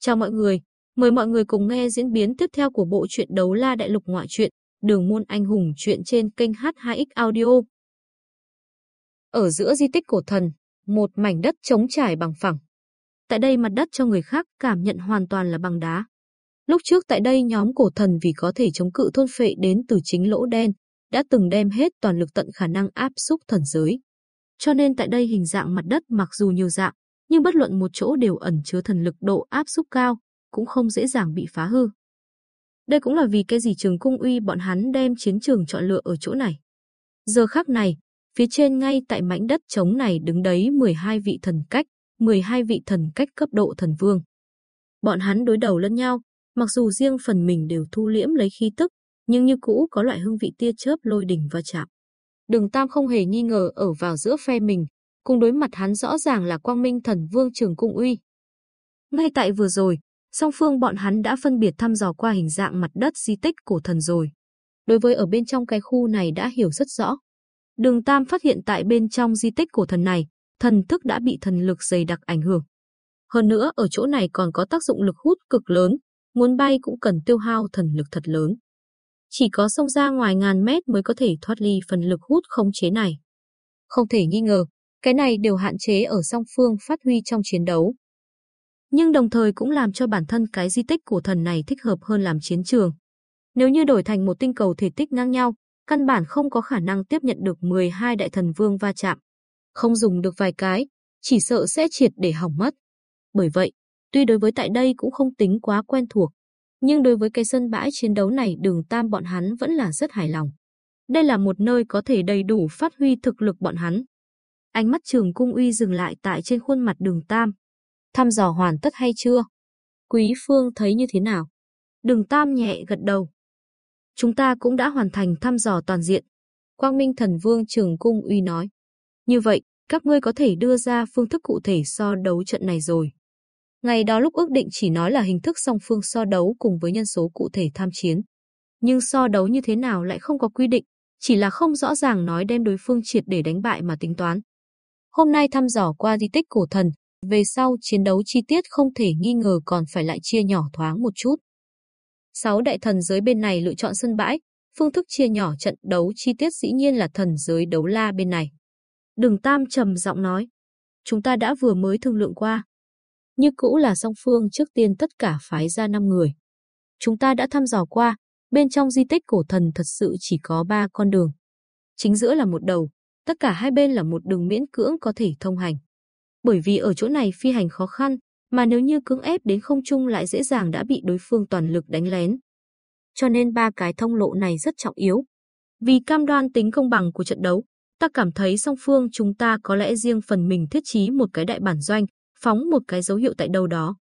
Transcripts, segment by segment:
Chào mọi người, mời mọi người cùng nghe diễn biến tiếp theo của bộ truyện Đấu La Đại Lục ngoại truyện, Đường môn anh hùng truyện trên kênh H2X Audio. Ở giữa di tích cổ thần, một mảnh đất trống trải bằng phẳng. Tại đây mặt đất cho người khác cảm nhận hoàn toàn là bằng đá. Lúc trước tại đây nhóm cổ thần vì có thể chống cự thôn phệ đến từ chính lỗ đen, đã từng đem hết toàn lực tận khả năng áp xúc thần giới. Cho nên tại đây hình dạng mặt đất mặc dù nhiều dạng, nhưng bất luận một chỗ đều ẩn chứa thần lực độ áp xúc cao, cũng không dễ dàng bị phá hư. Đây cũng là vì cái gì trường cung uy bọn hắn đem chiến trường chọn lựa ở chỗ này. Giờ khắc này, phía trên ngay tại mảnh đất trống này đứng đấy 12 vị thần cách, 12 vị thần cách cấp độ thần vương. Bọn hắn đối đầu lẫn nhau, mặc dù riêng phần mình đều thu liễm lấy khí tức, nhưng như cũ có loại hương vị tia chớp lôi đỉnh va chạm. Đường Tam không hề nghi ngờ ở vào giữa phe mình, cùng đối mặt hắn rõ ràng là Quang Minh Thần Vương Trường Cung Uy. Ngay tại vừa rồi, song phương bọn hắn đã phân biệt thăm dò qua hình dạng mặt đất di tích cổ thần rồi. Đối với ở bên trong cái khu này đã hiểu rất rõ. Đường Tam phát hiện tại bên trong di tích cổ thần này, thần thức đã bị thần lực dày đặc ảnh hưởng. Hơn nữa ở chỗ này còn có tác dụng lực hút cực lớn, muốn bay cũng cần tiêu hao thần lực thật lớn. Chỉ có xông ra ngoài ngàn mét mới có thể thoát ly phần lực hút không chế này. Không thể nghi ngờ, cái này đều hạn chế ở song phương phát huy trong chiến đấu. Nhưng đồng thời cũng làm cho bản thân cái di tích cổ thần này thích hợp hơn làm chiến trường. Nếu như đổi thành một tinh cầu thể tích ngang nhau, căn bản không có khả năng tiếp nhận được 12 đại thần vương va chạm. Không dùng được vài cái, chỉ sợ sẽ triệt để hỏng mất. Bởi vậy, tuy đối với tại đây cũng không tính quá quen thuộc, nhưng đối với cái sân bãi chiến đấu này đường tam bọn hắn vẫn là rất hài lòng. Đây là một nơi có thể đầy đủ phát huy thực lực bọn hắn. Ánh mắt trường cung uy dừng lại tại trên khuôn mặt đường tam. Thăm dò hoàn tất hay chưa? Quý phương thấy như thế nào? Đường tam nhẹ gật đầu. Chúng ta cũng đã hoàn thành thăm dò toàn diện. Quang Minh Thần Vương Trường Cung Uy nói. Như vậy, các ngươi có thể đưa ra phương thức cụ thể so đấu trận này rồi. Ngày đó lúc ước định chỉ nói là hình thức song phương so đấu cùng với nhân số cụ thể tham chiến. Nhưng so đấu như thế nào lại không có quy định, chỉ là không rõ ràng nói đem đối phương triệt để đánh bại mà tính toán. Hôm nay thăm dò qua di tích cổ thần, về sau chiến đấu chi tiết không thể nghi ngờ còn phải lại chia nhỏ thoáng một chút. Sáu đại thần giới bên này lựa chọn sân bãi, phương thức chia nhỏ trận đấu chi tiết dĩ nhiên là thần giới đấu la bên này. Đừng Tam trầm giọng nói, chúng ta đã vừa mới thương lượng qua. Như cũ là song phương trước tiên tất cả phái ra 5 người. Chúng ta đã thăm dò qua, bên trong di tích cổ thần thật sự chỉ có 3 con đường. Chính giữa là một đầu, tất cả hai bên là một đường miễn cưỡng có thể thông hành. Bởi vì ở chỗ này phi hành khó khăn, mà nếu như cưỡng ép đến không trung lại dễ dàng đã bị đối phương toàn lực đánh lén. Cho nên ba cái thông lộ này rất trọng yếu. Vì cam đoan tính công bằng của trận đấu, ta cảm thấy song phương chúng ta có lẽ riêng phần mình thiết trí một cái đại bản doanh, phóng một cái dấu hiệu tại đâu đó.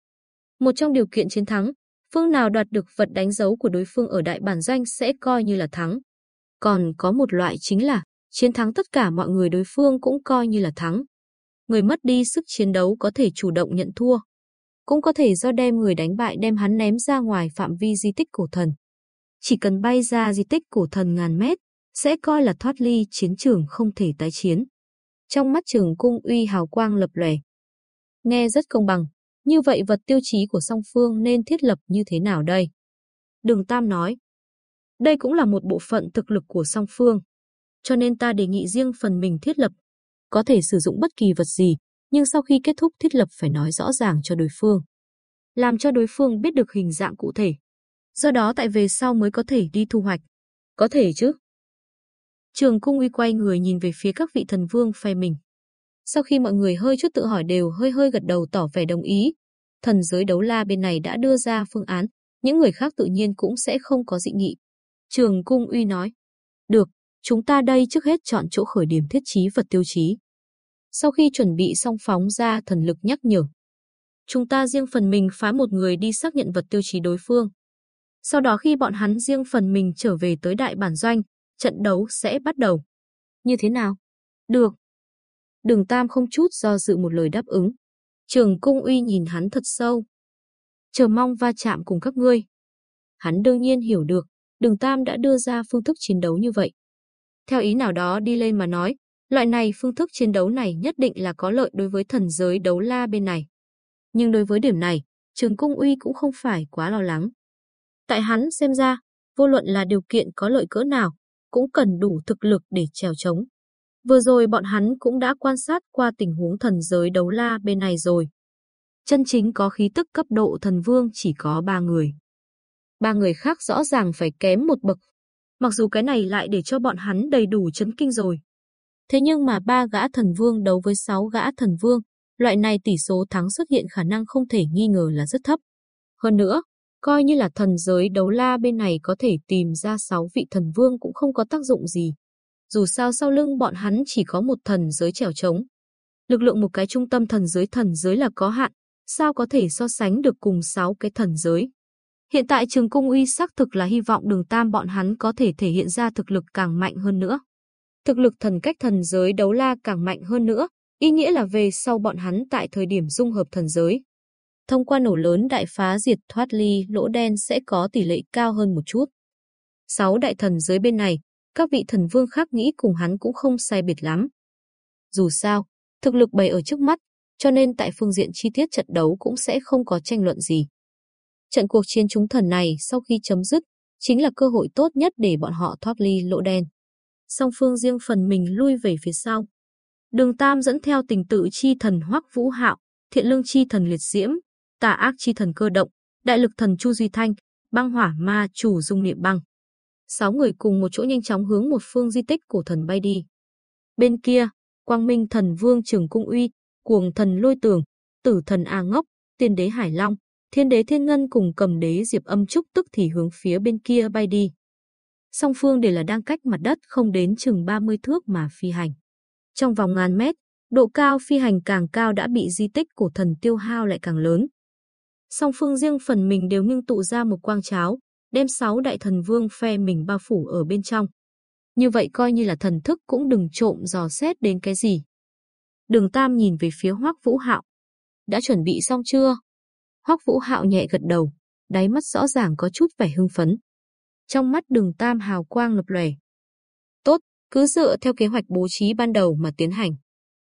Một trong điều kiện chiến thắng, phương nào đoạt được vật đánh dấu của đối phương ở đại bản doanh sẽ coi như là thắng. Còn có một loại chính là chiến thắng tất cả mọi người đối phương cũng coi như là thắng. Người mất đi sức chiến đấu có thể chủ động nhận thua. Cũng có thể do đem người đánh bại đem hắn ném ra ngoài phạm vi di tích cổ thần. Chỉ cần bay ra di tích cổ thần ngàn mét, sẽ coi là thoát ly chiến trường không thể tái chiến. Trong mắt trường cung uy hào quang lập lòe. Nghe rất công bằng, như vậy vật tiêu chí của song phương nên thiết lập như thế nào đây? Đường Tam nói, đây cũng là một bộ phận thực lực của song phương, cho nên ta đề nghị riêng phần mình thiết lập. Có thể sử dụng bất kỳ vật gì, nhưng sau khi kết thúc thiết lập phải nói rõ ràng cho đối phương. Làm cho đối phương biết được hình dạng cụ thể. Do đó tại về sau mới có thể đi thu hoạch. Có thể chứ? Trường cung uy quay người nhìn về phía các vị thần vương phe mình. Sau khi mọi người hơi chút tự hỏi đều hơi hơi gật đầu tỏ vẻ đồng ý, thần giới đấu la bên này đã đưa ra phương án, những người khác tự nhiên cũng sẽ không có dị nghị. Trường Cung Uy nói, được, chúng ta đây trước hết chọn chỗ khởi điểm thiết trí vật tiêu chí. Sau khi chuẩn bị xong phóng ra thần lực nhắc nhở. Chúng ta riêng phần mình phái một người đi xác nhận vật tiêu chí đối phương. Sau đó khi bọn hắn riêng phần mình trở về tới đại bản doanh, trận đấu sẽ bắt đầu. Như thế nào? Được, Đường Tam không chút do dự một lời đáp ứng. Trường Cung Uy nhìn hắn thật sâu. Chờ mong va chạm cùng các ngươi. Hắn đương nhiên hiểu được, Đường Tam đã đưa ra phương thức chiến đấu như vậy. Theo ý nào đó đi lên mà nói, loại này phương thức chiến đấu này nhất định là có lợi đối với thần giới đấu la bên này. Nhưng đối với điểm này, Trường Cung Uy cũng không phải quá lo lắng. Tại hắn xem ra, vô luận là điều kiện có lợi cỡ nào, cũng cần đủ thực lực để trèo chống. Vừa rồi bọn hắn cũng đã quan sát qua tình huống thần giới đấu la bên này rồi. Chân chính có khí tức cấp độ thần vương chỉ có ba người. Ba người khác rõ ràng phải kém một bậc. Mặc dù cái này lại để cho bọn hắn đầy đủ chấn kinh rồi. Thế nhưng mà ba gã thần vương đấu với sáu gã thần vương, loại này tỷ số thắng xuất hiện khả năng không thể nghi ngờ là rất thấp. Hơn nữa, coi như là thần giới đấu la bên này có thể tìm ra sáu vị thần vương cũng không có tác dụng gì. Dù sao sau lưng bọn hắn chỉ có một thần giới trèo trống. Lực lượng một cái trung tâm thần giới thần giới là có hạn, sao có thể so sánh được cùng sáu cái thần giới. Hiện tại trường cung uy xác thực là hy vọng đường tam bọn hắn có thể thể hiện ra thực lực càng mạnh hơn nữa. Thực lực thần cách thần giới đấu la càng mạnh hơn nữa, ý nghĩa là về sau bọn hắn tại thời điểm dung hợp thần giới. Thông qua nổ lớn đại phá diệt thoát ly lỗ đen sẽ có tỷ lệ cao hơn một chút. Sáu đại thần giới bên này, các vị thần vương khác nghĩ cùng hắn cũng không sai biệt lắm. Dù sao, thực lực bày ở trước mắt, cho nên tại phương diện chi tiết trận đấu cũng sẽ không có tranh luận gì. Trận cuộc chiến chúng thần này sau khi chấm dứt, chính là cơ hội tốt nhất để bọn họ thoát ly lỗ đen. Song phương riêng phần mình lui về phía sau. Đường Tam dẫn theo tình tự chi thần Hoắc Vũ Hạo, thiện lương chi thần Liệt Diễm, tà ác chi thần Cơ Động, đại lực thần Chu Duy Thanh, băng hỏa ma chủ Dung Niệm Băng. Sáu người cùng một chỗ nhanh chóng hướng một phương di tích cổ thần bay đi. Bên kia, Quang Minh thần Vương Trường Cung Uy, Cuồng thần Lôi Tường, Tử thần A Ngốc, Tiên đế Hải Long, Thiên đế Thiên Ngân cùng cầm đế Diệp Âm Trúc tức thì hướng phía bên kia bay đi. Song phương đều là đang cách mặt đất không đến chừng 30 thước mà phi hành. Trong vòng ngàn mét, độ cao phi hành càng cao đã bị di tích cổ thần tiêu hao lại càng lớn. Song phương riêng phần mình đều ngưng tụ ra một quang cháo, đem sáu đại thần vương phe mình bao phủ ở bên trong. Như vậy coi như là thần thức cũng đừng trộm dò xét đến cái gì. Đường Tam nhìn về phía Hoắc Vũ Hạo. Đã chuẩn bị xong chưa? Hoắc Vũ Hạo nhẹ gật đầu, đáy mắt rõ ràng có chút vẻ hưng phấn. Trong mắt Đường Tam hào quang lập lòe. Tốt, cứ dựa theo kế hoạch bố trí ban đầu mà tiến hành.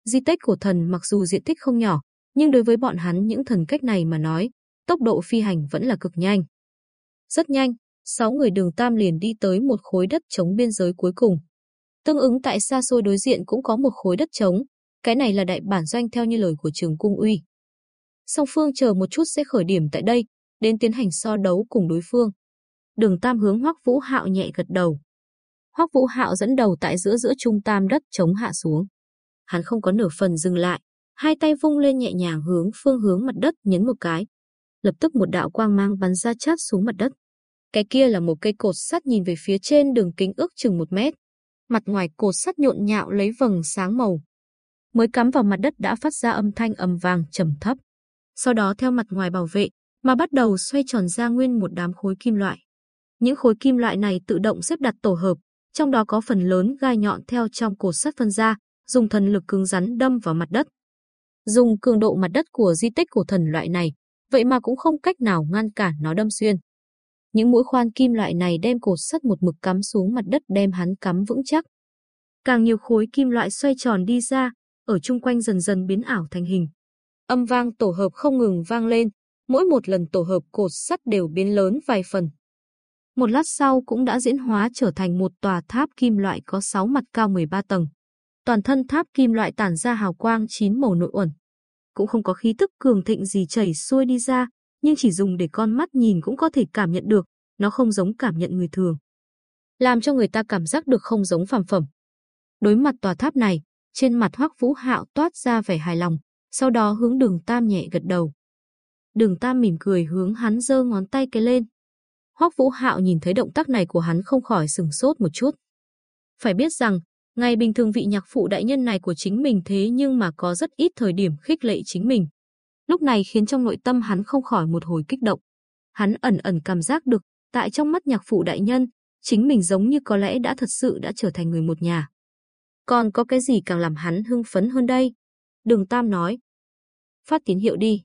Di tích cổ thần mặc dù diện tích không nhỏ, nhưng đối với bọn hắn những thần cách này mà nói, tốc độ phi hành vẫn là cực nhanh. Rất nhanh, sáu người đường Tam liền đi tới một khối đất trống biên giới cuối cùng. Tương ứng tại xa xôi đối diện cũng có một khối đất trống, cái này là đại bản doanh theo như lời của trường cung uy. Song phương chờ một chút sẽ khởi điểm tại đây, đến tiến hành so đấu cùng đối phương. Đường Tam hướng Hoắc Vũ Hạo nhẹ gật đầu. Hoắc Vũ Hạo dẫn đầu tại giữa giữa trung tam đất chống hạ xuống. Hắn không có nửa phần dừng lại, hai tay vung lên nhẹ nhàng hướng phương hướng mặt đất nhấn một cái. Lập tức một đạo quang mang bắn ra chát xuống mặt đất. Cái kia là một cây cột sắt nhìn về phía trên đường kính ước chừng một mét. Mặt ngoài cột sắt nhộn nhạo lấy vầng sáng màu. Mới cắm vào mặt đất đã phát ra âm thanh ầm vàng trầm thấp. Sau đó theo mặt ngoài bảo vệ, mà bắt đầu xoay tròn ra nguyên một đám khối kim loại. Những khối kim loại này tự động xếp đặt tổ hợp, trong đó có phần lớn gai nhọn theo trong cột sắt phân ra, dùng thần lực cứng rắn đâm vào mặt đất. Dùng cường độ mặt đất của di tích cổ thần loại này, vậy mà cũng không cách nào ngăn cản nó đâm xuyên. Những mũi khoan kim loại này đem cột sắt một mực cắm xuống mặt đất đem hắn cắm vững chắc. Càng nhiều khối kim loại xoay tròn đi ra, ở chung quanh dần dần biến ảo thành hình. Âm vang tổ hợp không ngừng vang lên, mỗi một lần tổ hợp cột sắt đều biến lớn vài phần. Một lát sau cũng đã diễn hóa trở thành một tòa tháp kim loại có 6 mặt cao 13 tầng. Toàn thân tháp kim loại tản ra hào quang chín màu nội uẩn. Cũng không có khí tức cường thịnh gì chảy xuôi đi ra, nhưng chỉ dùng để con mắt nhìn cũng có thể cảm nhận được, nó không giống cảm nhận người thường. Làm cho người ta cảm giác được không giống phàm phẩm. Đối mặt tòa tháp này, trên mặt Hoắc Vũ Hạo toát ra vẻ hài lòng, sau đó hướng Đường Tam nhẹ gật đầu. Đường Tam mỉm cười hướng hắn giơ ngón tay cái lên. Hoắc Vũ Hạo nhìn thấy động tác này của hắn không khỏi sừng sốt một chút. Phải biết rằng, ngày bình thường vị nhạc phụ đại nhân này của chính mình thế nhưng mà có rất ít thời điểm khích lệ chính mình. Lúc này khiến trong nội tâm hắn không khỏi một hồi kích động. Hắn ẩn ẩn cảm giác được, tại trong mắt nhạc phụ đại nhân, chính mình giống như có lẽ đã thật sự đã trở thành người một nhà. Còn có cái gì càng làm hắn hưng phấn hơn đây? Đường Tam nói. Phát tín hiệu đi.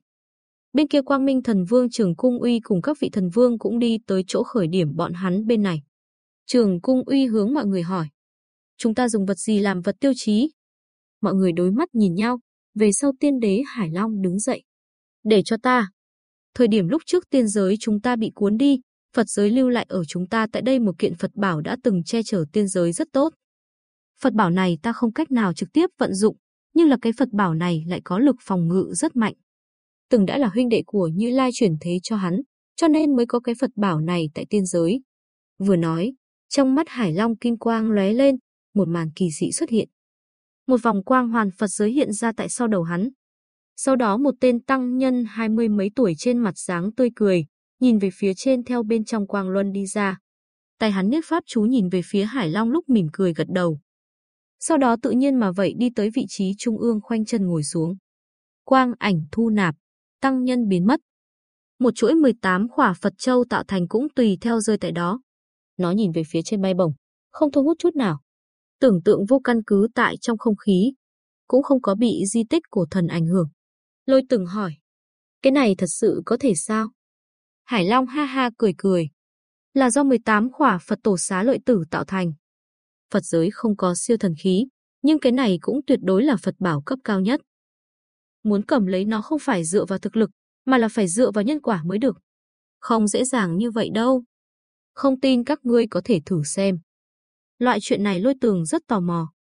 Bên kia Quang Minh Thần Vương Trường Cung Uy cùng các vị thần vương cũng đi tới chỗ khởi điểm bọn hắn bên này. Trường Cung Uy hướng mọi người hỏi. Chúng ta dùng vật gì làm vật tiêu chí? Mọi người đối mắt nhìn nhau, về sau tiên đế Hải Long đứng dậy. Để cho ta. thời điểm lúc trước tiên giới chúng ta bị cuốn đi, Phật giới lưu lại ở chúng ta tại đây một kiện Phật bảo đã từng che chở tiên giới rất tốt. Phật bảo này ta không cách nào trực tiếp vận dụng, nhưng là cái Phật bảo này lại có lực phòng ngự rất mạnh. Từng đã là huynh đệ của Như Lai chuyển thế cho hắn, cho nên mới có cái Phật bảo này tại tiên giới. Vừa nói, trong mắt Hải Long kim quang lóe lên, một màn kỳ dị xuất hiện. Một vòng quang hoàn Phật giới hiện ra tại sau đầu hắn. Sau đó một tên tăng nhân hai mươi mấy tuổi trên mặt dáng tươi cười, nhìn về phía trên theo bên trong quang luân đi ra. Tay hắn niết pháp chú nhìn về phía Hải Long lúc mỉm cười gật đầu. Sau đó tự nhiên mà vậy đi tới vị trí trung ương khoanh chân ngồi xuống. Quang ảnh thu nạp, tăng nhân biến mất. Một chuỗi 18 khỏa Phật Châu tạo thành cũng tùy theo rơi tại đó. Nó nhìn về phía trên bay bổng, không thu hút chút nào. Tưởng tượng vô căn cứ tại trong không khí, cũng không có bị di tích của thần ảnh hưởng. Lôi từng hỏi, cái này thật sự có thể sao? Hải Long ha ha cười cười. Là do 18 khỏa Phật tổ xá lợi tử tạo thành. Phật giới không có siêu thần khí, nhưng cái này cũng tuyệt đối là Phật bảo cấp cao nhất. Muốn cầm lấy nó không phải dựa vào thực lực, mà là phải dựa vào nhân quả mới được. Không dễ dàng như vậy đâu. Không tin các ngươi có thể thử xem. Loại chuyện này lôi tường rất tò mò.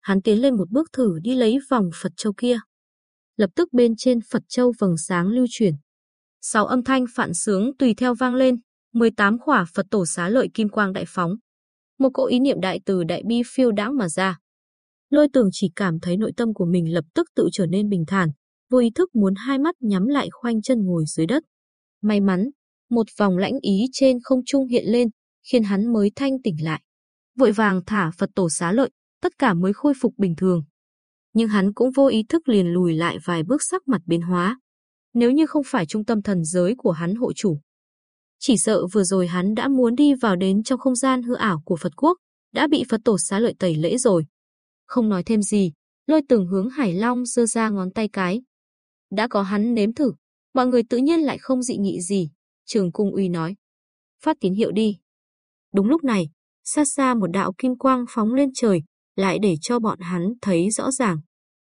Hắn tiến lên một bước thử đi lấy vòng Phật châu kia. Lập tức bên trên Phật châu vầng sáng lưu chuyển. Sáu âm thanh phản sướng tùy theo vang lên, 18 khỏa Phật tổ xá lợi kim quang đại phóng. Một cỗ ý niệm đại từ đại bi phiêu đãng mà ra. Lôi tường chỉ cảm thấy nội tâm của mình lập tức tự trở nên bình thản, vô ý thức muốn hai mắt nhắm lại khoanh chân ngồi dưới đất. May mắn, một vòng lãnh ý trên không trung hiện lên, khiến hắn mới thanh tỉnh lại. Vội vàng thả Phật tổ xá lợi, tất cả mới khôi phục bình thường. Nhưng hắn cũng vô ý thức liền lùi lại vài bước sắc mặt biến hóa. Nếu như không phải trung tâm thần giới của hắn hộ chủ, chỉ sợ vừa rồi hắn đã muốn đi vào đến trong không gian hư ảo của Phật quốc, đã bị Phật tổ xá lợi tẩy lễ rồi. Không nói thêm gì, lôi từng hướng Hải Long giơ ra ngón tay cái. Đã có hắn nếm thử, mọi người tự nhiên lại không dị nghị gì, Trường Cung Uy nói. Phát tín hiệu đi. Đúng lúc này, xa xa một đạo kim quang phóng lên trời, lại để cho bọn hắn thấy rõ ràng.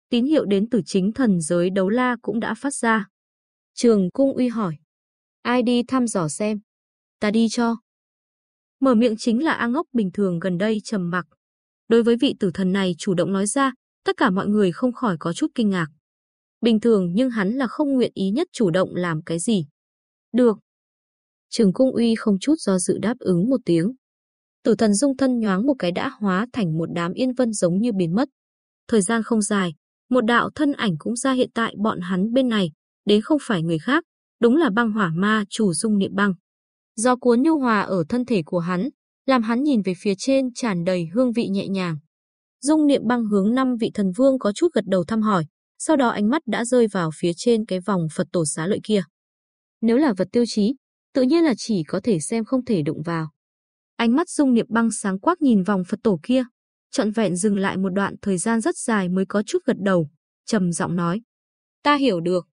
Tín hiệu đến từ chính thần giới đấu la cũng đã phát ra. Trường Cung Uy hỏi. Ai đi thăm dò xem? Ta đi cho. Mở miệng chính là A Ngốc bình thường gần đây trầm mặc. Đối với vị tử thần này chủ động nói ra, tất cả mọi người không khỏi có chút kinh ngạc. Bình thường nhưng hắn là không nguyện ý nhất chủ động làm cái gì. Được. Trường Cung Uy không chút do dự đáp ứng một tiếng. Tử thần dung thân nhoáng một cái đã hóa thành một đám yên vân giống như biến mất. Thời gian không dài, một đạo thân ảnh cũng ra hiện tại bọn hắn bên này, đến không phải người khác, đúng là băng hỏa ma chủ dung niệm băng. Do cuốn nhu hòa ở thân thể của hắn, làm hắn nhìn về phía trên tràn đầy hương vị nhẹ nhàng. Dung niệm băng hướng năm vị thần vương có chút gật đầu thăm hỏi, sau đó ánh mắt đã rơi vào phía trên cái vòng Phật tổ xá lợi kia. Nếu là vật tiêu chí, tự nhiên là chỉ có thể xem không thể đụng vào. Ánh mắt dung niệm băng sáng quắc nhìn vòng Phật tổ kia, trọn vẹn dừng lại một đoạn thời gian rất dài mới có chút gật đầu, trầm giọng nói. Ta hiểu được.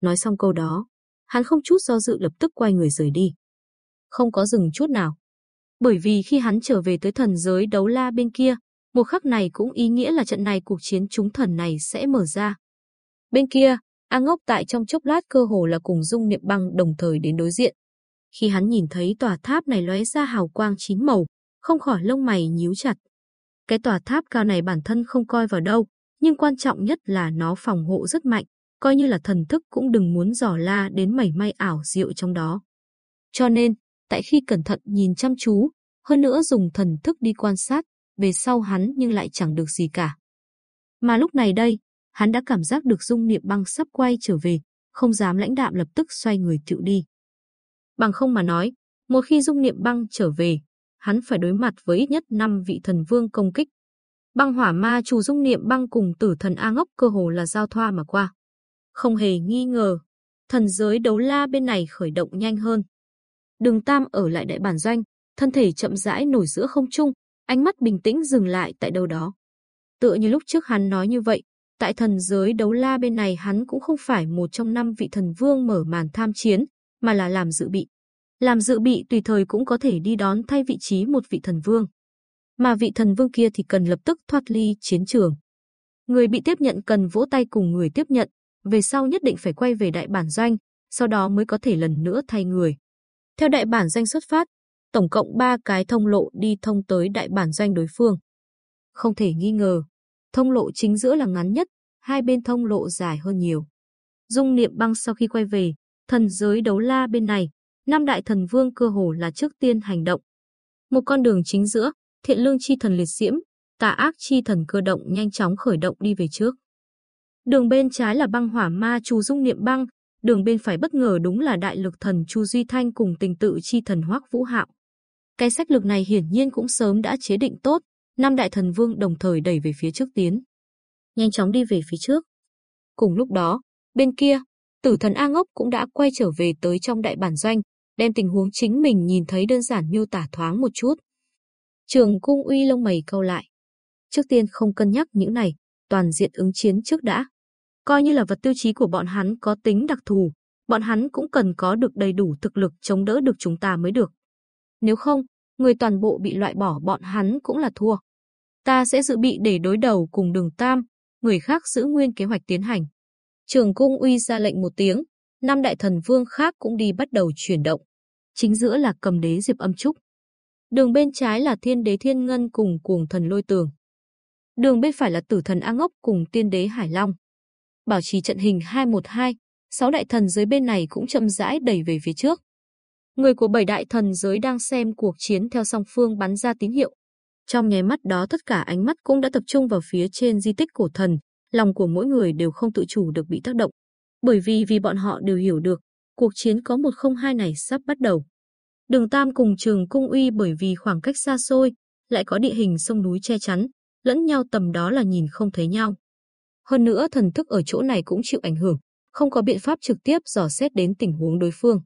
Nói xong câu đó, hắn không chút do dự lập tức quay người rời đi. Không có dừng chút nào. Bởi vì khi hắn trở về tới thần giới đấu la bên kia, một khắc này cũng ý nghĩa là trận này cuộc chiến chúng thần này sẽ mở ra. Bên kia, A Ngốc tại trong chốc lát cơ hồ là cùng Dung Niệm Băng đồng thời đến đối diện. Khi hắn nhìn thấy tòa tháp này lóe ra hào quang chín màu, không khỏi lông mày nhíu chặt. Cái tòa tháp cao này bản thân không coi vào đâu, nhưng quan trọng nhất là nó phòng hộ rất mạnh, coi như là thần thức cũng đừng muốn dò la đến mảy may ảo diệu trong đó. Cho nên, tại khi cẩn thận nhìn chăm chú, hơn nữa dùng thần thức đi quan sát, về sau hắn nhưng lại chẳng được gì cả. Mà lúc này đây, hắn đã cảm giác được dung niệm băng sắp quay trở về, không dám lãnh đạm lập tức xoay người tựu đi. Bằng không mà nói, một khi dung niệm băng trở về, hắn phải đối mặt với ít nhất 5 vị thần vương công kích. Băng hỏa ma chủ dung niệm băng cùng tử thần A ngốc cơ hồ là giao thoa mà qua. Không hề nghi ngờ, thần giới đấu la bên này khởi động nhanh hơn. Đường Tam ở lại đại bản doanh, thân thể chậm rãi nổi giữa không trung, ánh mắt bình tĩnh dừng lại tại đâu đó. Tựa như lúc trước hắn nói như vậy, tại thần giới đấu la bên này hắn cũng không phải một trong năm vị thần vương mở màn tham chiến, mà là làm dự bị. Làm dự bị tùy thời cũng có thể đi đón thay vị trí một vị thần vương. Mà vị thần vương kia thì cần lập tức thoát ly chiến trường. Người bị tiếp nhận cần vỗ tay cùng người tiếp nhận, về sau nhất định phải quay về đại bản doanh, sau đó mới có thể lần nữa thay người. Theo đại bản doanh xuất phát, tổng cộng 3 cái thông lộ đi thông tới đại bản doanh đối phương. Không thể nghi ngờ, thông lộ chính giữa là ngắn nhất, hai bên thông lộ dài hơn nhiều. Dung Niệm Băng sau khi quay về, thần giới đấu la bên này, năm đại thần vương cơ hồ là trước tiên hành động. Một con đường chính giữa, thiện lương chi thần liệt diễm, tà ác chi thần cơ động nhanh chóng khởi động đi về trước. Đường bên trái là băng hỏa ma Chu Dung Niệm Băng, đường bên phải bất ngờ đúng là đại lực thần Chu Duy Thanh cùng tình tự chi thần Hoắc Vũ Hạo. Cái sách lược này hiển nhiên cũng sớm đã chế định tốt, năm đại thần vương đồng thời đẩy về phía trước tiến. Nhanh chóng đi về phía trước. Cùng lúc đó, bên kia, tử thần A Ngốc cũng đã quay trở về tới trong đại bản doanh, đem tình huống chính mình nhìn thấy đơn giản miêu tả thoáng một chút. Trường cung uy lông mày câu lại. Trước tiên không cân nhắc những này, toàn diện ứng chiến trước đã. Coi như là vật tiêu chí của bọn hắn có tính đặc thù, bọn hắn cũng cần có được đầy đủ thực lực chống đỡ được chúng ta mới được. Nếu không, người toàn bộ bị loại bỏ bọn hắn cũng là thua. Ta sẽ dự bị để đối đầu cùng đường Tam, người khác giữ nguyên kế hoạch tiến hành. Trường cung uy ra lệnh một tiếng, năm đại thần vương khác cũng đi bắt đầu chuyển động. Chính giữa là cầm đế Diệp âm trúc. Đường bên trái là thiên đế thiên ngân cùng cuồng thần lôi tường. Đường bên phải là tử thần A Ngốc cùng tiên đế Hải Long. Bảo trì trận hình 212, sáu đại thần giới bên này cũng chậm rãi đẩy về phía trước. Người của bảy đại thần giới đang xem cuộc chiến theo song phương bắn ra tín hiệu. Trong nháy mắt đó tất cả ánh mắt cũng đã tập trung vào phía trên di tích cổ thần, lòng của mỗi người đều không tự chủ được bị tác động. Bởi vì vì bọn họ đều hiểu được, cuộc chiến có một không hai này sắp bắt đầu. Đường Tam cùng Trường Cung Uy bởi vì khoảng cách xa xôi, lại có địa hình sông núi che chắn, lẫn nhau tầm đó là nhìn không thấy nhau. Hơn nữa thần thức ở chỗ này cũng chịu ảnh hưởng, không có biện pháp trực tiếp dò xét đến tình huống đối phương.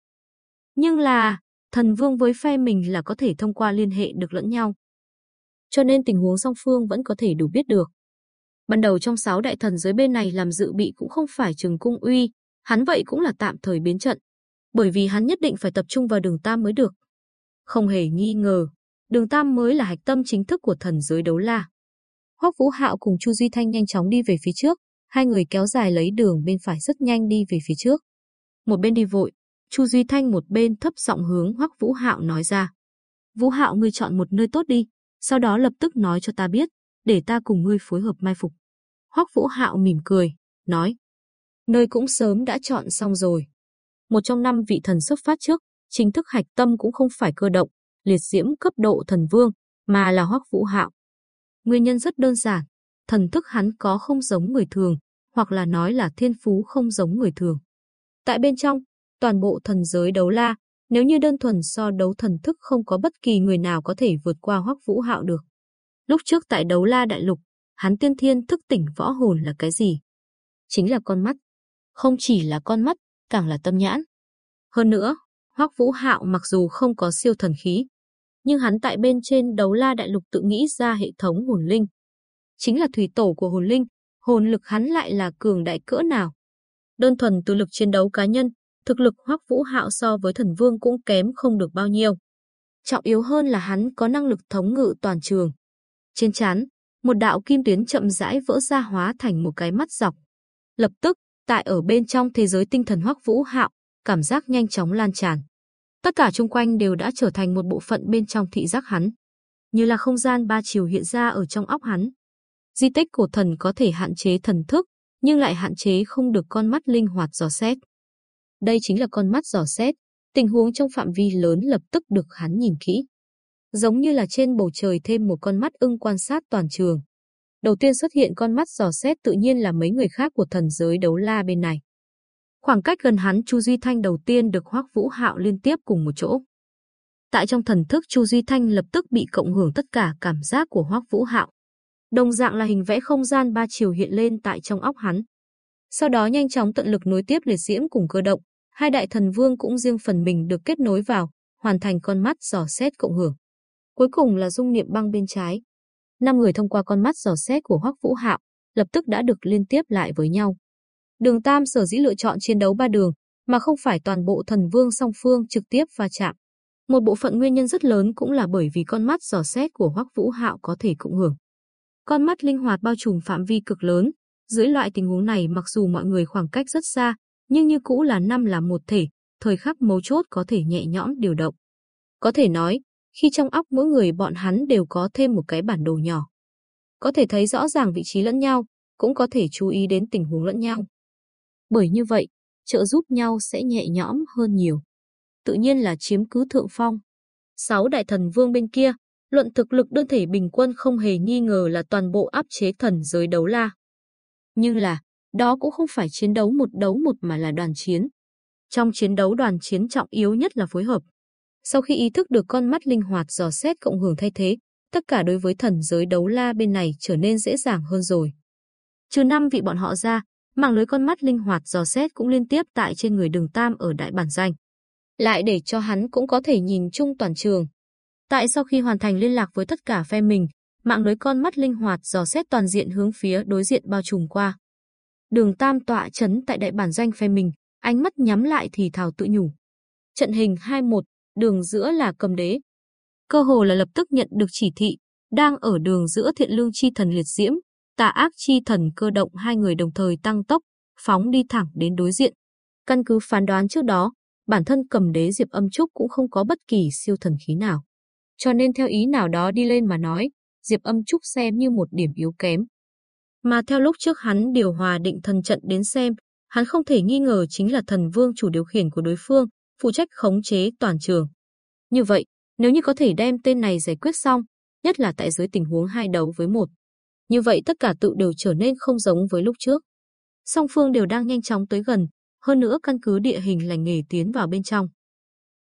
Nhưng là, thần vương với phe mình là có thể thông qua liên hệ được lẫn nhau. Cho nên tình huống song phương vẫn có thể đủ biết được. Ban đầu trong sáu đại thần dưới bên này làm dự bị cũng không phải Trừng Cung Uy, hắn vậy cũng là tạm thời biến trận, bởi vì hắn nhất định phải tập trung vào đường Tam mới được. Không hề nghi ngờ, đường Tam mới là hạch tâm chính thức của thần giới đấu la. Hoắc Vũ Hạo cùng Chu Duy Thanh nhanh chóng đi về phía trước, hai người kéo dài lấy đường bên phải rất nhanh đi về phía trước. Một bên đi vội, Chu Duy Thanh một bên thấp giọng hướng Hoắc Vũ Hạo nói ra. Vũ Hạo ngươi chọn một nơi tốt đi, sau đó lập tức nói cho ta biết, để ta cùng ngươi phối hợp mai phục. Hoắc Vũ Hạo mỉm cười, nói. Nơi cũng sớm đã chọn xong rồi. Một trong năm vị thần xuất phát trước, chính thức hạch tâm cũng không phải cơ động, liệt diễm cấp độ thần vương, mà là Hoắc Vũ Hạo. Nguyên nhân rất đơn giản, thần thức hắn có không giống người thường, hoặc là nói là thiên phú không giống người thường. Tại bên trong, toàn bộ thần giới đấu la, nếu như đơn thuần so đấu thần thức không có bất kỳ người nào có thể vượt qua Hoắc Vũ Hạo được. Lúc trước tại đấu la đại lục, hắn tiên thiên thức tỉnh võ hồn là cái gì? Chính là con mắt. Không chỉ là con mắt, càng là tâm nhãn. Hơn nữa, Hoắc Vũ Hạo mặc dù không có siêu thần khí, nhưng hắn tại bên trên đấu la đại lục tự nghĩ ra hệ thống hồn linh. Chính là thủy tổ của hồn linh, hồn lực hắn lại là cường đại cỡ nào. Đơn thuần từ lực chiến đấu cá nhân, thực lực Hoắc Vũ Hạo so với thần vương cũng kém không được bao nhiêu. Trọng yếu hơn là hắn có năng lực thống ngự toàn trường. Trên chán, một đạo kim tuyến chậm rãi vỡ ra hóa thành một cái mắt dọc. Lập tức, tại ở bên trong thế giới tinh thần Hoắc Vũ Hạo, cảm giác nhanh chóng lan tràn. Tất cả xung quanh đều đã trở thành một bộ phận bên trong thị giác hắn, như là không gian ba chiều hiện ra ở trong óc hắn. Di tích cổ thần có thể hạn chế thần thức, nhưng lại hạn chế không được con mắt linh hoạt dò xét. Đây chính là con mắt dò xét, tình huống trong phạm vi lớn lập tức được hắn nhìn kỹ. Giống như là trên bầu trời thêm một con mắt ưng quan sát toàn trường. Đầu tiên xuất hiện con mắt dò xét tự nhiên là mấy người khác của thần giới đấu la bên này. Khoảng cách gần hắn Chu Duy Thanh đầu tiên được Hoắc Vũ Hạo liên tiếp cùng một chỗ. Tại trong thần thức Chu Duy Thanh lập tức bị cộng hưởng tất cả cảm giác của Hoắc Vũ Hạo. Đồng dạng là hình vẽ không gian ba chiều hiện lên tại trong óc hắn. Sau đó nhanh chóng tận lực nối tiếp liệt diễm cùng cơ động, hai đại thần vương cũng riêng phần mình được kết nối vào, hoàn thành con mắt dò xét cộng hưởng. Cuối cùng là dung niệm băng bên trái. Năm người thông qua con mắt dò xét của Hoắc Vũ Hạo, lập tức đã được liên tiếp lại với nhau. Đường Tam sở dĩ lựa chọn chiến đấu ba đường, mà không phải toàn bộ thần vương song phương trực tiếp va chạm. Một bộ phận nguyên nhân rất lớn cũng là bởi vì con mắt dò xét của Hoắc Vũ Hạo có thể cộng hưởng. Con mắt linh hoạt bao trùm phạm vi cực lớn, dưới loại tình huống này mặc dù mọi người khoảng cách rất xa, nhưng như cũ là năm là một thể, thời khắc mấu chốt có thể nhẹ nhõm điều động. Có thể nói, khi trong óc mỗi người bọn hắn đều có thêm một cái bản đồ nhỏ. Có thể thấy rõ ràng vị trí lẫn nhau, cũng có thể chú ý đến tình huống lẫn nhau. Bởi như vậy, trợ giúp nhau sẽ nhẹ nhõm hơn nhiều. Tự nhiên là chiếm cứ thượng phong. Sáu đại thần vương bên kia, luận thực lực đơn thể bình quân không hề nghi ngờ là toàn bộ áp chế thần giới đấu la. Nhưng là, đó cũng không phải chiến đấu một đấu một mà là đoàn chiến. Trong chiến đấu đoàn chiến trọng yếu nhất là phối hợp. Sau khi ý thức được con mắt linh hoạt dò xét cộng hưởng thay thế, tất cả đối với thần giới đấu la bên này trở nên dễ dàng hơn rồi. Trừ năm vị bọn họ ra, mạng lưới con mắt linh hoạt dò xét cũng liên tiếp tại trên người đường Tam ở đại bản danh. Lại để cho hắn cũng có thể nhìn chung toàn trường. Tại sau khi hoàn thành liên lạc với tất cả phe mình, mạng lưới con mắt linh hoạt dò xét toàn diện hướng phía đối diện bao trùm qua. Đường Tam tọa chấn tại đại bản danh phe mình, ánh mắt nhắm lại thì thào tự nhủ. Trận hình 2-1, đường giữa là cầm đế. Cơ hồ là lập tức nhận được chỉ thị, đang ở đường giữa thiện lương chi thần liệt diễm, tà ác chi thần cơ động hai người đồng thời tăng tốc, phóng đi thẳng đến đối diện. Căn cứ phán đoán trước đó, bản thân cầm đế Diệp Âm Trúc cũng không có bất kỳ siêu thần khí nào. Cho nên theo ý nào đó đi lên mà nói, Diệp Âm Trúc xem như một điểm yếu kém. Mà theo lúc trước hắn điều hòa định thần trận đến xem, hắn không thể nghi ngờ chính là thần vương chủ điều khiển của đối phương, phụ trách khống chế toàn trường. Như vậy, nếu như có thể đem tên này giải quyết xong, nhất là tại dưới tình huống hai đấu với một, như vậy tất cả tự đều trở nên không giống với lúc trước. Song phương đều đang nhanh chóng tới gần, hơn nữa căn cứ địa hình lành nghề tiến vào bên trong.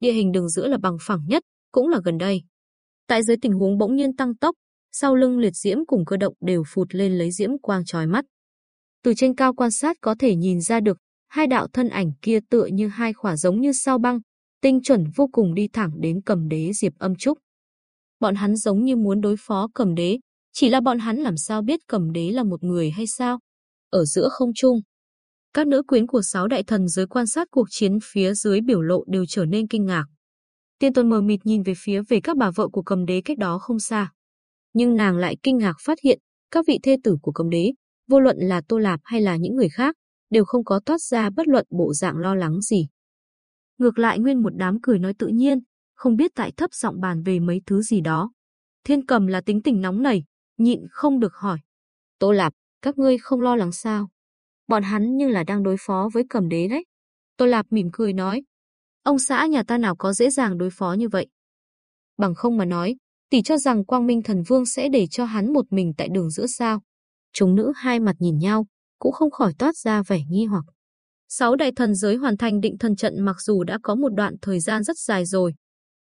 Địa hình đường giữa là bằng phẳng nhất, cũng là gần đây. Tại dưới tình huống bỗng nhiên tăng tốc, sau lưng liệt diễm cùng cơ động đều phụt lên lấy diễm quang chói mắt. Từ trên cao quan sát có thể nhìn ra được, hai đạo thân ảnh kia tựa như hai khỏa giống như sao băng, tinh chuẩn vô cùng đi thẳng đến cầm đế Diệp Âm Trúc. Bọn hắn giống như muốn đối phó cầm đế, chỉ là bọn hắn làm sao biết cầm đế là một người hay sao? Ở giữa không trung, các nữ quyến của sáu đại thần giới quan sát cuộc chiến phía dưới biểu lộ đều trở nên kinh ngạc. Tiên Tôn mờ mịt nhìn về phía về các bà vợ của cầm đế cách đó không xa. Nhưng nàng lại kinh ngạc phát hiện, các vị thê tử của cầm đế, vô luận là Tô Lạp hay là những người khác, đều không có toát ra bất luận bộ dạng lo lắng gì. Ngược lại nguyên một đám cười nói tự nhiên, không biết tại thấp giọng bàn về mấy thứ gì đó. Thiên cầm là tính tình nóng nảy, nhịn không được hỏi. Tô Lạp, các ngươi không lo lắng sao? Bọn hắn như là đang đối phó với cầm đế đấy. Tô Lạp mỉm cười nói. Ông xã nhà ta nào có dễ dàng đối phó như vậy. Bằng không mà nói, tỷ cho rằng Quang Minh Thần Vương sẽ để cho hắn một mình tại đường giữa sao. Chúng nữ hai mặt nhìn nhau, cũng không khỏi toát ra vẻ nghi hoặc. Sáu đại thần giới hoàn thành định thần trận mặc dù đã có một đoạn thời gian rất dài rồi.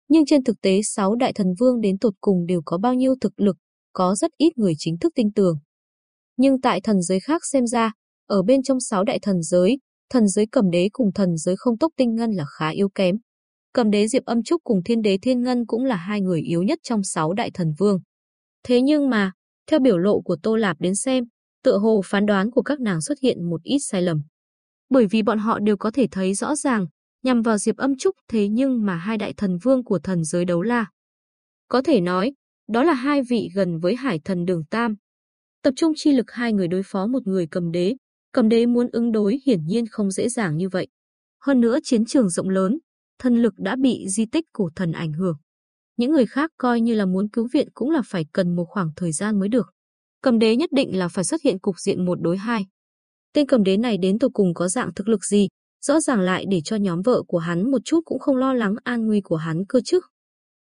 Nhưng trên thực tế sáu đại thần vương đến tột cùng đều có bao nhiêu thực lực, có rất ít người chính thức tin tưởng. Nhưng tại thần giới khác xem ra, ở bên trong sáu đại thần giới, thần giới cầm đế cùng thần giới không tốc tinh ngân là khá yếu kém. Cầm đế Diệp Âm Trúc cùng thiên đế Thiên Ngân cũng là hai người yếu nhất trong sáu đại thần vương. Thế nhưng mà, theo biểu lộ của Tô Lạp đến xem, tựa hồ phán đoán của các nàng xuất hiện một ít sai lầm. Bởi vì bọn họ đều có thể thấy rõ ràng, nhằm vào Diệp Âm Trúc thế nhưng mà hai đại thần vương của thần giới đấu la. Có thể nói, đó là hai vị gần với hải thần đường Tam. Tập trung chi lực hai người đối phó một người cầm đế, cầm đế muốn ứng đối hiển nhiên không dễ dàng như vậy. Hơn nữa chiến trường rộng lớn, thân lực đã bị di tích cổ thần ảnh hưởng. Những người khác coi như là muốn cứu viện cũng là phải cần một khoảng thời gian mới được. Cầm đế nhất định là phải xuất hiện cục diện một đối hai. Tên cầm đế này đến tổ cùng có dạng thực lực gì, rõ ràng lại để cho nhóm vợ của hắn một chút cũng không lo lắng an nguy của hắn cơ chứ.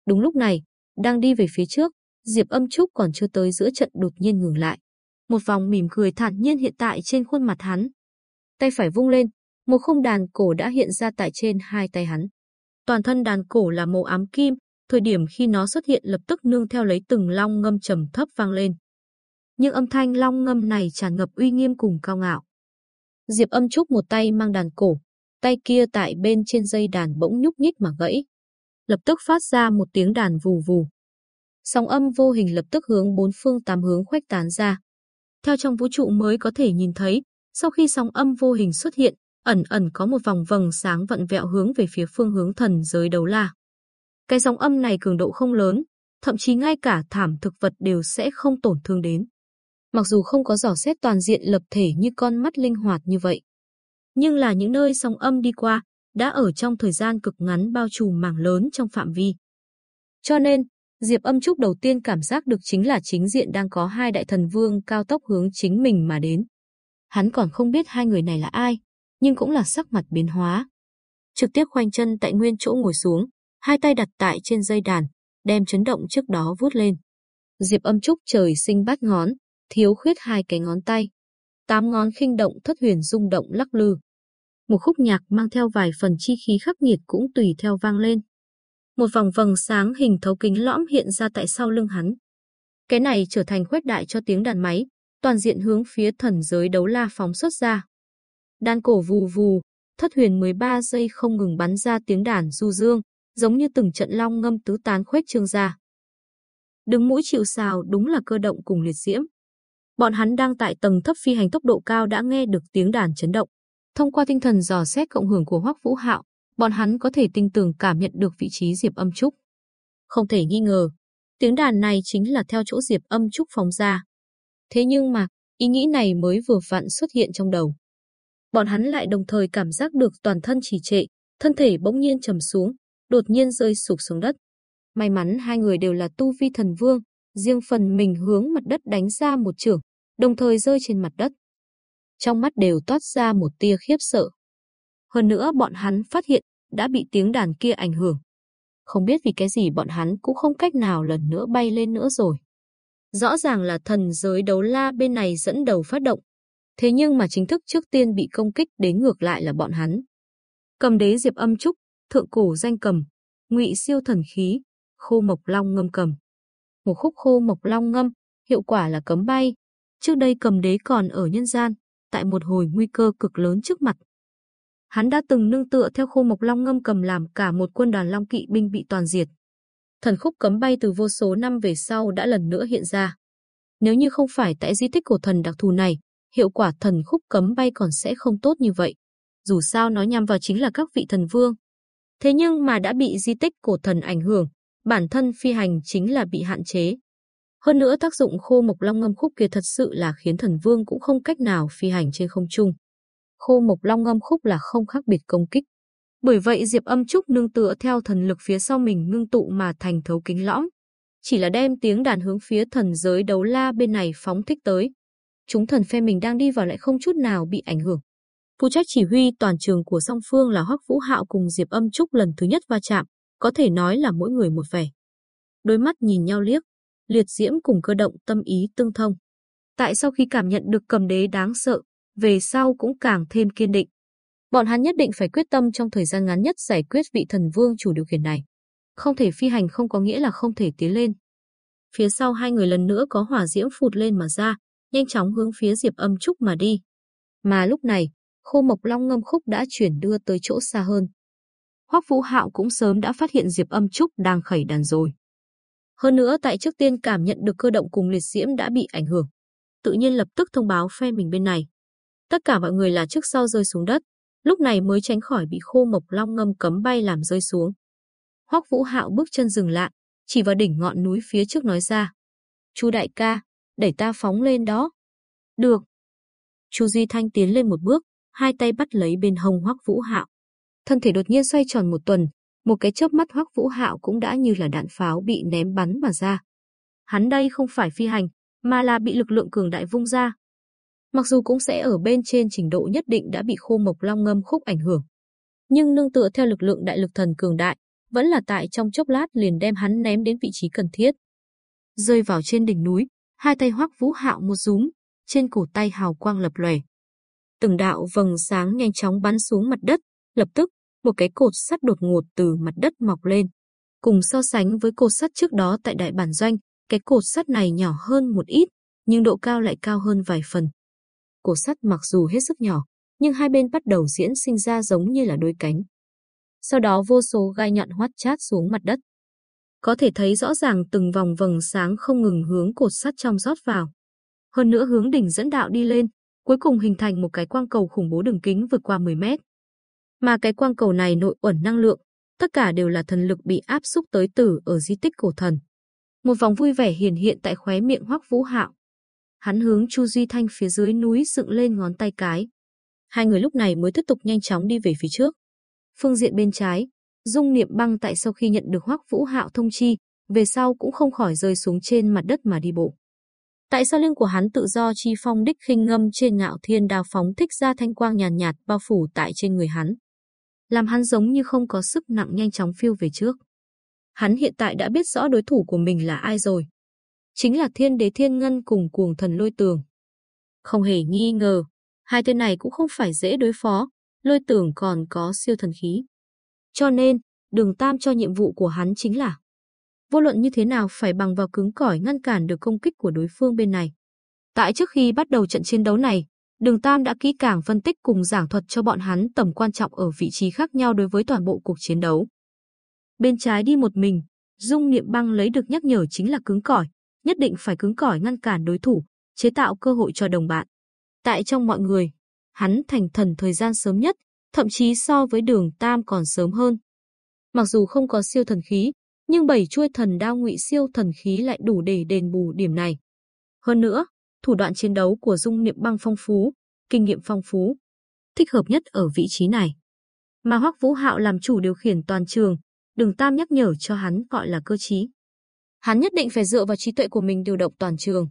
Đúng lúc này, đang đi về phía trước, Diệp Âm Trúc còn chưa tới giữa trận đột nhiên ngừng lại. Một vòng mỉm cười thản nhiên hiện tại trên khuôn mặt hắn. Tay phải vung lên, một khung đàn cổ đã hiện ra tại trên hai tay hắn. Toàn thân đàn cổ là màu ám kim, thời điểm khi nó xuất hiện lập tức nương theo lấy từng long ngâm trầm thấp vang lên. Nhưng âm thanh long ngâm này tràn ngập uy nghiêm cùng cao ngạo. Diệp âm trúc một tay mang đàn cổ, tay kia tại bên trên dây đàn bỗng nhúc nhích mà gãy. Lập tức phát ra một tiếng đàn vù vù. Sóng âm vô hình lập tức hướng bốn phương tám hướng khuếch tán ra. Theo trong vũ trụ mới có thể nhìn thấy, sau khi sóng âm vô hình xuất hiện, ẩn ẩn có một vòng vầng sáng vận vẹo hướng về phía phương hướng thần giới đấu la. Cái sóng âm này cường độ không lớn, thậm chí ngay cả thảm thực vật đều sẽ không tổn thương đến. Mặc dù không có dò xét toàn diện lập thể như con mắt linh hoạt như vậy, nhưng là những nơi sóng âm đi qua, đã ở trong thời gian cực ngắn bao trùm mảng lớn trong phạm vi. Cho nên, Diệp Âm Trúc đầu tiên cảm giác được chính là chính diện đang có hai đại thần vương cao tốc hướng chính mình mà đến. Hắn còn không biết hai người này là ai, nhưng cũng là sắc mặt biến hóa. Trực tiếp khoanh chân tại nguyên chỗ ngồi xuống, hai tay đặt tại trên dây đàn, đem chấn động trước đó vuốt lên. Diệp Âm Trúc trời sinh bát ngón, thiếu khuyết hai cái ngón tay. Tám ngón khinh động thất huyền rung động lắc lư. Một khúc nhạc mang theo vài phần chi khí khắc nghiệt cũng tùy theo vang lên. Một vòng vầng sáng hình thấu kính lõm hiện ra tại sau lưng hắn. Cái này trở thành khuếch đại cho tiếng đàn máy, toàn diện hướng phía thần giới đấu la phóng xuất ra. Đàn cổ vù vù, thất huyền 13 giây không ngừng bắn ra tiếng đàn du dương, giống như từng trận long ngâm tứ tán khuếch trương ra. Đứng mũi chịu sào đúng là cơ động cùng liệt diễm. Bọn hắn đang tại tầng thấp phi hành tốc độ cao đã nghe được tiếng đàn chấn động. Thông qua tinh thần dò xét cộng hưởng của Hoắc Vũ Hạo, bọn hắn có thể tinh tường cảm nhận được vị trí Diệp Âm Trúc. Không thể nghi ngờ, tiếng đàn này chính là theo chỗ Diệp Âm Trúc phóng ra. Thế nhưng mà, ý nghĩ này mới vừa vặn xuất hiện trong đầu. Bọn hắn lại đồng thời cảm giác được toàn thân trì trệ, thân thể bỗng nhiên trầm xuống, đột nhiên rơi sụp xuống đất. May mắn hai người đều là tu vi thần vương, riêng phần mình hướng mặt đất đánh ra một chưởng, đồng thời rơi trên mặt đất. Trong mắt đều toát ra một tia khiếp sợ. Hơn nữa bọn hắn phát hiện đã bị tiếng đàn kia ảnh hưởng. Không biết vì cái gì bọn hắn cũng không cách nào lần nữa bay lên nữa rồi. Rõ ràng là thần giới đấu la bên này dẫn đầu phát động. Thế nhưng mà chính thức trước tiên bị công kích đến ngược lại là bọn hắn. Cầm đế diệp âm trúc, thượng cổ danh cầm, ngụy siêu thần khí, khô mộc long ngâm cầm. Một khúc khô mộc long ngâm, hiệu quả là cấm bay. Trước đây cầm đế còn ở nhân gian, tại một hồi nguy cơ cực lớn trước mặt. Hắn đã từng nương tựa theo khô mộc long ngâm cầm làm cả một quân đoàn long kỵ binh bị toàn diệt. Thần khúc cấm bay từ vô số năm về sau đã lần nữa hiện ra. Nếu như không phải tại di tích cổ thần đặc thù này, hiệu quả thần khúc cấm bay còn sẽ không tốt như vậy. Dù sao nó nhằm vào chính là các vị thần vương. Thế nhưng mà đã bị di tích cổ thần ảnh hưởng, bản thân phi hành chính là bị hạn chế. Hơn nữa tác dụng khô mộc long ngâm khúc kia thật sự là khiến thần vương cũng không cách nào phi hành trên không trung. Khô mộc long ngâm khúc là không khác biệt công kích. Bởi vậy Diệp âm trúc nương tựa theo thần lực phía sau mình ngưng tụ mà thành thấu kính lõm. Chỉ là đem tiếng đàn hướng phía thần giới đấu la bên này phóng thích tới. Chúng thần phe mình đang đi vào lại không chút nào bị ảnh hưởng. Phụ trách chỉ huy toàn trường của song phương là Hoắc Vũ Hạo cùng Diệp Âm Trúc lần thứ nhất va chạm, có thể nói là mỗi người một vẻ. Đôi mắt nhìn nhau liếc, liệt diễm cùng cơ động tâm ý tương thông. Tại sau khi cảm nhận được cầm đế đáng sợ, về sau cũng càng thêm kiên định. Bọn hắn nhất định phải quyết tâm trong thời gian ngắn nhất giải quyết vị thần vương chủ điều khiển này. Không thể phi hành không có nghĩa là không thể tiến lên. Phía sau hai người lần nữa có hỏa diễm phụt lên mà ra, nhanh chóng hướng phía Diệp Âm Trúc mà đi. Mà lúc này, khô mộc long ngâm khúc đã chuyển đưa tới chỗ xa hơn. Hoắc Vũ Hạo cũng sớm đã phát hiện Diệp Âm Trúc đang khẩy đàn rồi. Hơn nữa tại trước tiên cảm nhận được cơ động cùng liệt diễm đã bị ảnh hưởng. Tự nhiên lập tức thông báo phe mình bên này. Tất cả mọi người là trước sau rơi xuống đất, lúc này mới tránh khỏi bị khô mộc long ngâm cấm bay làm rơi xuống. Hoắc Vũ Hạo bước chân dừng lại, chỉ vào đỉnh ngọn núi phía trước nói ra. Chu đại ca, đẩy ta phóng lên đó. Được. Chu Duy Thanh tiến lên một bước, hai tay bắt lấy bên hông Hoắc Vũ Hạo. Thân thể đột nhiên xoay tròn một tuần, một cái chớp mắt Hoắc Vũ Hạo cũng đã như là đạn pháo bị ném bắn mà ra. Hắn đây không phải phi hành, mà là bị lực lượng cường đại vung ra. Mặc dù cũng sẽ ở bên trên trình độ nhất định đã bị khô mộc long ngâm khúc ảnh hưởng, nhưng nương tựa theo lực lượng đại lực thần cường đại, vẫn là tại trong chốc lát liền đem hắn ném đến vị trí cần thiết. Rơi vào trên đỉnh núi, hai tay Hoắc Vũ Hạo một rúm, trên cổ tay hào quang lập lòe. Từng đạo vầng sáng nhanh chóng bắn xuống mặt đất, lập tức, một cái cột sắt đột ngột từ mặt đất mọc lên. Cùng so sánh với cột sắt trước đó tại đại bản doanh, cái cột sắt này nhỏ hơn một ít, nhưng độ cao lại cao hơn vài phần. Cột sắt mặc dù hết sức nhỏ, nhưng hai bên bắt đầu diễn sinh ra giống như là đôi cánh. Sau đó vô số gai nhọn hoắt chát xuống mặt đất. Có thể thấy rõ ràng từng vòng vầng sáng không ngừng hướng cột sắt trong rót vào. Hơn nữa hướng đỉnh dẫn đạo đi lên, cuối cùng hình thành một cái quang cầu khủng bố đường kính vượt qua 10 mét. Mà cái quang cầu này nội ẩn năng lượng, tất cả đều là thần lực bị áp xúc tới tử ở di tích cổ thần. Một vòng vui vẻ hiển hiện tại khóe miệng Hoắc Vũ Hạo. Hắn hướng Chu Duy Thanh phía dưới núi dựng lên ngón tay cái. Hai người lúc này mới tiếp tục nhanh chóng đi về phía trước. Phương diện bên trái, Dung Niệm Băng tại sau khi nhận được Hoắc Vũ Hạo thông chi, về sau cũng không khỏi rơi xuống trên mặt đất mà đi bộ. Tại sao lưng của hắn tự do chi phong đích khinh ngâm trên ngạo thiên đao phóng thích ra thanh quang nhàn nhạt, nhạt bao phủ tại trên người hắn. Làm hắn giống như không có sức nặng nhanh chóng phiêu về trước. Hắn hiện tại đã biết rõ đối thủ của mình là ai rồi. Chính là thiên đế thiên ngân cùng cuồng thần lôi tường. Không hề nghi ngờ, hai tên này cũng không phải dễ đối phó, lôi tường còn có siêu thần khí. Cho nên, đường tam cho nhiệm vụ của hắn chính là vô luận như thế nào phải bằng vào cứng cỏi ngăn cản được công kích của đối phương bên này. Tại trước khi bắt đầu trận chiến đấu này, Đường Tam đã kỹ càng phân tích cùng giảng thuật cho bọn hắn tầm quan trọng ở vị trí khác nhau đối với toàn bộ cuộc chiến đấu. Bên trái đi một mình, Dung Niệm Băng lấy được nhắc nhở chính là cứng cỏi, nhất định phải cứng cỏi ngăn cản đối thủ, chế tạo cơ hội cho đồng bạn. Tại trong mọi người, hắn thành thần thời gian sớm nhất, thậm chí so với Đường Tam còn sớm hơn. Mặc dù không có siêu thần khí, nhưng bảy chuôi thần đao ngụy siêu thần khí lại đủ để đền bù điểm này. Hơn nữa, thủ đoạn chiến đấu của Dung Niệm Băng phong phú, kinh nghiệm phong phú, thích hợp nhất ở vị trí này. Mà Hoắc Vũ Hạo làm chủ điều khiển toàn trường, Đường Tam nhắc nhở cho hắn gọi là cơ trí. Hắn nhất định phải dựa vào trí tuệ của mình điều động toàn trường,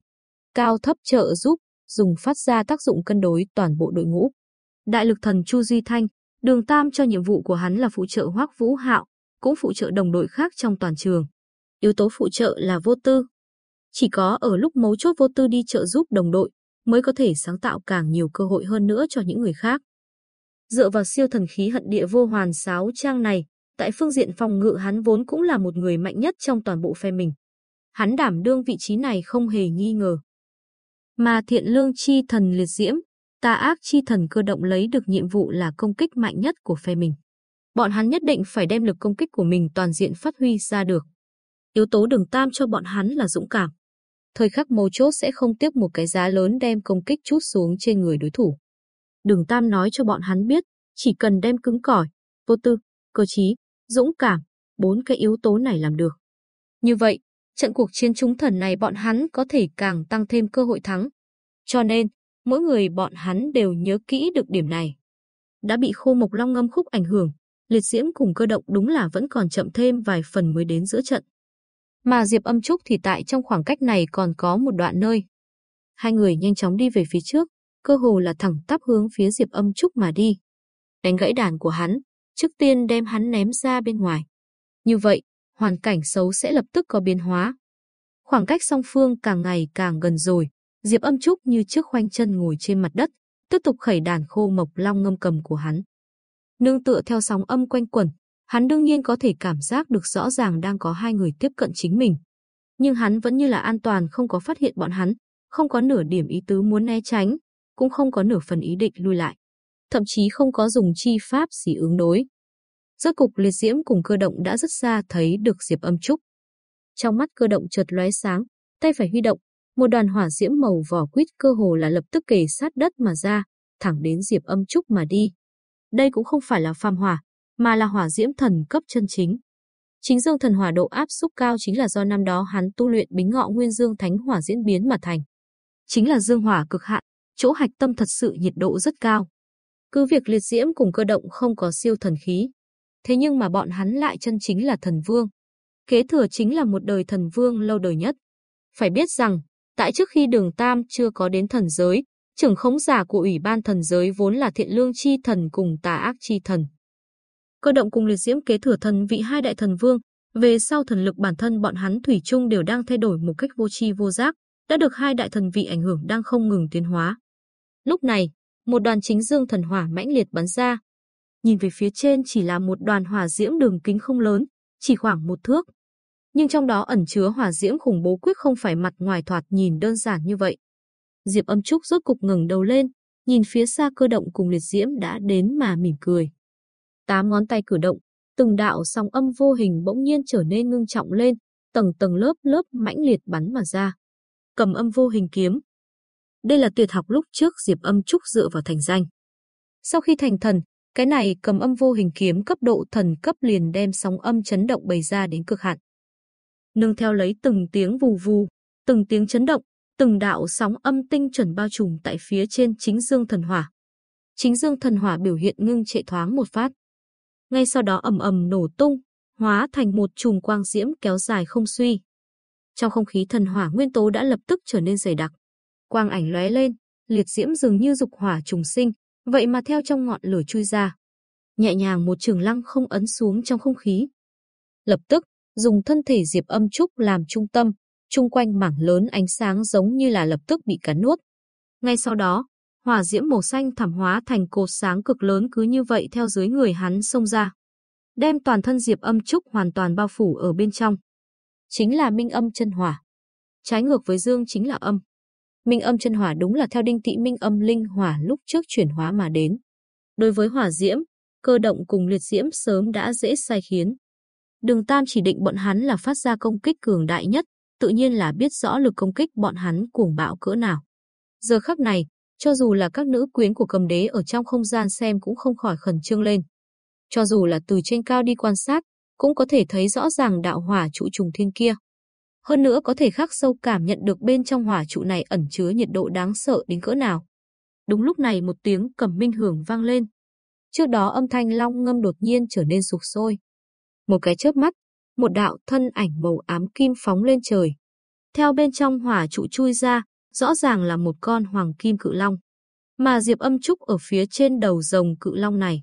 cao thấp trợ giúp, dùng phát ra tác dụng cân đối toàn bộ đội ngũ. Đại lực thần Chu Duy Thanh, Đường Tam cho nhiệm vụ của hắn là phụ trợ Hoắc Vũ Hạo, cũng phụ trợ đồng đội khác trong toàn trường. Yếu tố phụ trợ là vô tư. Chỉ có ở lúc mấu chốt vô tư đi trợ giúp đồng đội, mới có thể sáng tạo càng nhiều cơ hội hơn nữa cho những người khác. Dựa vào siêu thần khí hận địa vô hoàn sáo trang này, tại phương diện phòng ngự hắn vốn cũng là một người mạnh nhất trong toàn bộ phe mình. Hắn đảm đương vị trí này không hề nghi ngờ. Mà thiện lương chi thần liệt diễm, tà ác chi thần cơ động lấy được nhiệm vụ là công kích mạnh nhất của phe mình bọn hắn nhất định phải đem lực công kích của mình toàn diện phát huy ra được. Yếu tố đường tam cho bọn hắn là dũng cảm. Thời khắc mấu chốt sẽ không tiếp một cái giá lớn đem công kích chút xuống trên người đối thủ. Đường tam nói cho bọn hắn biết, chỉ cần đem cứng cỏi, vô tư, cơ trí, dũng cảm, bốn cái yếu tố này làm được. Như vậy, trận cuộc chiến chúng thần này bọn hắn có thể càng tăng thêm cơ hội thắng. Cho nên, mỗi người bọn hắn đều nhớ kỹ được điểm này. Đã bị khô mộc long ngâm khúc ảnh hưởng, liệt diễm cùng cơ động đúng là vẫn còn chậm thêm vài phần mới đến giữa trận. Mà Diệp Âm Trúc thì tại trong khoảng cách này còn có một đoạn nơi. Hai người nhanh chóng đi về phía trước, cơ hồ là thẳng tắp hướng phía Diệp Âm Trúc mà đi. Đánh gãy đàn của hắn, trước tiên đem hắn ném ra bên ngoài. Như vậy, hoàn cảnh xấu sẽ lập tức có biến hóa. Khoảng cách song phương càng ngày càng gần rồi, Diệp Âm Trúc như trước khoanh chân ngồi trên mặt đất, tiếp tục khẩy đàn khô mộc long ngâm cầm của hắn. Nương tựa theo sóng âm quanh quẩn, hắn đương nhiên có thể cảm giác được rõ ràng đang có hai người tiếp cận chính mình. Nhưng hắn vẫn như là an toàn không có phát hiện bọn hắn, không có nửa điểm ý tứ muốn né tránh, cũng không có nửa phần ý định lui lại. Thậm chí không có dùng chi pháp gì ứng đối. Rốt cục liệt diễm cùng cơ động đã rất xa thấy được Diệp âm trúc. Trong mắt cơ động chợt lóe sáng, tay phải huy động, một đoàn hỏa diễm màu vỏ quýt cơ hồ là lập tức kề sát đất mà ra, thẳng đến Diệp âm trúc mà đi. Đây cũng không phải là phàm hỏa, mà là hỏa diễm thần cấp chân chính. Chính dương thần hỏa độ áp xúc cao chính là do năm đó hắn tu luyện bính ngọ nguyên dương thánh hỏa diễn biến mà thành. Chính là dương hỏa cực hạn, chỗ hạch tâm thật sự nhiệt độ rất cao. Cứ việc liệt diễm cùng cơ động không có siêu thần khí. Thế nhưng mà bọn hắn lại chân chính là thần vương. Kế thừa chính là một đời thần vương lâu đời nhất. Phải biết rằng, tại trước khi đường Tam chưa có đến thần giới, trưởng khống giả của Ủy ban thần giới vốn là thiện lương chi thần cùng tà ác chi thần. Cơ động cùng liệt diễm kế thừa thần vị hai đại thần vương, về sau thần lực bản thân bọn hắn thủy chung đều đang thay đổi một cách vô tri vô giác, đã được hai đại thần vị ảnh hưởng đang không ngừng tiến hóa. Lúc này, một đoàn chính dương thần hỏa mãnh liệt bắn ra. Nhìn về phía trên chỉ là một đoàn hỏa diễm đường kính không lớn, chỉ khoảng một thước. Nhưng trong đó ẩn chứa hỏa diễm khủng bố quyết không phải mặt ngoài thoạt nhìn đơn giản như vậy. Diệp Âm Trúc rốt cục ngẩng đầu lên, nhìn phía xa cơ động cùng liệt diễm đã đến mà mỉm cười. Tám ngón tay cử động, từng đạo sóng âm vô hình bỗng nhiên trở nên ngưng trọng lên, tầng tầng lớp lớp mãnh liệt bắn mà ra. Cầm âm vô hình kiếm. Đây là tuyệt học lúc trước Diệp Âm Trúc dựa vào thành danh. Sau khi thành thần, cái này cầm âm vô hình kiếm cấp độ thần cấp liền đem sóng âm chấn động bày ra đến cực hạn. Nương theo lấy từng tiếng vù vù, từng tiếng chấn động, từng đạo sóng âm tinh chuẩn bao trùm tại phía trên chính dương thần hỏa. chính dương thần hỏa biểu hiện ngưng trệ thoáng một phát. Ngay sau đó ầm ầm nổ tung, hóa thành một chùm quang diễm kéo dài không suy. Trong không khí thần hỏa nguyên tố đã lập tức trở nên dày đặc. Quang ảnh lóe lên, liệt diễm dường như dục hỏa trùng sinh, vậy mà theo trong ngọn lửa chui ra. Nhẹ nhàng một trường lăng không ấn xuống trong không khí. Lập tức, dùng thân thể Diệp Âm Trúc làm trung tâm, chung quanh mảng lớn ánh sáng giống như là lập tức bị cắn nuốt. Ngay sau đó, hỏa diễm màu xanh thảm hóa thành cột sáng cực lớn cứ như vậy theo dưới người hắn xông ra, đem toàn thân Diệp Âm Trúc hoàn toàn bao phủ ở bên trong. Chính là Minh Âm chân hỏa. Trái ngược với dương chính là âm. Minh Âm chân hỏa đúng là theo đinh tị Minh Âm linh hỏa lúc trước chuyển hóa mà đến. Đối với hỏa diễm, cơ động cùng liệt diễm sớm đã dễ sai khiến. Đường Tam chỉ định bọn hắn là phát ra công kích cường đại nhất, tự nhiên là biết rõ lực công kích bọn hắn cuồng bạo cỡ nào. Giờ khắc này, cho dù là các nữ quyến của cầm đế ở trong không gian xem cũng không khỏi khẩn trương lên. Cho dù là từ trên cao đi quan sát, cũng có thể thấy rõ ràng đạo hỏa trụ trùng thiên kia. Hơn nữa có thể khắc sâu cảm nhận được bên trong hỏa trụ này ẩn chứa nhiệt độ đáng sợ đến cỡ nào. Đúng lúc này một tiếng cầm minh hưởng vang lên. Trước đó âm thanh long ngâm đột nhiên trở nên sục sôi. Một cái chớp mắt, một đạo thân ảnh màu ám kim phóng lên trời. Theo bên trong hỏa trụ chui ra, rõ ràng là một con hoàng kim cự long. Mà Diệp Âm Trúc ở phía trên đầu rồng cự long này.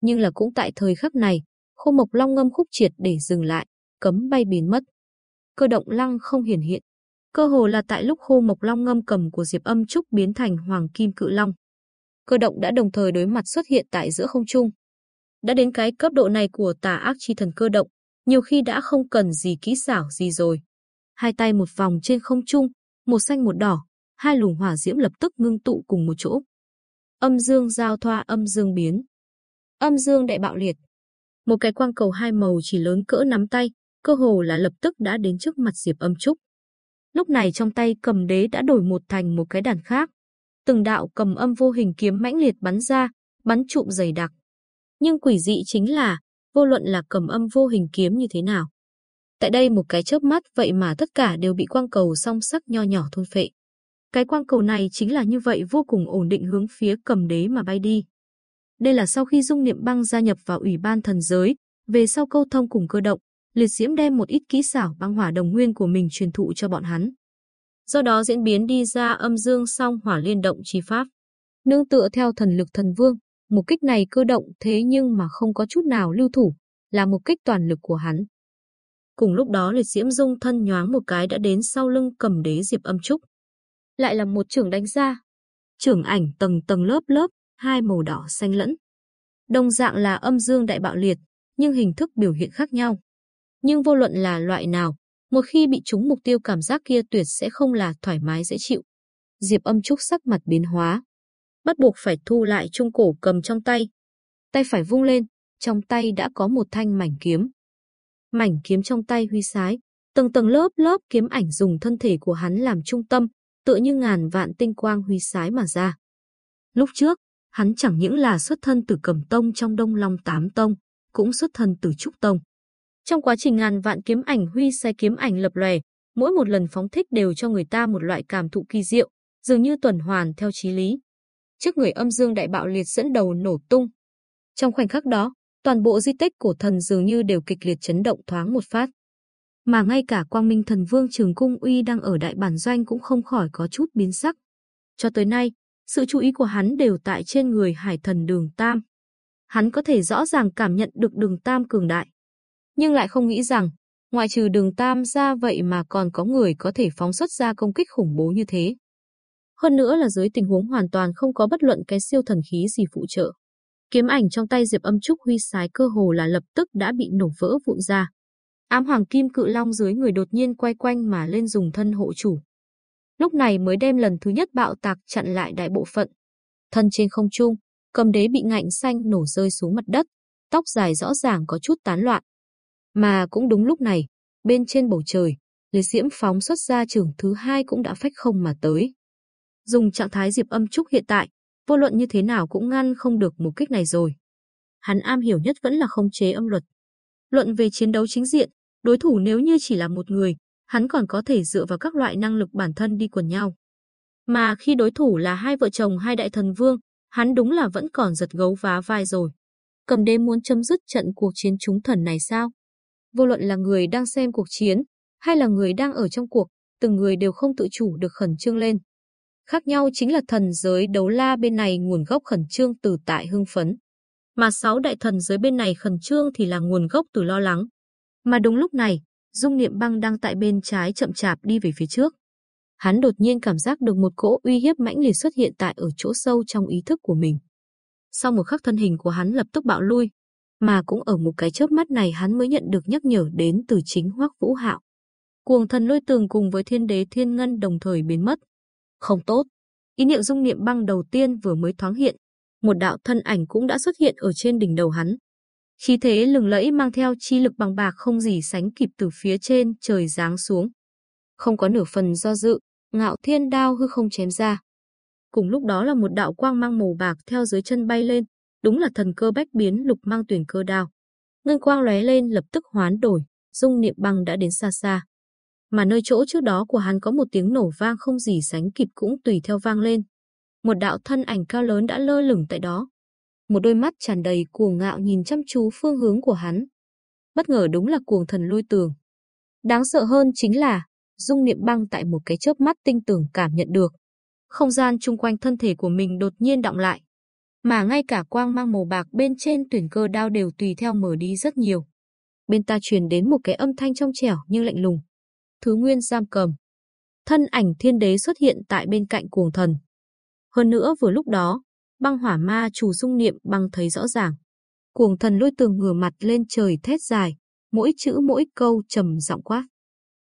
Nhưng là cũng tại thời khắc này, khô mộc long ngâm khúc triệt để dừng lại, cấm bay biến mất. Cơ động lăng không hiển hiện. Cơ hồ là tại lúc khô mộc long ngâm cầm của Diệp Âm Trúc biến thành hoàng kim cự long. Cơ động đã đồng thời đối mặt xuất hiện tại giữa không trung. Đã đến cái cấp độ này của tà ác chi thần cơ động, nhiều khi đã không cần gì kỹ xảo gì rồi. Hai tay một vòng trên không trung, một xanh một đỏ, hai luồng hỏa diễm lập tức ngưng tụ cùng một chỗ. Âm dương giao thoa âm dương biến. Âm dương đại bạo liệt. Một cái quang cầu hai màu chỉ lớn cỡ nắm tay, cơ hồ là lập tức đã đến trước mặt Diệp Âm Trúc. Lúc này trong tay cầm đế đã đổi một thành một cái đàn khác. Từng đạo cầm âm vô hình kiếm mãnh liệt bắn ra, bắn trụm dày đặc. Nhưng quỷ dị chính là, vô luận là cầm âm vô hình kiếm như thế nào. Tại đây một cái chớp mắt vậy mà tất cả đều bị quang cầu song sắc nho nhỏ thôn phệ. Cái quang cầu này chính là như vậy vô cùng ổn định hướng phía cầm đế mà bay đi. Đây là sau khi Dung Niệm Băng gia nhập vào Ủy ban thần giới, về sau câu thông cùng cơ động, Liệt Diễm đem một ít kỹ xảo băng hỏa đồng nguyên của mình truyền thụ cho bọn hắn. Do đó diễn biến đi ra âm dương song hỏa liên động chi pháp. Nương tựa theo thần lực thần vương, một kích này cơ động thế nhưng mà không có chút nào lưu thủ, là một kích toàn lực của hắn. Cùng lúc đó liệt diễm dung thân nhoáng một cái đã đến sau lưng cầm đế diệp âm trúc. Lại là một trưởng đánh ra. Trưởng ảnh tầng tầng lớp lớp, hai màu đỏ xanh lẫn. Đồng dạng là âm dương đại bạo liệt, nhưng hình thức biểu hiện khác nhau. Nhưng vô luận là loại nào, một khi bị trúng mục tiêu cảm giác kia tuyệt sẽ không là thoải mái dễ chịu. Diệp âm trúc sắc mặt biến hóa. Bắt buộc phải thu lại trung cổ cầm trong tay. Tay phải vung lên, trong tay đã có một thanh mảnh kiếm. Mảnh kiếm trong tay huy sái, từng tầng lớp lớp kiếm ảnh dùng thân thể của hắn làm trung tâm, tựa như ngàn vạn tinh quang huy sái mà ra. Lúc trước, hắn chẳng những là xuất thân từ Cẩm Tông trong Đông Long Tám Tông, cũng xuất thân từ Trúc Tông. Trong quá trình ngàn vạn kiếm ảnh huy sai kiếm ảnh lập lòe, mỗi một lần phóng thích đều cho người ta một loại cảm thụ kỳ diệu, dường như tuần hoàn theo chí lý. Trước người âm dương đại bạo liệt dẫn đầu nổ tung. Trong khoảnh khắc đó, toàn bộ di tích cổ thần dường như đều kịch liệt chấn động thoáng một phát. Mà ngay cả Quang Minh Thần Vương Trường Cung Uy đang ở đại bản doanh cũng không khỏi có chút biến sắc. Cho tới nay, sự chú ý của hắn đều tại trên người Hải Thần Đường Tam. Hắn có thể rõ ràng cảm nhận được Đường Tam cường đại, nhưng lại không nghĩ rằng, ngoại trừ Đường Tam ra vậy mà còn có người có thể phóng xuất ra công kích khủng bố như thế. Hơn nữa là dưới tình huống hoàn toàn không có bất luận cái siêu thần khí gì phụ trợ. Kiếm ảnh trong tay Diệp Âm Trúc huy sái cơ hồ là lập tức đã bị nổ vỡ vụn ra. Ám hoàng kim cự long dưới người đột nhiên quay quanh mà lên dùng thân hộ chủ. Lúc này mới đem lần thứ nhất bạo tạc chặn lại đại bộ phận. Thân trên không trung, cầm đế bị ngạnh xanh nổ rơi xuống mặt đất, tóc dài rõ ràng có chút tán loạn. Mà cũng đúng lúc này, bên trên bầu trời, liệt diễm phóng xuất ra trường thứ hai cũng đã phách không mà tới. Dùng trạng thái diệp âm trúc hiện tại, vô luận như thế nào cũng ngăn không được một kích này rồi. Hắn am hiểu nhất vẫn là không chế âm luật. Luận về chiến đấu chính diện, đối thủ nếu như chỉ là một người, hắn còn có thể dựa vào các loại năng lực bản thân đi quần nhau. Mà khi đối thủ là hai vợ chồng hai đại thần vương, hắn đúng là vẫn còn giật gấu vá vai rồi. Cầm đế muốn chấm dứt trận cuộc chiến chúng thần này sao? Vô luận là người đang xem cuộc chiến, hay là người đang ở trong cuộc, từng người đều không tự chủ được khẩn trương lên. Khác nhau chính là thần giới đấu la bên này nguồn gốc khẩn trương từ tại hưng phấn. Mà sáu đại thần giới bên này khẩn trương thì là nguồn gốc từ lo lắng. Mà đúng lúc này, Dung Niệm Băng đang tại bên trái chậm chạp đi về phía trước. Hắn đột nhiên cảm giác được một cỗ uy hiếp mãnh liệt xuất hiện tại ở chỗ sâu trong ý thức của mình. Sau một khắc thân hình của hắn lập tức bạo lui, mà cũng ở một cái chớp mắt này hắn mới nhận được nhắc nhở đến từ chính Hoắc Vũ Hạo. Cuồng thần lôi tường cùng với thiên đế thiên ngân đồng thời biến mất. Không tốt. Ý niệm dung niệm băng đầu tiên vừa mới thoáng hiện, một đạo thân ảnh cũng đã xuất hiện ở trên đỉnh đầu hắn. Khí thế lừng lẫy mang theo chi lực bằng bạc không gì sánh kịp từ phía trên trời giáng xuống. Không có nửa phần do dự, ngạo thiên đao hư không chém ra. Cùng lúc đó là một đạo quang mang màu bạc theo dưới chân bay lên, đúng là thần cơ bách biến lục mang tuyển cơ đao. Ngân quang lóe lên lập tức hoán đổi, dung niệm băng đã đến xa xa. Mà nơi chỗ trước đó của hắn có một tiếng nổ vang không gì sánh kịp cũng tùy theo vang lên. Một đạo thân ảnh cao lớn đã lơ lửng tại đó. Một đôi mắt tràn đầy cuồng ngạo nhìn chăm chú phương hướng của hắn. Bất ngờ đúng là cuồng thần lôi tường. Đáng sợ hơn chính là, dung niệm băng tại một cái chớp mắt tinh tường cảm nhận được. Không gian chung quanh thân thể của mình đột nhiên động lại. Mà ngay cả quang mang màu bạc bên trên tuyển cơ đao đều tùy theo mở đi rất nhiều. Bên ta truyền đến một cái âm thanh trong trẻo nhưng lạnh lùng. Thứ nguyên giam cầm. Thân ảnh thiên đế xuất hiện tại bên cạnh cuồng thần. Hơn nữa vừa lúc đó, băng hỏa ma chủ dung niệm băng thấy rõ ràng. Cuồng thần lôi tường ngửa mặt lên trời thét dài, mỗi chữ mỗi câu trầm giọng quát.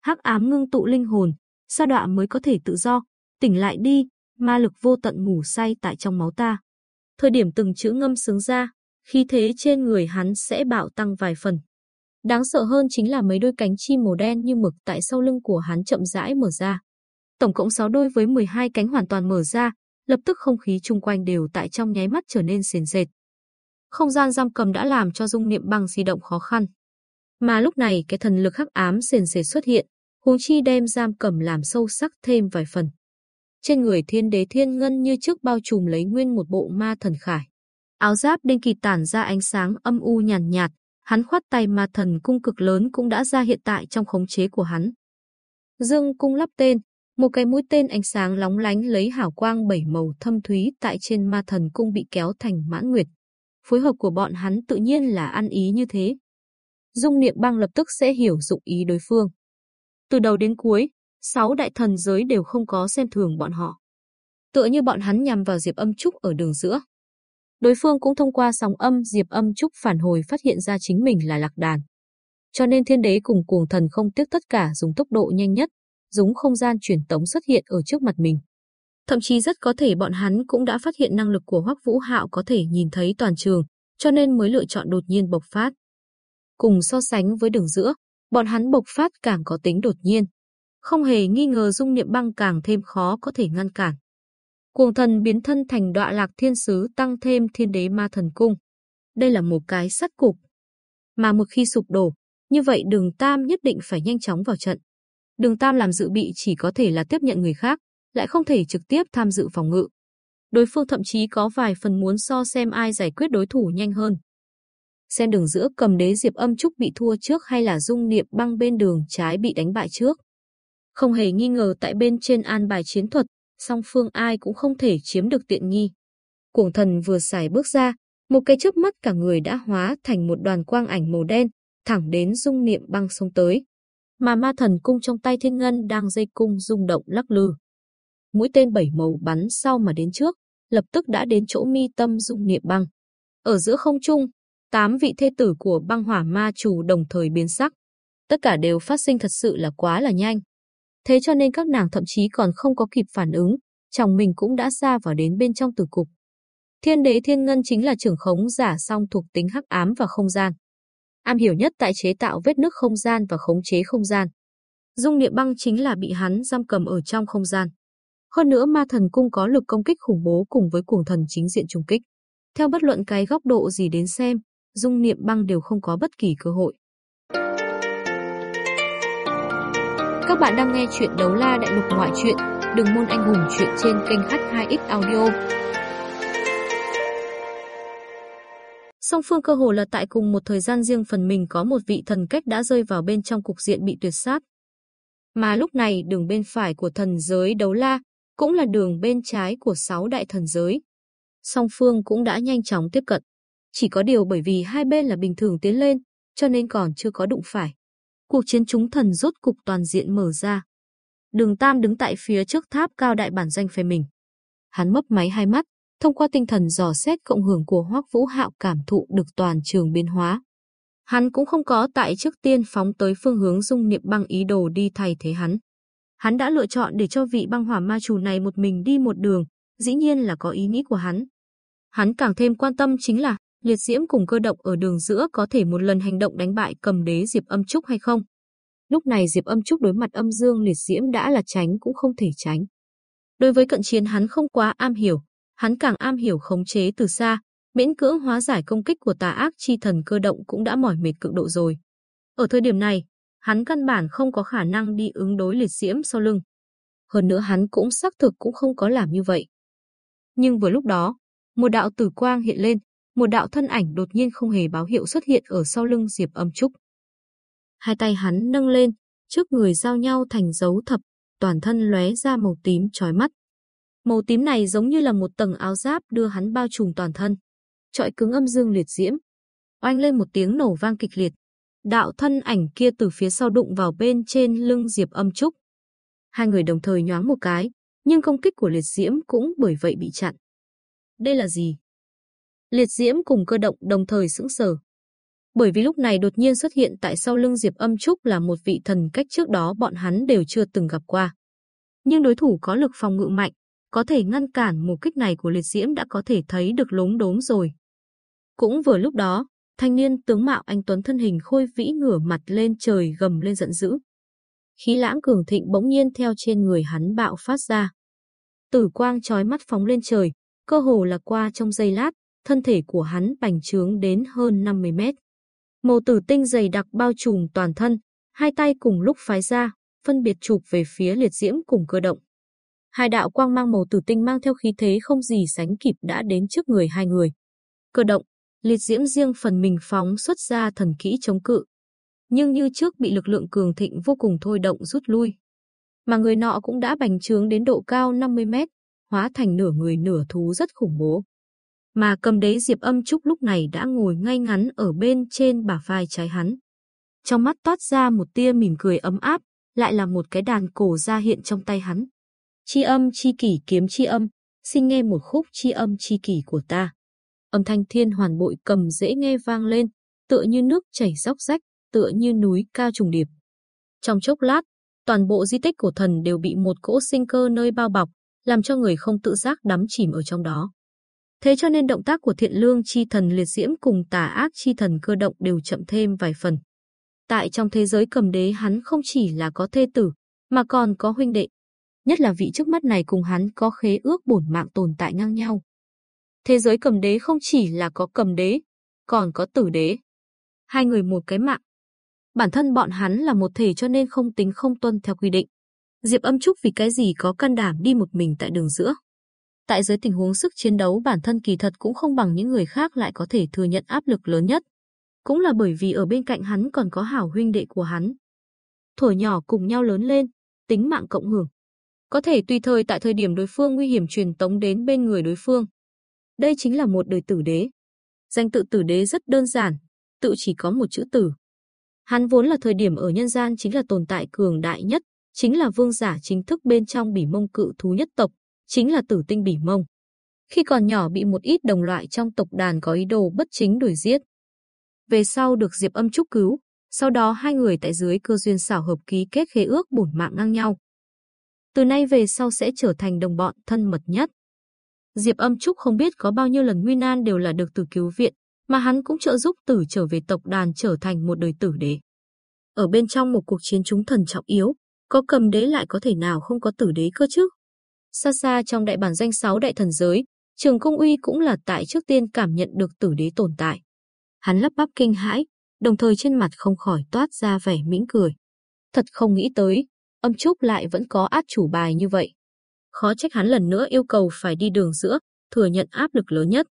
Hắc ám ngưng tụ linh hồn, sa đọa mới có thể tự do, tỉnh lại đi, ma lực vô tận ngủ say tại trong máu ta. Thời điểm từng chữ ngâm sướng ra, khí thế trên người hắn sẽ bạo tăng vài phần. Đáng sợ hơn chính là mấy đôi cánh chim màu đen như mực tại sau lưng của hắn chậm rãi mở ra. Tổng cộng 6 đôi với 12 cánh hoàn toàn mở ra, lập tức không khí chung quanh đều tại trong nháy mắt trở nên sền sệt. Không gian giam cầm đã làm cho dung niệm băng di động khó khăn. Mà lúc này cái thần lực hắc ám sền sệt xuất hiện, huống chi đem giam cầm làm sâu sắc thêm vài phần. Trên người thiên đế thiên ngân như trước bao trùm lấy nguyên một bộ ma thần khải. Áo giáp đen kỳ tản ra ánh sáng âm u nhàn nhạt, hắn khoát tay mà thần cung cực lớn cũng đã ra hiện tại trong khống chế của hắn. Dương cung lắp tên, một cái mũi tên ánh sáng lóng lánh lấy hảo quang bảy màu thâm thúy tại trên ma thần cung bị kéo thành mãn nguyệt. Phối hợp của bọn hắn tự nhiên là ăn ý như thế. Dung niệm băng lập tức sẽ hiểu dụng ý đối phương. Từ đầu đến cuối, sáu đại thần giới đều không có xem thường bọn họ. Tựa như bọn hắn nhằm vào Diệp Âm Trúc ở đường giữa. Đối phương cũng thông qua sóng âm Diệp Âm Trúc phản hồi phát hiện ra chính mình là lạc đàn. Cho nên thiên đế cùng cuồng thần không tiếc tất cả dùng tốc độ nhanh nhất, dùng không gian truyền tống xuất hiện ở trước mặt mình. Thậm chí rất có thể bọn hắn cũng đã phát hiện năng lực của Hoắc Vũ Hạo có thể nhìn thấy toàn trường, cho nên mới lựa chọn đột nhiên bộc phát. Cùng so sánh với đường giữa, bọn hắn bộc phát càng có tính đột nhiên. Không hề nghi ngờ dung niệm băng càng thêm khó có thể ngăn cản. Cuồng thần biến thân thành đọa lạc thiên sứ tăng thêm thiên đế ma thần cung. Đây là một cái sắt cục. Mà một khi sụp đổ, như vậy đường Tam nhất định phải nhanh chóng vào trận. Đường Tam làm dự bị chỉ có thể là tiếp nhận người khác, lại không thể trực tiếp tham dự phòng ngự. Đối phương thậm chí có vài phần muốn so xem ai giải quyết đối thủ nhanh hơn. Xem đường giữa cầm đế Diệp Âm Trúc bị thua trước hay là dung niệm băng bên đường trái bị đánh bại trước. Không hề nghi ngờ tại bên trên an bài chiến thuật, song phương ai cũng không thể chiếm được tiện nghi. Cuồng thần vừa xài bước ra, một cái chớp mắt cả người đã hóa thành một đoàn quang ảnh màu đen, thẳng đến dung niệm băng sông tới. Mà ma thần cung trong tay thiên ngân đang dây cung rung động lắc lư. Mũi tên bảy màu bắn sau mà đến trước, lập tức đã đến chỗ mi tâm dung niệm băng. Ở giữa không trung, tám vị thê tử của băng hỏa ma chủ đồng thời biến sắc. Tất cả đều phát sinh thật sự là quá là nhanh. Thế cho nên các nàng thậm chí còn không có kịp phản ứng, chồng mình cũng đã xa vào đến bên trong tử cục. Thiên đế thiên ngân chính là trưởng khống giả song thuộc tính hắc ám và không gian. Am hiểu nhất tại chế tạo vết nứt không gian và khống chế không gian. Dung niệm băng chính là bị hắn giam cầm ở trong không gian. Hơn nữa ma thần cung có lực công kích khủng bố cùng với cuồng thần chính diện trùng kích. Theo bất luận cái góc độ gì đến xem, dung niệm băng đều không có bất kỳ cơ hội. Các bạn đang nghe chuyện đấu la đại lục ngoại truyện, đừng môn anh hùng chuyện trên kênh H2X Audio. Song phương cơ hồ là tại cùng một thời gian riêng phần mình có một vị thần cách đã rơi vào bên trong cục diện bị tuyệt sát. Mà lúc này đường bên phải của thần giới đấu la cũng là đường bên trái của sáu đại thần giới. Song phương cũng đã nhanh chóng tiếp cận. Chỉ có điều bởi vì hai bên là bình thường tiến lên, cho nên còn chưa có đụng phải. Cuộc chiến chúng thần rốt cục toàn diện mở ra. Đường Tam đứng tại phía trước tháp cao đại bản danh phe mình. Hắn mấp máy hai mắt, thông qua tinh thần dò xét cộng hưởng của Hoắc Vũ Hạo cảm thụ được toàn trường biến hóa. Hắn cũng không có tại trước tiên phóng tới phương hướng dung niệm băng ý đồ đi thay thế hắn. Hắn đã lựa chọn để cho vị băng hỏa ma chủ này một mình đi một đường, dĩ nhiên là có ý nghĩ của hắn. Hắn càng thêm quan tâm chính là liệt diễm cùng cơ động ở đường giữa có thể một lần hành động đánh bại cầm đế Diệp Âm Trúc hay không. Lúc này Diệp Âm Trúc đối mặt âm dương liệt diễm đã là tránh cũng không thể tránh. Đối với cận chiến hắn không quá am hiểu, hắn càng am hiểu khống chế từ xa, miễn cưỡng hóa giải công kích của tà ác chi thần cơ động cũng đã mỏi mệt cực độ rồi. Ở thời điểm này, hắn căn bản không có khả năng đi ứng đối liệt diễm sau lưng. Hơn nữa hắn cũng xác thực cũng không có làm như vậy. Nhưng vừa lúc đó, một đạo tử quang hiện lên, một đạo thân ảnh đột nhiên không hề báo hiệu xuất hiện ở sau lưng Diệp Âm Trúc. Hai tay hắn nâng lên, trước người giao nhau thành dấu thập, toàn thân lóe ra màu tím chói mắt. Màu tím này giống như là một tầng áo giáp đưa hắn bao trùm toàn thân. Trọi cứng âm dương liệt diễm. Oanh lên một tiếng nổ vang kịch liệt. Đạo thân ảnh kia từ phía sau đụng vào bên trên lưng Diệp Âm Trúc. Hai người đồng thời nhoáng một cái, nhưng công kích của liệt diễm cũng bởi vậy bị chặn. Đây là gì? Liệt diễm cùng cơ động đồng thời sững sờ. Bởi vì lúc này đột nhiên xuất hiện tại sau lưng Diệp Âm Trúc là một vị thần cách trước đó bọn hắn đều chưa từng gặp qua. Nhưng đối thủ có lực phòng ngự mạnh, có thể ngăn cản một kích này của liệt diễm đã có thể thấy được lống đốm rồi. Cũng vừa lúc đó, thanh niên tướng mạo anh Tuấn thân hình khôi vĩ ngửa mặt lên trời gầm lên giận dữ. Khí lãng cường thịnh bỗng nhiên theo trên người hắn bạo phát ra. Tử quang chói mắt phóng lên trời, cơ hồ là qua trong giây lát, thân thể của hắn bành trướng đến hơn 50 mét. Màu tử tinh dày đặc bao trùm toàn thân, hai tay cùng lúc phái ra, phân biệt chụp về phía liệt diễm cùng cơ động. Hai đạo quang mang màu tử tinh mang theo khí thế không gì sánh kịp đã đến trước người hai người. Cơ động, liệt diễm riêng phần mình phóng xuất ra thần kỹ chống cự. Nhưng như trước bị lực lượng cường thịnh vô cùng thôi động rút lui. Mà người nọ cũng đã bành trướng đến độ cao 50 mét, hóa thành nửa người nửa thú rất khủng bố. Mà cầm đế Diệp Âm Trúc lúc này đã ngồi ngay ngắn ở bên trên bả vai trái hắn. Trong mắt toát ra một tia mỉm cười ấm áp, lại là một cái đàn cổ ra hiện trong tay hắn. Chi âm chi kỷ kiếm chi âm, xin nghe một khúc chi âm chi kỷ của ta. Âm thanh thiên hoàn bội cầm dễ nghe vang lên, tựa như nước chảy róc rách, tựa như núi cao trùng điệp. Trong chốc lát, toàn bộ di tích của thần đều bị một cỗ sinh cơ nơi bao bọc, làm cho người không tự giác đắm chìm ở trong đó. Thế cho nên động tác của thiện lương chi thần liệt diễm cùng tà ác chi thần cơ động đều chậm thêm vài phần. Tại trong thế giới cầm đế hắn không chỉ là có thê tử, mà còn có huynh đệ. Nhất là vị trước mắt này cùng hắn có khế ước bổn mạng tồn tại ngang nhau. Thế giới cầm đế không chỉ là có cầm đế, còn có tử đế. Hai người một cái mạng. Bản thân bọn hắn là một thể cho nên không tính không tuân theo quy định. Diệp âm trúc vì cái gì có can đảm đi một mình tại đường giữa. Tại dưới tình huống sức chiến đấu bản thân kỳ thật cũng không bằng những người khác lại có thể thừa nhận áp lực lớn nhất. Cũng là bởi vì ở bên cạnh hắn còn có hảo huynh đệ của hắn. Thổi nhỏ cùng nhau lớn lên, tính mạng cộng hưởng. Có thể tùy thời tại thời điểm đối phương nguy hiểm truyền tống đến bên người đối phương. Đây chính là một đời tử đế. Danh tự tử đế rất đơn giản, tự chỉ có một chữ tử. Hắn vốn là thời điểm ở nhân gian chính là tồn tại cường đại nhất, chính là vương giả chính thức bên trong bỉ mông cự thú nhất tộc, chính là tử tinh bỉ mông. Khi còn nhỏ bị một ít đồng loại trong tộc đàn có ý đồ bất chính đuổi giết. Về sau được Diệp Âm Trúc cứu, sau đó hai người tại dưới cơ duyên xảo hợp ký kết khế ước bổn mạng ngang nhau. Từ nay về sau sẽ trở thành đồng bọn thân mật nhất. Diệp Âm Trúc không biết có bao nhiêu lần nguy nan đều là được tử cứu viện, mà hắn cũng trợ giúp tử trở về tộc đàn trở thành một đời tử đế. Ở bên trong một cuộc chiến chúng thần trọng yếu, có cầm đế lại có thể nào không có tử đế cơ chứ? Xa xa trong đại bản danh sáu đại thần giới, Trường Công Uy cũng là tại trước tiên cảm nhận được tử đế tồn tại. Hắn lắp bắp kinh hãi, đồng thời trên mặt không khỏi toát ra vẻ mỉm cười. Thật không nghĩ tới, âm trúc lại vẫn có át chủ bài như vậy. Khó trách hắn lần nữa yêu cầu phải đi đường giữa, thừa nhận áp lực lớn nhất.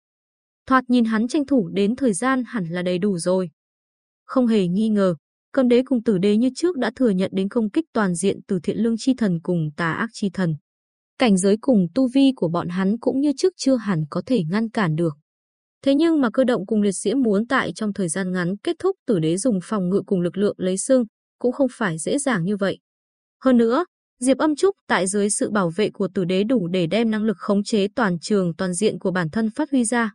Thoạt nhìn hắn tranh thủ đến thời gian hẳn là đầy đủ rồi. Không hề nghi ngờ, cầm đế cùng tử đế như trước đã thừa nhận đến công kích toàn diện từ thiện lương chi thần cùng tà ác chi thần. Cảnh giới cùng tu vi của bọn hắn cũng như trước chưa hẳn có thể ngăn cản được. Thế nhưng mà cơ động cùng liệt diễm muốn tại trong thời gian ngắn kết thúc tử đế dùng phòng ngự cùng lực lượng lấy xương cũng không phải dễ dàng như vậy. Hơn nữa, Diệp Âm Trúc tại dưới sự bảo vệ của tử đế đủ để đem năng lực khống chế toàn trường toàn diện của bản thân phát huy ra.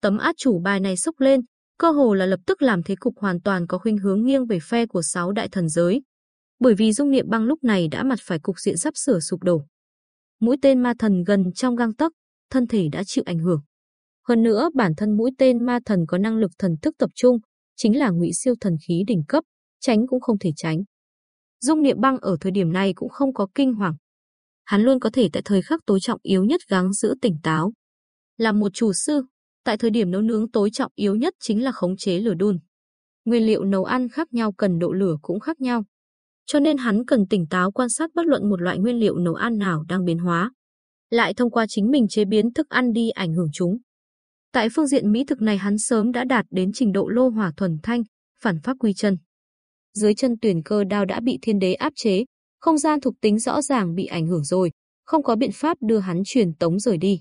Tấm át chủ bài này xúc lên, cơ hồ là lập tức làm thế cục hoàn toàn có khuynh hướng nghiêng về phe của sáu đại thần giới. Bởi vì dung niệm băng lúc này đã mặt phải cục diện sắp sửa sụp đổ. Mũi tên ma thần gần trong gang tấc, thân thể đã chịu ảnh hưởng. Hơn nữa, bản thân mũi tên ma thần có năng lực thần thức tập trung, chính là ngụy siêu thần khí đỉnh cấp, tránh cũng không thể tránh. Dung Niệm Băng ở thời điểm này cũng không có kinh hoàng. Hắn luôn có thể tại thời khắc tối trọng yếu nhất gắng giữ tỉnh táo. Là một chủ sư, tại thời điểm nấu nướng tối trọng yếu nhất chính là khống chế lửa đun. Nguyên liệu nấu ăn khác nhau cần độ lửa cũng khác nhau. Cho nên hắn cần tỉnh táo quan sát bất luận một loại nguyên liệu nấu ăn nào đang biến hóa. Lại thông qua chính mình chế biến thức ăn đi ảnh hưởng chúng. Tại phương diện mỹ thực này hắn sớm đã đạt đến trình độ lô hỏa thuần thanh, phản pháp quy chân dưới chân tuyển cơ đao đã bị thiên đế áp chế, không gian thuộc tính rõ ràng bị ảnh hưởng rồi, không có biện pháp đưa hắn truyền tống rời đi.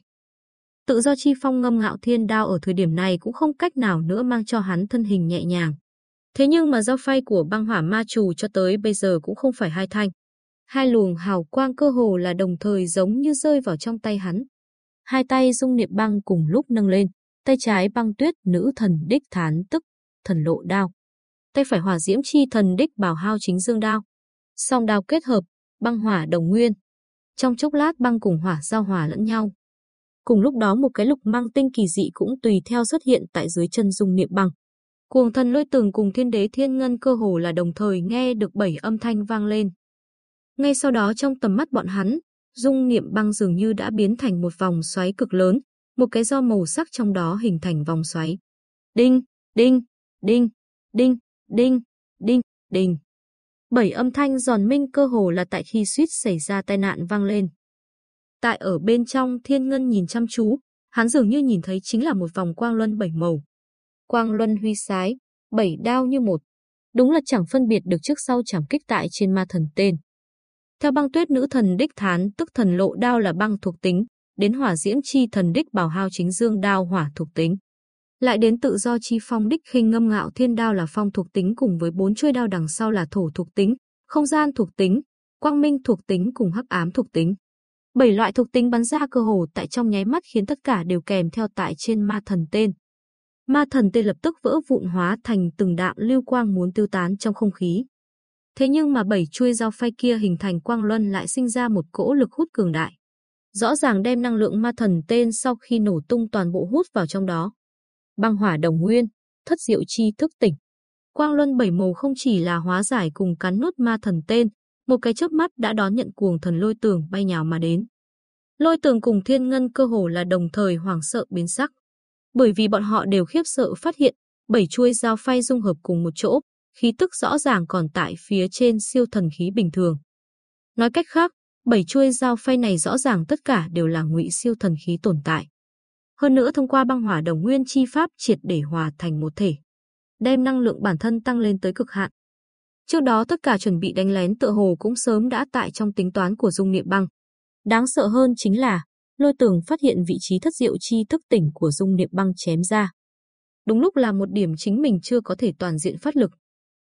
Tự do chi phong ngâm ngạo thiên đao ở thời điểm này cũng không cách nào nữa mang cho hắn thân hình nhẹ nhàng. Thế nhưng mà dao phay của băng hỏa ma chủ cho tới bây giờ cũng không phải hai thanh. Hai luồng hào quang cơ hồ là đồng thời giống như rơi vào trong tay hắn. Hai tay dung niệm băng cùng lúc nâng lên, tay trái băng tuyết nữ thần đích thán tức, thần lộ đao tay phải hỏa diễm chi thần đích bảo hao chính dương đao. Song đao kết hợp, băng hỏa đồng nguyên. Trong chốc lát băng cùng hỏa giao hòa lẫn nhau. Cùng lúc đó một cái lục mang tinh kỳ dị cũng tùy theo xuất hiện tại dưới chân dung niệm băng. Cuồng thần lôi tường cùng thiên đế thiên ngân cơ hồ là đồng thời nghe được bảy âm thanh vang lên. Ngay sau đó trong tầm mắt bọn hắn, dung niệm băng dường như đã biến thành một vòng xoáy cực lớn, một cái do màu sắc trong đó hình thành vòng xoáy. Đinh, đinh, đinh, đinh, đinh, đinh, đinh. Bảy âm thanh giòn minh cơ hồ là tại khi suýt xảy ra tai nạn vang lên. Tại ở bên trong thiên ngân nhìn chăm chú, hắn dường như nhìn thấy chính là một vòng quang luân bảy màu. Quang luân huy sái, bảy đao như một. Đúng là chẳng phân biệt được trước sau chẳng kích tại trên ma thần tên. Theo băng tuyết nữ thần đích thán tức thần lộ đao là băng thuộc tính, đến hỏa diễm chi thần đích bảo hao chính dương đao hỏa thuộc tính. Lại đến tự do chi phong đích khinh ngâm ngạo thiên đao là phong thuộc tính cùng với bốn chuôi đao đằng sau là thổ thuộc tính, không gian thuộc tính, quang minh thuộc tính cùng hắc ám thuộc tính. Bảy loại thuộc tính bắn ra cơ hồ tại trong nháy mắt khiến tất cả đều kèm theo tại trên ma thần tên. Ma thần tên lập tức vỡ vụn hóa thành từng đạo lưu quang muốn tiêu tán trong không khí. Thế nhưng mà bảy chuôi dao phay kia hình thành quang luân lại sinh ra một cỗ lực hút cường đại. Rõ ràng đem năng lượng ma thần tên sau khi nổ tung toàn bộ hút vào trong đó băng hỏa đồng nguyên, thất diệu chi thức tỉnh. Quang luân bảy màu không chỉ là hóa giải cùng cắn nuốt ma thần tên, một cái chớp mắt đã đón nhận cuồng thần lôi tường bay nhào mà đến. Lôi tường cùng thiên ngân cơ hồ là đồng thời hoảng sợ biến sắc. Bởi vì bọn họ đều khiếp sợ phát hiện, bảy chuôi dao phay dung hợp cùng một chỗ, khí tức rõ ràng còn tại phía trên siêu thần khí bình thường. Nói cách khác, bảy chuôi dao phay này rõ ràng tất cả đều là ngụy siêu thần khí tồn tại hơn nữa thông qua băng hỏa đồng nguyên chi pháp triệt để hòa thành một thể, đem năng lượng bản thân tăng lên tới cực hạn. Trước đó tất cả chuẩn bị đánh lén tựa hồ cũng sớm đã tại trong tính toán của dung niệm băng. Đáng sợ hơn chính là, lôi tường phát hiện vị trí thất diệu chi thức tỉnh của dung niệm băng chém ra. Đúng lúc là một điểm chính mình chưa có thể toàn diện phát lực.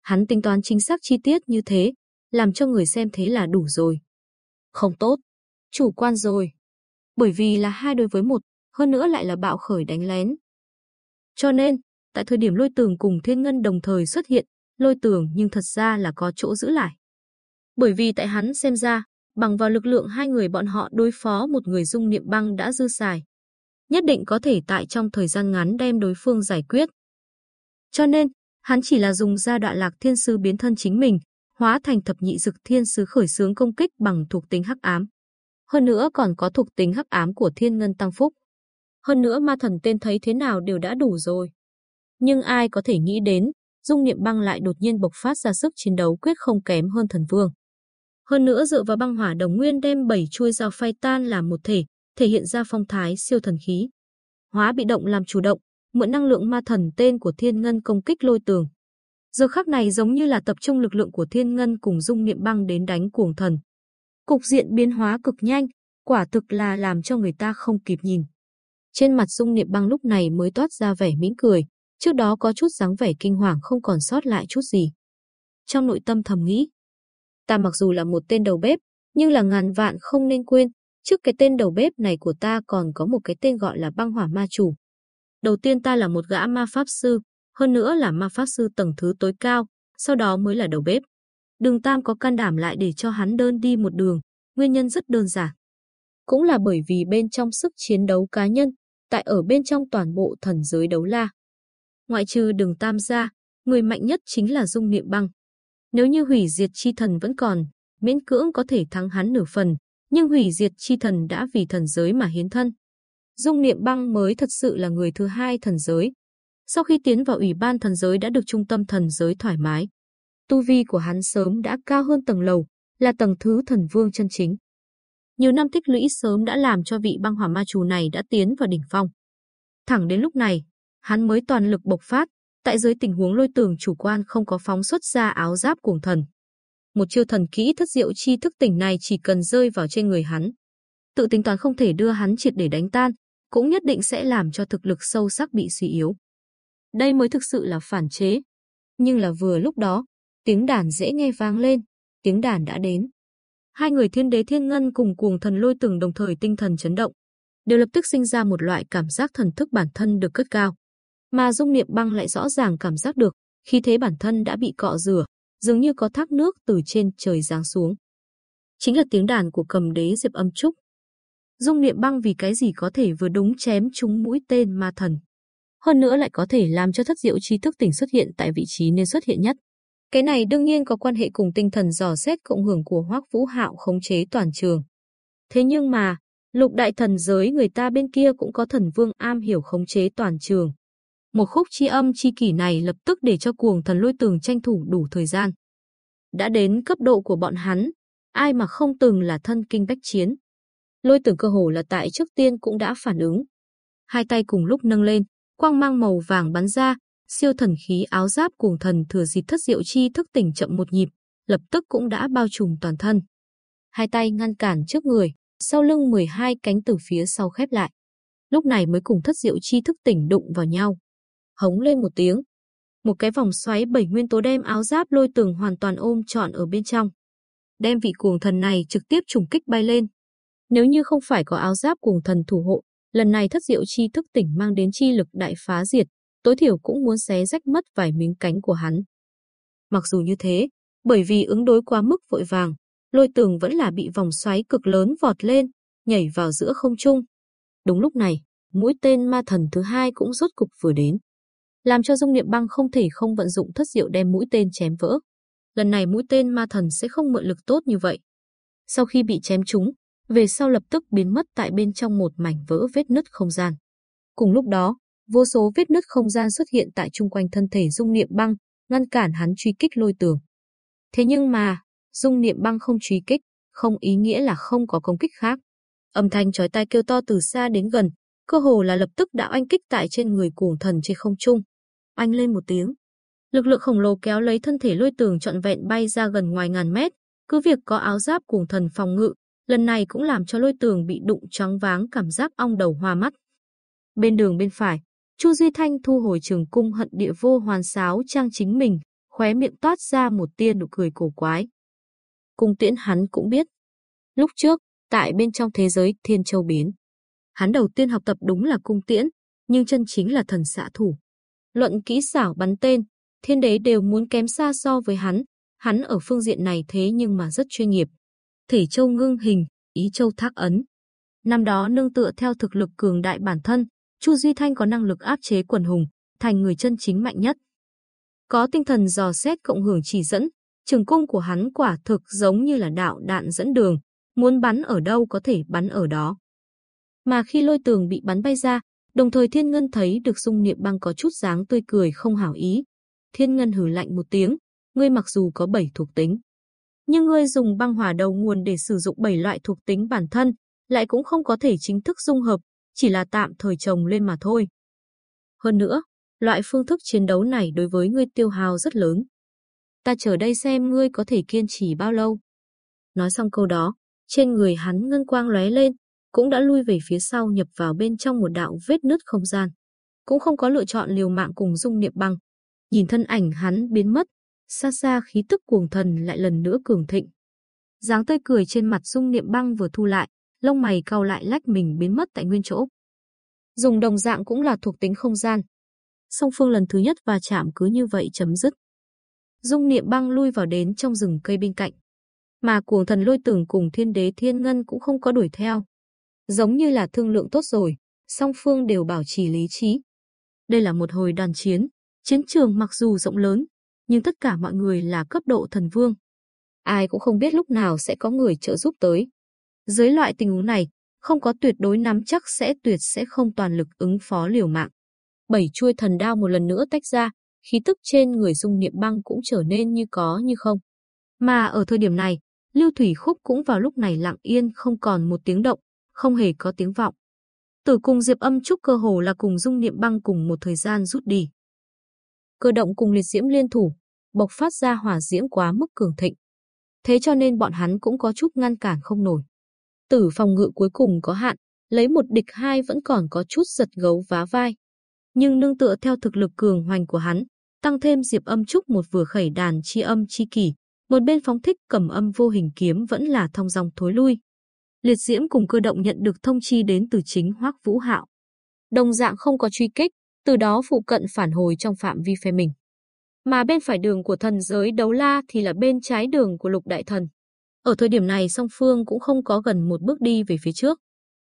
Hắn tính toán chính xác chi tiết như thế, làm cho người xem thế là đủ rồi. Không tốt, chủ quan rồi. Bởi vì là hai đối với một, hơn nữa lại là bạo khởi đánh lén. Cho nên, tại thời điểm lôi tường cùng thiên ngân đồng thời xuất hiện, lôi tường nhưng thật ra là có chỗ giữ lại. Bởi vì tại hắn xem ra, bằng vào lực lượng hai người bọn họ đối phó một người dung niệm băng đã dư xài. Nhất định có thể tại trong thời gian ngắn đem đối phương giải quyết. Cho nên, hắn chỉ là dùng ra đoạn lạc thiên sư biến thân chính mình, hóa thành thập nhị dực thiên sứ khởi xướng công kích bằng thuộc tính hắc ám. Hơn nữa còn có thuộc tính hắc ám của thiên ngân tăng phúc. Hơn nữa ma thần tên thấy thế nào đều đã đủ rồi. Nhưng ai có thể nghĩ đến, dung niệm băng lại đột nhiên bộc phát ra sức chiến đấu quyết không kém hơn thần vương. Hơn nữa dựa vào băng hỏa đồng nguyên đem bảy chuôi dao phay tan làm một thể, thể hiện ra phong thái siêu thần khí. hóa bị động làm chủ động, mượn năng lượng ma thần tên của Thiên Ngân công kích lôi tường. Giờ khắc này giống như là tập trung lực lượng của Thiên Ngân cùng Dung Niệm Băng đến đánh cuồng thần. Cục diện biến hóa cực nhanh, quả thực là làm cho người ta không kịp nhìn. Trên mặt Dung Niệm Băng lúc này mới toát ra vẻ mỉm cười, trước đó có chút dáng vẻ kinh hoàng không còn sót lại chút gì. Trong nội tâm thầm nghĩ, ta mặc dù là một tên đầu bếp, nhưng là ngàn vạn không nên quên, trước cái tên đầu bếp này của ta còn có một cái tên gọi là băng hỏa ma chủ. Đầu tiên ta là một gã ma pháp sư, hơn nữa là ma pháp sư tầng thứ tối cao, sau đó mới là đầu bếp. Đường Tam có can đảm lại để cho hắn đơn đi một đường, nguyên nhân rất đơn giản. Cũng là bởi vì bên trong sức chiến đấu cá nhân, tại ở bên trong toàn bộ thần giới đấu la. Ngoại trừ đường Tam ra, người mạnh nhất chính là Dung Niệm Băng. Nếu như hủy diệt chi thần vẫn còn, miễn cưỡng có thể thắng hắn nửa phần, nhưng hủy diệt chi thần đã vì thần giới mà hiến thân. Dung Niệm Băng mới thật sự là người thứ hai thần giới. Sau khi tiến vào ủy ban thần giới đã được trung tâm thần giới thoải mái. Tu vi của hắn sớm đã cao hơn tầng lầu, là tầng thứ thần vương chân chính. Nhiều năm tích lũy sớm đã làm cho vị băng hỏa ma chủ này đã tiến vào đỉnh phong. Thẳng đến lúc này, hắn mới toàn lực bộc phát, tại dưới tình huống lôi tường chủ quan không có phóng xuất ra áo giáp cuồng thần. Một chiêu thần kỹ thất diệu chi thức tỉnh này chỉ cần rơi vào trên người hắn. Tự tính toán không thể đưa hắn triệt để đánh tan, cũng nhất định sẽ làm cho thực lực sâu sắc bị suy yếu. Đây mới thực sự là phản chế. Nhưng là vừa lúc đó, tiếng đàn dễ nghe vang lên, tiếng đàn đã đến. Hai người thiên đế thiên ngân cùng cuồng thần lôi tường đồng thời tinh thần chấn động, đều lập tức sinh ra một loại cảm giác thần thức bản thân được cất cao. Mà dung niệm băng lại rõ ràng cảm giác được, khi thế bản thân đã bị cọ rửa, dường như có thác nước từ trên trời giáng xuống. Chính là tiếng đàn của cầm đế Diệp Âm Trúc. Dung niệm băng vì cái gì có thể vừa đúng chém trúng mũi tên ma thần. Hơn nữa lại có thể làm cho thất diệu chi thức tỉnh xuất hiện tại vị trí nên xuất hiện nhất. Cái này đương nhiên có quan hệ cùng tinh thần dò xét cộng hưởng của Hoắc Vũ Hạo khống chế toàn trường. Thế nhưng mà, lục đại thần giới người ta bên kia cũng có thần vương am hiểu khống chế toàn trường. Một khúc chi âm chi kỷ này lập tức để cho cuồng thần lôi tường tranh thủ đủ thời gian. Đã đến cấp độ của bọn hắn, ai mà không từng là thân kinh bách chiến. Lôi tường cơ hồ là tại trước tiên cũng đã phản ứng. Hai tay cùng lúc nâng lên, quang mang màu vàng bắn ra, siêu thần khí áo giáp cuồng thần thừa dịp thất diệu chi thức tỉnh chậm một nhịp, lập tức cũng đã bao trùm toàn thân. Hai tay ngăn cản trước người, sau lưng 12 cánh từ phía sau khép lại. Lúc này mới cùng thất diệu chi thức tỉnh đụng vào nhau. Hống lên một tiếng. Một cái vòng xoáy bảy nguyên tố đem áo giáp lôi tường hoàn toàn ôm trọn ở bên trong. Đem vị cuồng thần này trực tiếp trùng kích bay lên. Nếu như không phải có áo giáp cuồng thần thủ hộ, lần này thất diệu chi thức tỉnh mang đến chi lực đại phá diệt, tối thiểu cũng muốn xé rách mất vài miếng cánh của hắn. Mặc dù như thế, bởi vì ứng đối quá mức vội vàng, lôi tường vẫn là bị vòng xoáy cực lớn vọt lên, nhảy vào giữa không trung. Đúng lúc này, mũi tên ma thần thứ hai cũng rốt cục vừa đến. Làm cho dung niệm băng không thể không vận dụng thất diệu đem mũi tên chém vỡ. Lần này mũi tên ma thần sẽ không mượn lực tốt như vậy. Sau khi bị chém trúng, về sau lập tức biến mất tại bên trong một mảnh vỡ vết nứt không gian. Cùng lúc đó, vô số vết nứt không gian xuất hiện tại chung quanh thân thể dung niệm băng, ngăn cản hắn truy kích lôi tường. Thế nhưng mà, dung niệm băng không truy kích, không ý nghĩa là không có công kích khác. Âm thanh chói tai kêu to từ xa đến gần, cơ hồ là lập tức đã oanh kích tại trên người cuồng thần trên không trung. Oanh lên một tiếng. Lực lượng khổng lồ kéo lấy thân thể lôi tường trọn vẹn bay ra gần ngoài ngàn mét, cứ việc có áo giáp cùng thần phòng ngự, lần này cũng làm cho lôi tường bị đụng choáng váng cảm giác ong đầu hoa mắt. Bên đường bên phải, Chu Duy Thanh thu hồi trường cung hận địa vô hoàn sáo trang chính mình, khóe miệng toát ra một tia nụ cười cổ quái. Cung tiễn hắn cũng biết. Lúc trước, tại bên trong thế giới thiên châu biến, hắn đầu tiên học tập đúng là cung tiễn, nhưng chân chính là thần xạ thủ. Luận kỹ xảo bắn tên, thiên đế đều muốn kém xa so với hắn, hắn ở phương diện này thế nhưng mà rất chuyên nghiệp. Thể châu ngưng hình, ý châu thác ấn. Năm đó nương tựa theo thực lực cường đại bản thân, Chu Duy Thanh có năng lực áp chế quần hùng, thành người chân chính mạnh nhất. Có tinh thần dò xét cộng hưởng chỉ dẫn, trường cung của hắn quả thực giống như là đạo đạn dẫn đường, muốn bắn ở đâu có thể bắn ở đó. Mà khi lôi tường bị bắn bay ra, đồng thời Thiên Ngân thấy được Dung Niệm Băng có chút dáng tươi cười không hảo ý. Thiên Ngân hừ lạnh một tiếng, ngươi mặc dù có bảy thuộc tính, nhưng ngươi dùng băng hỏa đầu nguồn để sử dụng bảy loại thuộc tính bản thân, lại cũng không có thể chính thức dung hợp, chỉ là tạm thời trồng lên mà thôi. Hơn nữa, loại phương thức chiến đấu này đối với ngươi tiêu hao rất lớn. Ta chờ đây xem ngươi có thể kiên trì bao lâu. Nói xong câu đó, trên người hắn ngân quang lóe lên, cũng đã lui về phía sau nhập vào bên trong một đạo vết nứt không gian. Cũng không có lựa chọn liều mạng cùng dung niệm băng. Nhìn thân ảnh hắn biến mất, xa xa khí tức cuồng thần lại lần nữa cường thịnh. dáng tươi cười trên mặt dung niệm băng vừa thu lại, lông mày cau lại lách mình biến mất tại nguyên chỗ. Dùng đồng dạng cũng là thuộc tính không gian. Song phương lần thứ nhất và chạm cứ như vậy chấm dứt. Dung niệm băng lui vào đến trong rừng cây bên cạnh. Mà cuồng thần lôi tưởng cùng thiên đế thiên ngân cũng không có đuổi theo. Giống như là thương lượng tốt rồi, song phương đều bảo trì lý trí. Đây là một hồi đàn chiến, chiến trường mặc dù rộng lớn, nhưng tất cả mọi người là cấp độ thần vương. Ai cũng không biết lúc nào sẽ có người trợ giúp tới. Dưới loại tình huống này, không có tuyệt đối nắm chắc sẽ tuyệt sẽ không toàn lực ứng phó liều mạng. Bảy chuôi thần đao một lần nữa tách ra, khí tức trên người dung niệm băng cũng trở nên như có như không. Mà ở thời điểm này, Lưu Thủy Khúc cũng vào lúc này lặng yên không còn một tiếng động, không hề có tiếng vọng. Tử cùng Diệp Âm Trúc cơ hồ là cùng dung niệm băng cùng một thời gian rút đi. Cơ động cùng liệt diễm liên thủ, bộc phát ra hỏa diễm quá mức cường thịnh. Thế cho nên bọn hắn cũng có chút ngăn cản không nổi. Tử phòng ngự cuối cùng có hạn, lấy một địch hai vẫn còn có chút giật gấu vá vai. Nhưng nương tựa theo thực lực cường hoành của hắn, tăng thêm Diệp Âm Trúc một vừa khẩy đàn chi âm chi kỳ, một bên phóng thích cầm âm vô hình kiếm vẫn là thông dòng thối lui. Liệt Diễm cùng cơ động nhận được thông chi đến từ chính Hoắc Vũ Hạo. Đồng dạng không có truy kích, từ đó phụ cận phản hồi trong phạm vi phe mình. Mà bên phải đường của thần giới đấu la thì là bên trái đường của lục đại thần. Ở thời điểm này song phương cũng không có gần một bước đi về phía trước.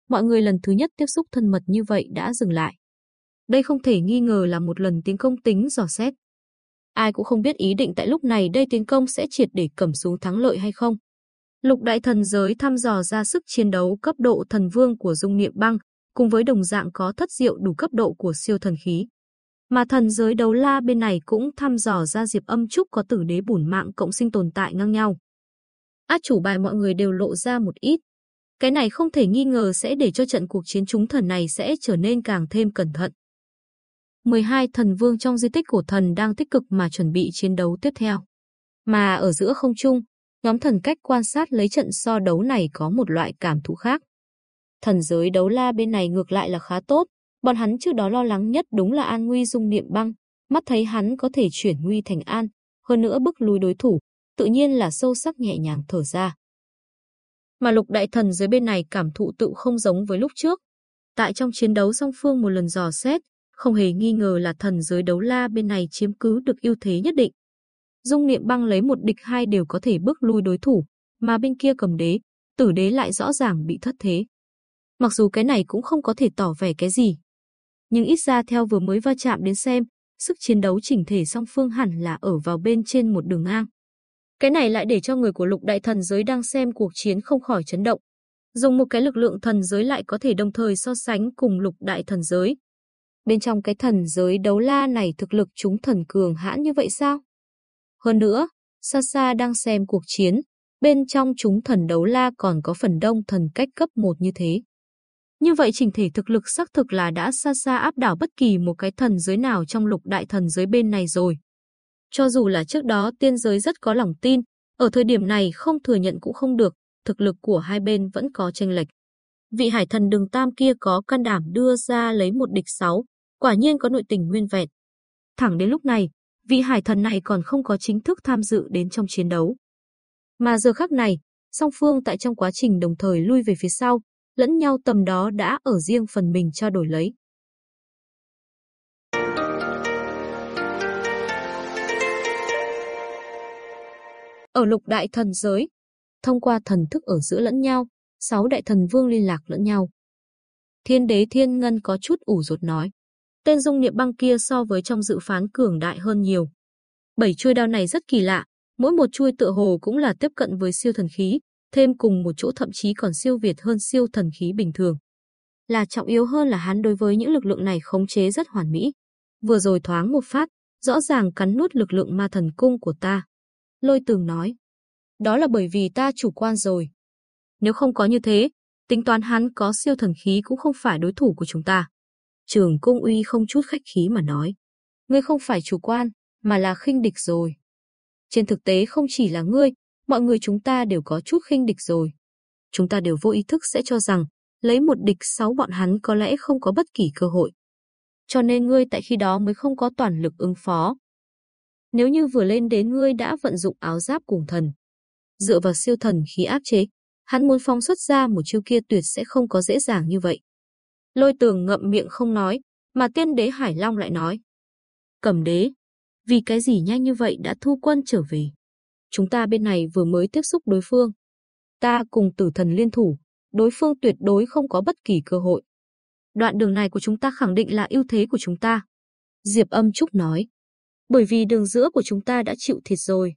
Mọi người lần thứ nhất tiếp xúc thân mật như vậy đã dừng lại. Đây không thể nghi ngờ là một lần tiến công tính dò xét. Ai cũng không biết ý định tại lúc này đây tiến công sẽ triệt để cầm xuống thắng lợi hay không. Lục đại thần giới thăm dò ra sức chiến đấu cấp độ thần vương của dung niệm băng, cùng với đồng dạng có thất diệu đủ cấp độ của siêu thần khí. Mà thần giới đấu la bên này cũng thăm dò ra diệp âm trúc có tử đế bổn mạng cộng sinh tồn tại ngang nhau. Át chủ bài mọi người đều lộ ra một ít. Cái này không thể nghi ngờ sẽ để cho trận cuộc chiến chúng thần này sẽ trở nên càng thêm cẩn thận. 12 thần vương trong di tích cổ thần đang tích cực mà chuẩn bị chiến đấu tiếp theo. Mà ở giữa không trung, nhóm thần cách quan sát lấy trận so đấu này có một loại cảm thụ khác. Thần giới đấu la bên này ngược lại là khá tốt, bọn hắn trước đó lo lắng nhất đúng là an nguy dung niệm băng, mắt thấy hắn có thể chuyển nguy thành an, hơn nữa bức lùi đối thủ, tự nhiên là sâu sắc nhẹ nhàng thở ra. Mà lục đại thần dưới bên này cảm thụ tự không giống với lúc trước. Tại trong chiến đấu song phương một lần dò xét, không hề nghi ngờ là thần giới đấu la bên này chiếm cứ được ưu thế nhất định. Dung niệm băng lấy một địch hai đều có thể bước lui đối thủ, mà bên kia cầm đế, tử đế lại rõ ràng bị thất thế. Mặc dù cái này cũng không có thể tỏ vẻ cái gì. Nhưng ít ra theo vừa mới va chạm đến xem, sức chiến đấu chỉnh thể song phương hẳn là ở vào bên trên một đường ngang. Cái này lại để cho người của lục đại thần giới đang xem cuộc chiến không khỏi chấn động. Dùng một cái lực lượng thần giới lại có thể đồng thời so sánh cùng lục đại thần giới. Bên trong cái thần giới đấu la này thực lực chúng thần cường hãn như vậy sao? Hơn nữa, xa xa đang xem cuộc chiến, bên trong chúng thần đấu la còn có phần đông thần cách cấp 1 như thế. Như vậy trình thể thực lực xác thực là đã xa xa áp đảo bất kỳ một cái thần giới nào trong lục đại thần giới bên này rồi. Cho dù là trước đó tiên giới rất có lòng tin, ở thời điểm này không thừa nhận cũng không được, thực lực của hai bên vẫn có tranh lệch. Vị hải thần đường tam kia có can đảm đưa ra lấy một địch sáu, quả nhiên có nội tình nguyên vẹn. Thẳng đến lúc này, vị hải thần này còn không có chính thức tham dự đến trong chiến đấu. Mà giờ khắc này, song phương tại trong quá trình đồng thời lui về phía sau, lẫn nhau tầm đó đã ở riêng phần mình trao đổi lấy. Ở lục đại thần giới, thông qua thần thức ở giữa lẫn nhau, sáu đại thần vương liên lạc lẫn nhau. Thiên đế thiên ngân có chút ủ rột nói. Tên dung niệm băng kia so với trong dự phán cường đại hơn nhiều. Bảy chuôi đao này rất kỳ lạ, mỗi một chuôi tựa hồ cũng là tiếp cận với siêu thần khí, thêm cùng một chỗ thậm chí còn siêu việt hơn siêu thần khí bình thường. Là trọng yếu hơn là hắn đối với những lực lượng này khống chế rất hoàn mỹ. Vừa rồi thoáng một phát, rõ ràng cắn nuốt lực lượng ma thần cung của ta. Lôi tường nói, đó là bởi vì ta chủ quan rồi. Nếu không có như thế, Tính toán hắn có siêu thần khí cũng không phải đối thủ của chúng ta. Trường Cung Uy không chút khách khí mà nói. Ngươi không phải chủ quan, mà là khinh địch rồi. Trên thực tế không chỉ là ngươi, mọi người chúng ta đều có chút khinh địch rồi. Chúng ta đều vô ý thức sẽ cho rằng, lấy một địch sáu bọn hắn có lẽ không có bất kỳ cơ hội. Cho nên ngươi tại khi đó mới không có toàn lực ứng phó. Nếu như vừa lên đến ngươi đã vận dụng áo giáp cùng thần, dựa vào siêu thần khí áp chế, hắn muốn phóng xuất ra một chiêu kia tuyệt sẽ không có dễ dàng như vậy. Lôi tường ngậm miệng không nói, mà tiên đế Hải Long lại nói. cẩm đế, vì cái gì nhanh như vậy đã thu quân trở về? Chúng ta bên này vừa mới tiếp xúc đối phương. Ta cùng tử thần liên thủ, đối phương tuyệt đối không có bất kỳ cơ hội. Đoạn đường này của chúng ta khẳng định là ưu thế của chúng ta. Diệp âm trúc nói. Bởi vì đường giữa của chúng ta đã chịu thiệt rồi.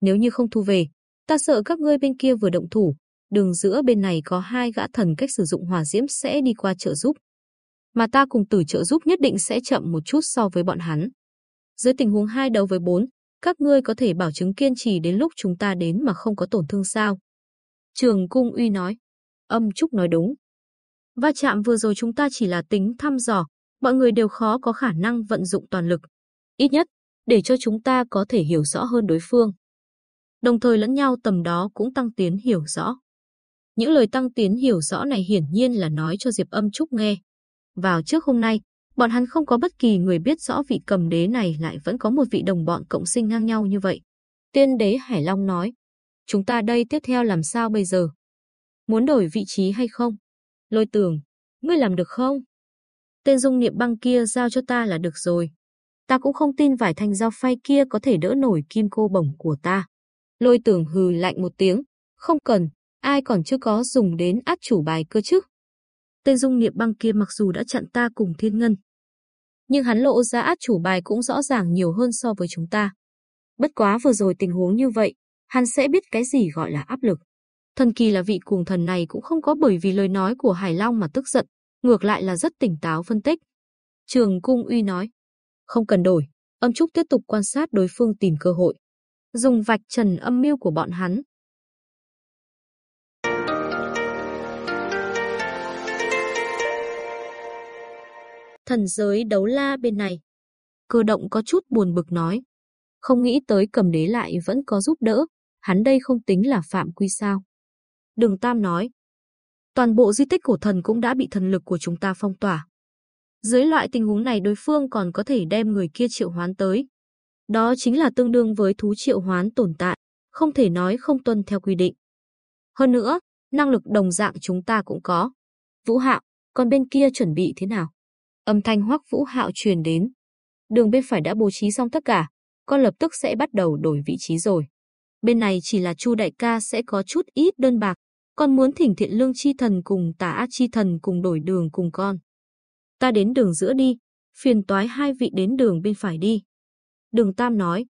Nếu như không thu về, ta sợ các ngươi bên kia vừa động thủ, đường giữa bên này có hai gã thần cách sử dụng hỏa diễm sẽ đi qua trợ giúp. Mà ta cùng tử trợ giúp nhất định sẽ chậm một chút so với bọn hắn. Dưới tình huống hai đấu với bốn, các ngươi có thể bảo chứng kiên trì đến lúc chúng ta đến mà không có tổn thương sao? Trường Cung Uy nói. Âm Trúc nói đúng. Va chạm vừa rồi chúng ta chỉ là tính thăm dò, mọi người đều khó có khả năng vận dụng toàn lực. Ít nhất, để cho chúng ta có thể hiểu rõ hơn đối phương. Đồng thời lẫn nhau tầm đó cũng tăng tiến hiểu rõ. Những lời tăng tiến hiểu rõ này hiển nhiên là nói cho Diệp Âm Trúc nghe. Vào trước hôm nay, bọn hắn không có bất kỳ người biết rõ vị cầm đế này lại vẫn có một vị đồng bọn cộng sinh ngang nhau như vậy. Tiên đế Hải Long nói, chúng ta đây tiếp theo làm sao bây giờ? Muốn đổi vị trí hay không? Lôi tường, ngươi làm được không? Tên dung niệm băng kia giao cho ta là được rồi. Ta cũng không tin vải thanh dao phay kia có thể đỡ nổi kim cô bổng của ta. Lôi tường hừ lạnh một tiếng, không cần, ai còn chưa có dùng đến át chủ bài cơ chứ. Tên dung niệm băng kia mặc dù đã chặn ta cùng thiên ngân. Nhưng hắn lộ ra át chủ bài cũng rõ ràng nhiều hơn so với chúng ta. Bất quá vừa rồi tình huống như vậy, hắn sẽ biết cái gì gọi là áp lực. Thần kỳ là vị cuồng thần này cũng không có bởi vì lời nói của Hải Long mà tức giận, ngược lại là rất tỉnh táo phân tích. Trường Cung Uy nói, không cần đổi, âm trúc tiếp tục quan sát đối phương tìm cơ hội. Dùng vạch trần âm mưu của bọn hắn. Thần giới đấu la bên này. Cơ động có chút buồn bực nói. Không nghĩ tới cầm đế lại vẫn có giúp đỡ, hắn đây không tính là phạm quy sao. Đường Tam nói, toàn bộ di tích cổ thần cũng đã bị thần lực của chúng ta phong tỏa. Dưới loại tình huống này đối phương còn có thể đem người kia triệu hoán tới. Đó chính là tương đương với thú triệu hoán tồn tại, không thể nói không tuân theo quy định. Hơn nữa, năng lực đồng dạng chúng ta cũng có. Vũ Hạo, còn bên kia chuẩn bị thế nào? Âm thanh Hoắc Vũ Hạo truyền đến. Đường bên phải đã bố trí xong tất cả, con lập tức sẽ bắt đầu đổi vị trí rồi. Bên này chỉ là Chu đại ca sẽ có chút ít đơn bạc, con muốn thỉnh thiện lương chi thần cùng tà ác chi thần cùng đổi đường cùng con. Ta đến đường giữa đi, phiền toái hai vị đến đường bên phải đi. Đường Tam nói.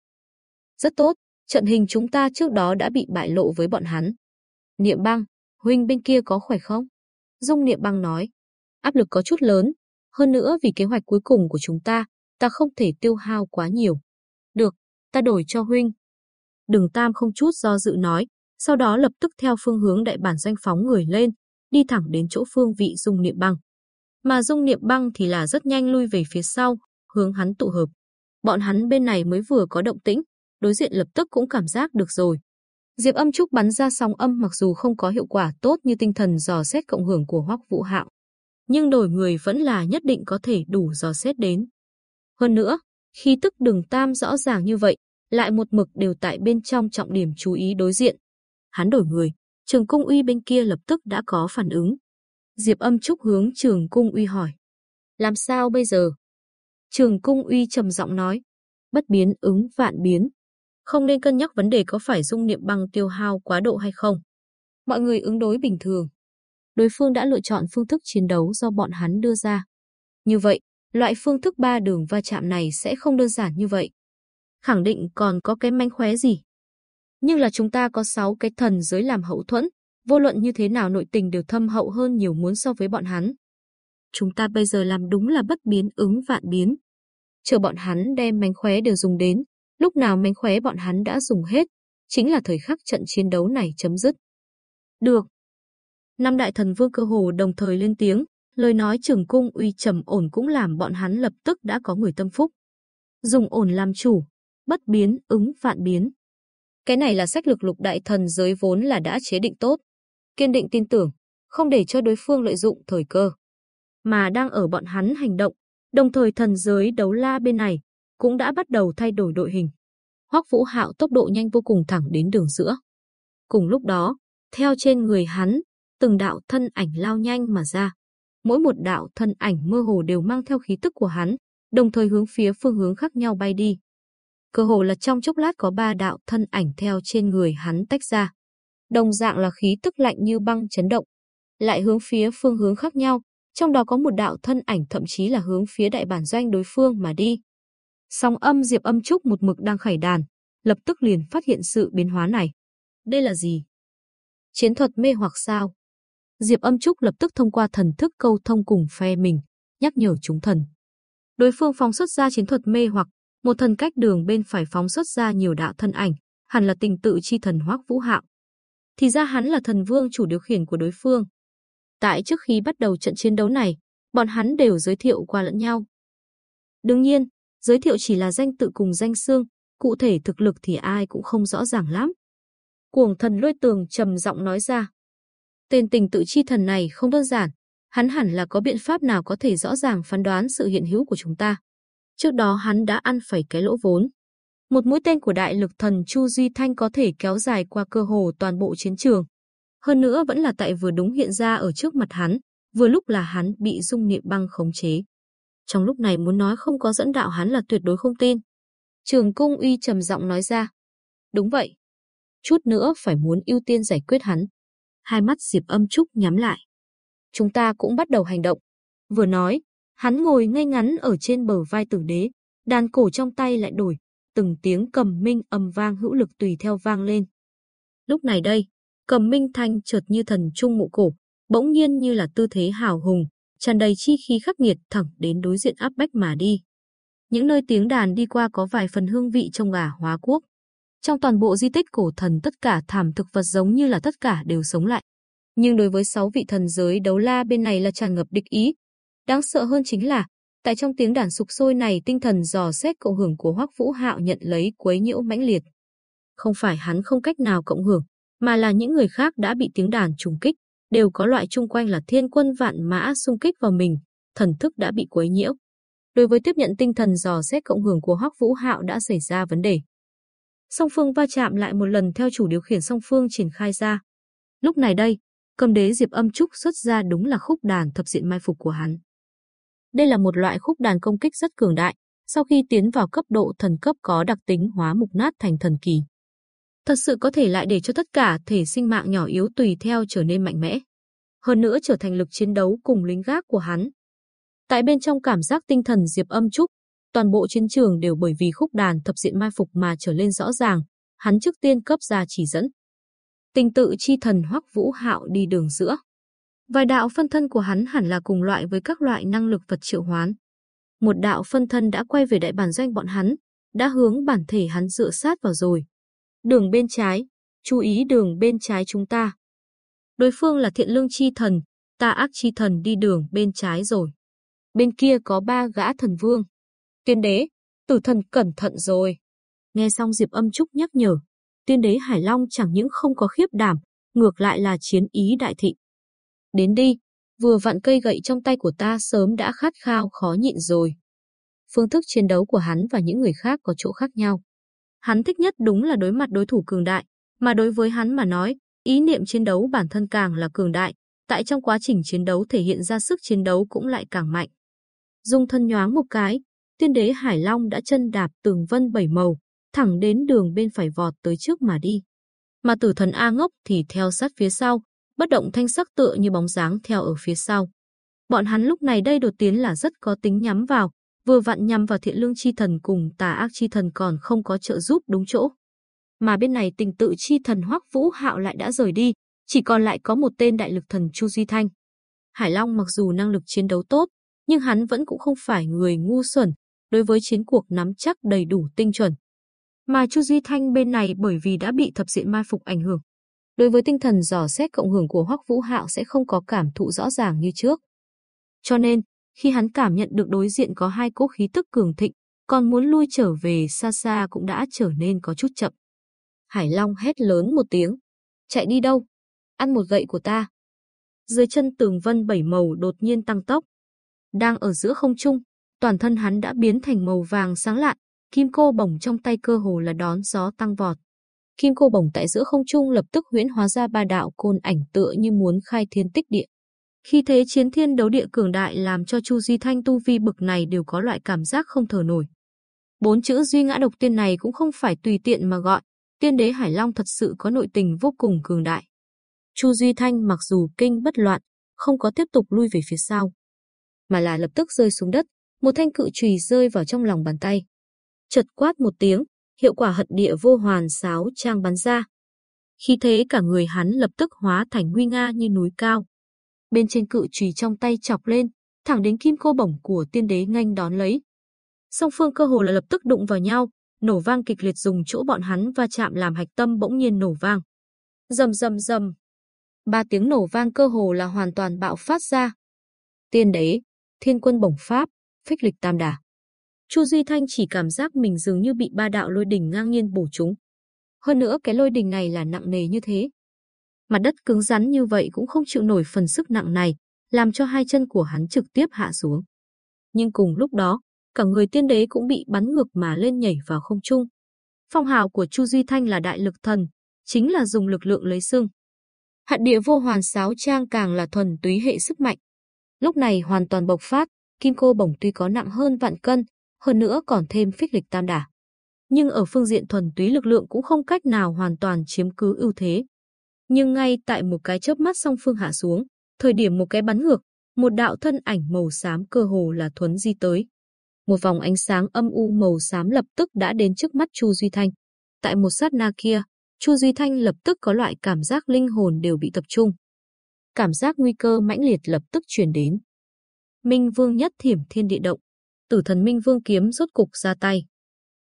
Rất tốt, trận hình chúng ta trước đó đã bị bại lộ với bọn hắn. Niệm băng, huynh bên kia có khỏe không? Dung Niệm băng nói. Áp lực có chút lớn, hơn nữa vì kế hoạch cuối cùng của chúng ta, ta không thể tiêu hao quá nhiều. Được, ta đổi cho huynh. Đường Tam không chút do dự nói, sau đó lập tức theo phương hướng đại bản doanh phóng người lên, đi thẳng đến chỗ phương vị dung niệm băng. Mà dung niệm băng thì là rất nhanh lui về phía sau, hướng hắn tụ hợp. Bọn hắn bên này mới vừa có động tĩnh, đối diện lập tức cũng cảm giác được rồi. Diệp âm trúc bắn ra sóng âm mặc dù không có hiệu quả tốt như tinh thần dò xét cộng hưởng của Hoắc Vũ Hạo, nhưng đổi người vẫn là nhất định có thể đủ dò xét đến. Hơn nữa, khi tức đường tam rõ ràng như vậy, lại một mực đều tại bên trong trọng điểm chú ý đối diện, hắn đổi người, trường cung uy bên kia lập tức đã có phản ứng. Diệp âm trúc hướng trường cung uy hỏi. Làm sao bây giờ? Trường cung uy trầm giọng nói. Bất biến ứng vạn biến. Không nên cân nhắc vấn đề có phải dung niệm băng tiêu hao quá độ hay không. Mọi người ứng đối bình thường. Đối phương đã lựa chọn phương thức chiến đấu do bọn hắn đưa ra. Như vậy, loại phương thức ba đường va chạm này sẽ không đơn giản như vậy. Khẳng định còn có cái manh khóe gì nhưng là chúng ta có 6 cái thần giới làm hậu thuẫn, vô luận như thế nào nội tình đều thâm hậu hơn nhiều muốn so với bọn hắn. Chúng ta bây giờ làm đúng là bất biến ứng vạn biến. Chờ bọn hắn đem mánh khóe đều dùng đến, lúc nào mánh khóe bọn hắn đã dùng hết, chính là thời khắc trận chiến đấu này chấm dứt. Được. Năm đại thần vương cơ hồ đồng thời lên tiếng, lời nói trường cung uy trầm ổn cũng làm bọn hắn lập tức đã có người tâm phúc. Dùng ổn làm chủ, bất biến ứng vạn biến. Cái này là sách lược lục đại thần giới vốn là đã chế định tốt. Kiên định tin tưởng, không để cho đối phương lợi dụng thời cơ. Mà đang ở bọn hắn hành động, đồng thời thần giới đấu la bên này cũng đã bắt đầu thay đổi đội hình. Hoắc Vũ Hạo tốc độ nhanh vô cùng thẳng đến đường giữa. Cùng lúc đó, theo trên người hắn, từng đạo thân ảnh lao nhanh mà ra. Mỗi một đạo thân ảnh mơ hồ đều mang theo khí tức của hắn, đồng thời hướng phía phương hướng khác nhau bay đi. Cơ hồ là trong chốc lát có ba đạo thân ảnh theo trên người hắn tách ra. Đồng dạng là khí tức lạnh như băng chấn động, lại hướng phía phương hướng khác nhau, trong đó có một đạo thân ảnh thậm chí là hướng phía đại bản doanh đối phương mà đi. Song âm Diệp Âm Trúc một mực đang khải đàn, lập tức liền phát hiện sự biến hóa này. Đây là gì? Chiến thuật mê hoặc sao? Diệp Âm Trúc lập tức thông qua thần thức câu thông cùng phe mình, nhắc nhở chúng thần. Đối phương phóng xuất ra chiến thuật mê hoặc, một thần cách đường bên phải phóng xuất ra nhiều đạo thân ảnh, hẳn là tình tự chi thần Hoắc Vũ Hạo. Thì ra hắn là thần vương chủ điều khiển của đối phương. Tại trước khi bắt đầu trận chiến đấu này, bọn hắn đều giới thiệu qua lẫn nhau. Đương nhiên, giới thiệu chỉ là danh tự cùng danh xương, cụ thể thực lực thì ai cũng không rõ ràng lắm. Cuồng thần lôi tường trầm giọng nói ra. Tên tình tự chi thần này không đơn giản, hắn hẳn là có biện pháp nào có thể rõ ràng phán đoán sự hiện hữu của chúng ta. Trước đó hắn đã ăn phải cái lỗ vốn. Một mũi tên của đại lực thần Chu Duy Thanh có thể kéo dài qua cơ hồ toàn bộ chiến trường. Hơn nữa vẫn là tại vừa đúng hiện ra ở trước mặt hắn, vừa lúc là hắn bị dung niệm băng khống chế. Trong lúc này muốn nói không có dẫn đạo hắn là tuyệt đối không tin. Trường cung uy trầm giọng nói ra. Đúng vậy. Chút nữa phải muốn ưu tiên giải quyết hắn. Hai mắt Diệp âm trúc nhắm lại. Chúng ta cũng bắt đầu hành động. Vừa nói, hắn ngồi ngay ngắn ở trên bờ vai tử đế, đàn cổ trong tay lại đổi, từng tiếng cầm minh âm vang hữu lực tùy theo vang lên. Lúc này đây, cầm minh thanh chợt như thần trung mụ cổ, bỗng nhiên như là tư thế hào hùng, tràn đầy chi khí khắc nghiệt thẳng đến đối diện áp bách mà đi. Những nơi tiếng đàn đi qua có vài phần hương vị trong gà hóa quốc. Trong toàn bộ di tích cổ thần tất cả thảm thực vật giống như là tất cả đều sống lại. Nhưng đối với sáu vị thần giới đấu la bên này là tràn ngập địch ý. Đáng sợ hơn chính là, tại trong tiếng đàn sục sôi này tinh thần dò xét cộng hưởng của Hoắc Vũ Hạo nhận lấy quấy nhiễu mãnh liệt. Không phải hắn không cách nào cộng hưởng, mà là những người khác đã bị tiếng đàn trùng kích, đều có loại chung quanh là thiên quân vạn mã xung kích vào mình, thần thức đã bị quấy nhiễu. Đối với tiếp nhận tinh thần dò xét cộng hưởng của Hoắc Vũ Hạo đã xảy ra vấn đề. Song phương va chạm lại một lần theo chủ điều khiển song phương triển khai ra. Lúc này đây, cầm đế Diệp Âm Trúc xuất ra đúng là khúc đàn thập diện mai phục của hắn. Đây là một loại khúc đàn công kích rất cường đại, sau khi tiến vào cấp độ thần cấp có đặc tính hóa mục nát thành thần kỳ thật sự có thể lại để cho tất cả thể sinh mạng nhỏ yếu tùy theo trở nên mạnh mẽ. Hơn nữa trở thành lực chiến đấu cùng lính gác của hắn. Tại bên trong cảm giác tinh thần Diệp Âm Trúc, toàn bộ chiến trường đều bởi vì khúc đàn thập diện mai phục mà trở lên rõ ràng, hắn trước tiên cấp ra chỉ dẫn. Tình tự chi thần Hoắc Vũ Hạo đi đường giữa. Vài đạo phân thân của hắn hẳn là cùng loại với các loại năng lực vật triệu hoán. Một đạo phân thân đã quay về đại bản doanh bọn hắn, đã hướng bản thể hắn dựa sát vào rồi. Đường bên trái, chú ý đường bên trái chúng ta. Đối phương là thiện lương chi thần, ta ác chi thần đi đường bên trái rồi. Bên kia có ba gã thần vương. Tiên đế, tử thần cẩn thận rồi. Nghe xong Diệp âm trúc nhắc nhở, tiên đế Hải Long chẳng những không có khiếp đảm, ngược lại là chiến ý đại thị. Đến đi, vừa vặn cây gậy trong tay của ta sớm đã khát khao khó nhịn rồi. Phương thức chiến đấu của hắn và những người khác có chỗ khác nhau. Hắn thích nhất đúng là đối mặt đối thủ cường đại, mà đối với hắn mà nói, ý niệm chiến đấu bản thân càng là cường đại, tại trong quá trình chiến đấu thể hiện ra sức chiến đấu cũng lại càng mạnh. Dung thân nhoáng một cái, tiên đế Hải Long đã chân đạp tường vân bảy màu, thẳng đến đường bên phải vọt tới trước mà đi. Mà tử thần A ngốc thì theo sát phía sau, bất động thanh sắc tựa như bóng dáng theo ở phía sau. Bọn hắn lúc này đây đột tiến là rất có tính nhắm vào, vừa vặn nhắm vào thiện lương chi thần cùng tà ác chi thần còn không có trợ giúp đúng chỗ. Mà bên này tình tự chi thần Hoắc Vũ Hạo lại đã rời đi, chỉ còn lại có một tên đại lực thần Chu Duy Thanh. Hải Long mặc dù năng lực chiến đấu tốt, nhưng hắn vẫn cũng không phải người ngu xuẩn, đối với chiến cuộc nắm chắc đầy đủ tinh chuẩn. Mà Chu Duy Thanh bên này bởi vì đã bị thập diện mai phục ảnh hưởng, đối với tinh thần dò xét cộng hưởng của Hoắc Vũ Hạo sẽ không có cảm thụ rõ ràng như trước. Cho nên, khi hắn cảm nhận được đối diện có hai cỗ khí tức cường thịnh, còn muốn lui trở về xa xa cũng đã trở nên có chút chậm. Hải Long hét lớn một tiếng, chạy đi đâu? Ăn một gậy của ta. Dưới chân tường vân bảy màu đột nhiên tăng tốc. Đang ở giữa không trung, toàn thân hắn đã biến thành màu vàng sáng lạn, kim cô bổng trong tay cơ hồ là đón gió tăng vọt. Kim cô bổng tại giữa không trung lập tức huyễn hóa ra ba đạo côn ảnh tựa như muốn khai thiên tích địa. Khi thế chiến thiên đấu địa cường đại làm cho Chu Di Thanh tu vi bực này đều có loại cảm giác không thở nổi. Bốn chữ duy ngã độc tiên này cũng không phải tùy tiện mà gọi, tiên đế Hải Long thật sự có nội tình vô cùng cường đại. Chu Duy Thanh mặc dù kinh bất loạn, không có tiếp tục lui về phía sau, mà là lập tức rơi xuống đất, một thanh cự chùy rơi vào trong lòng bàn tay. Chật quát một tiếng, hiệu quả hận địa vô hoàn sáo trang bắn ra. Khi thế cả người hắn lập tức hóa thành nguy nga như núi cao. Bên trên cự chùy trong tay chọc lên, thẳng đến kim cô bổng của tiên đế nghênh đón lấy. Song phương cơ hồ là lập tức đụng vào nhau, nổ vang kịch liệt dùng chỗ bọn hắn va chạm làm hạch tâm bỗng nhiên nổ vang. Rầm rầm rầm. Ba tiếng nổ vang cơ hồ là hoàn toàn bạo phát ra. Tiên đế, thiên quân bổng pháp, phích lịch tam đà. Chu Duy Thanh chỉ cảm giác mình dường như bị ba đạo lôi đỉnh ngang nhiên bổ trúng. Hơn nữa cái lôi đỉnh này là nặng nề như thế. Mặt đất cứng rắn như vậy cũng không chịu nổi phần sức nặng này, làm cho hai chân của hắn trực tiếp hạ xuống. Nhưng cùng lúc đó, cả người tiên đế cũng bị bắn ngược mà lên nhảy vào không trung. Phong hào của Chu Duy Thanh là đại lực thần, chính là dùng lực lượng lấy xương. Hạn địa vô hoàn sáo trang càng là thuần túy hệ sức mạnh. Lúc này hoàn toàn bộc phát, kim cô bổng tuy có nặng hơn vạn cân, hơn nữa còn thêm phích lịch tam đả. Nhưng ở phương diện thuần túy lực lượng cũng không cách nào hoàn toàn chiếm cứ ưu thế. Nhưng ngay tại một cái chớp mắt song phương hạ xuống, thời điểm một cái bắn ngược, một đạo thân ảnh màu xám cơ hồ là thuấn di tới. Một vòng ánh sáng âm u màu xám lập tức đã đến trước mắt Chu Duy Thanh. Tại một sát na kia, Chu Duy Thanh lập tức có loại cảm giác linh hồn đều bị tập trung. Cảm giác nguy cơ mãnh liệt lập tức truyền đến. Minh Vương nhất thiểm thiên địa động, tử thần Minh Vương kiếm rốt cục ra tay.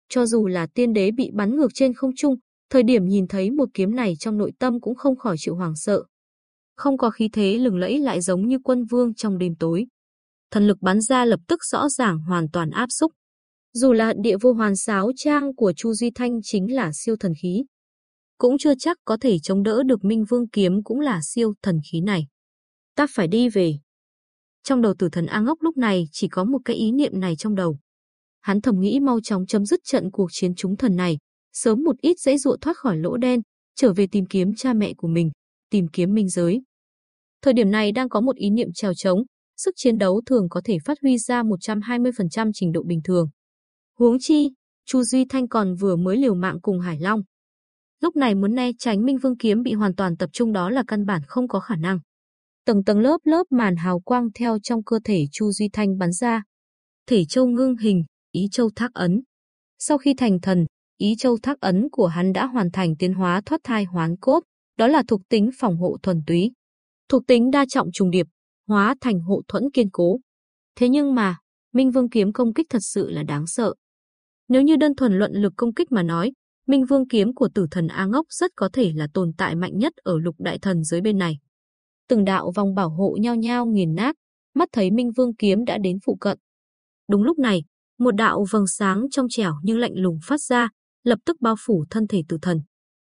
Cho dù là tiên đế bị bắn ngược trên không trung, thời điểm nhìn thấy một kiếm này trong nội tâm cũng không khỏi chịu hoàng sợ. Không có khí thế lừng lẫy lại giống như quân vương trong đêm tối. Thần lực bắn ra lập tức rõ ràng hoàn toàn áp xúc. Dù là địa vô hoàn sáo trang của Chu Duy Thanh chính là siêu thần khí. Cũng chưa chắc có thể chống đỡ được Minh Vương kiếm cũng là siêu thần khí này. Ta phải đi về. Trong đầu tử thần A Ngốc lúc này chỉ có một cái ý niệm này trong đầu. Hắn thầm nghĩ mau chóng chấm dứt trận cuộc chiến chúng thần này, sớm một ít dễ dụa thoát khỏi lỗ đen, trở về tìm kiếm cha mẹ của mình, tìm kiếm minh giới. Thời điểm này đang có một ý niệm trèo trống, sức chiến đấu thường có thể phát huy ra 120% trình độ bình thường. Huống chi, Chu Duy Thanh còn vừa mới liều mạng cùng Hải Long. Lúc này muốn né tránh Minh Vương kiếm bị hoàn toàn tập trung đó là căn bản không có khả năng. Tầng tầng lớp lớp màn hào quang theo trong cơ thể Chu Duy Thanh bắn ra. Thể châu ngưng hình, ý châu thác ấn. Sau khi thành thần, ý châu thác ấn của hắn đã hoàn thành tiến hóa thoát thai hoán cốt, đó là thuộc tính phòng hộ thuần túy. Thuộc tính đa trọng trùng điệp, hóa thành hộ thuẫn kiên cố. Thế nhưng mà, Minh Vương kiếm công kích thật sự là đáng sợ. Nếu như đơn thuần luận lực công kích mà nói, Minh Vương kiếm của tử thần A Ngốc rất có thể là tồn tại mạnh nhất ở lục đại thần giới bên này. Từng đạo vòng bảo hộ nhau nhau nghiền nát, mắt thấy Minh Vương kiếm đã đến phụ cận. Đúng lúc này, một đạo vầng sáng trong trẻo nhưng lạnh lùng phát ra, lập tức bao phủ thân thể tử thần.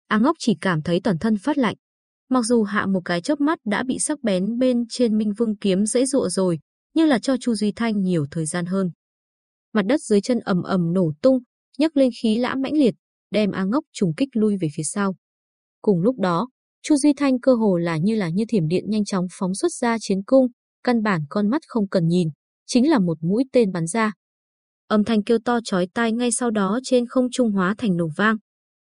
A Ngốc chỉ cảm thấy toàn thân phát lạnh. Mặc dù hạ một cái chớp mắt đã bị sắc bén bên trên Minh Vương kiếm dễ dụa rồi, nhưng là cho Chu Duy Thanh nhiều thời gian hơn. Mặt đất dưới chân ầm ầm nổ tung, nhấc lên khí lãm mãnh liệt, đem A Ngốc trùng kích lui về phía sau. Cùng lúc đó, Chu Duy Thanh cơ hồ là như là như thiểm điện nhanh chóng phóng xuất ra chiến cung, căn bản con mắt không cần nhìn, chính là một mũi tên bắn ra. Âm thanh kêu to chói tai ngay sau đó trên không trung hóa thành nổ vang,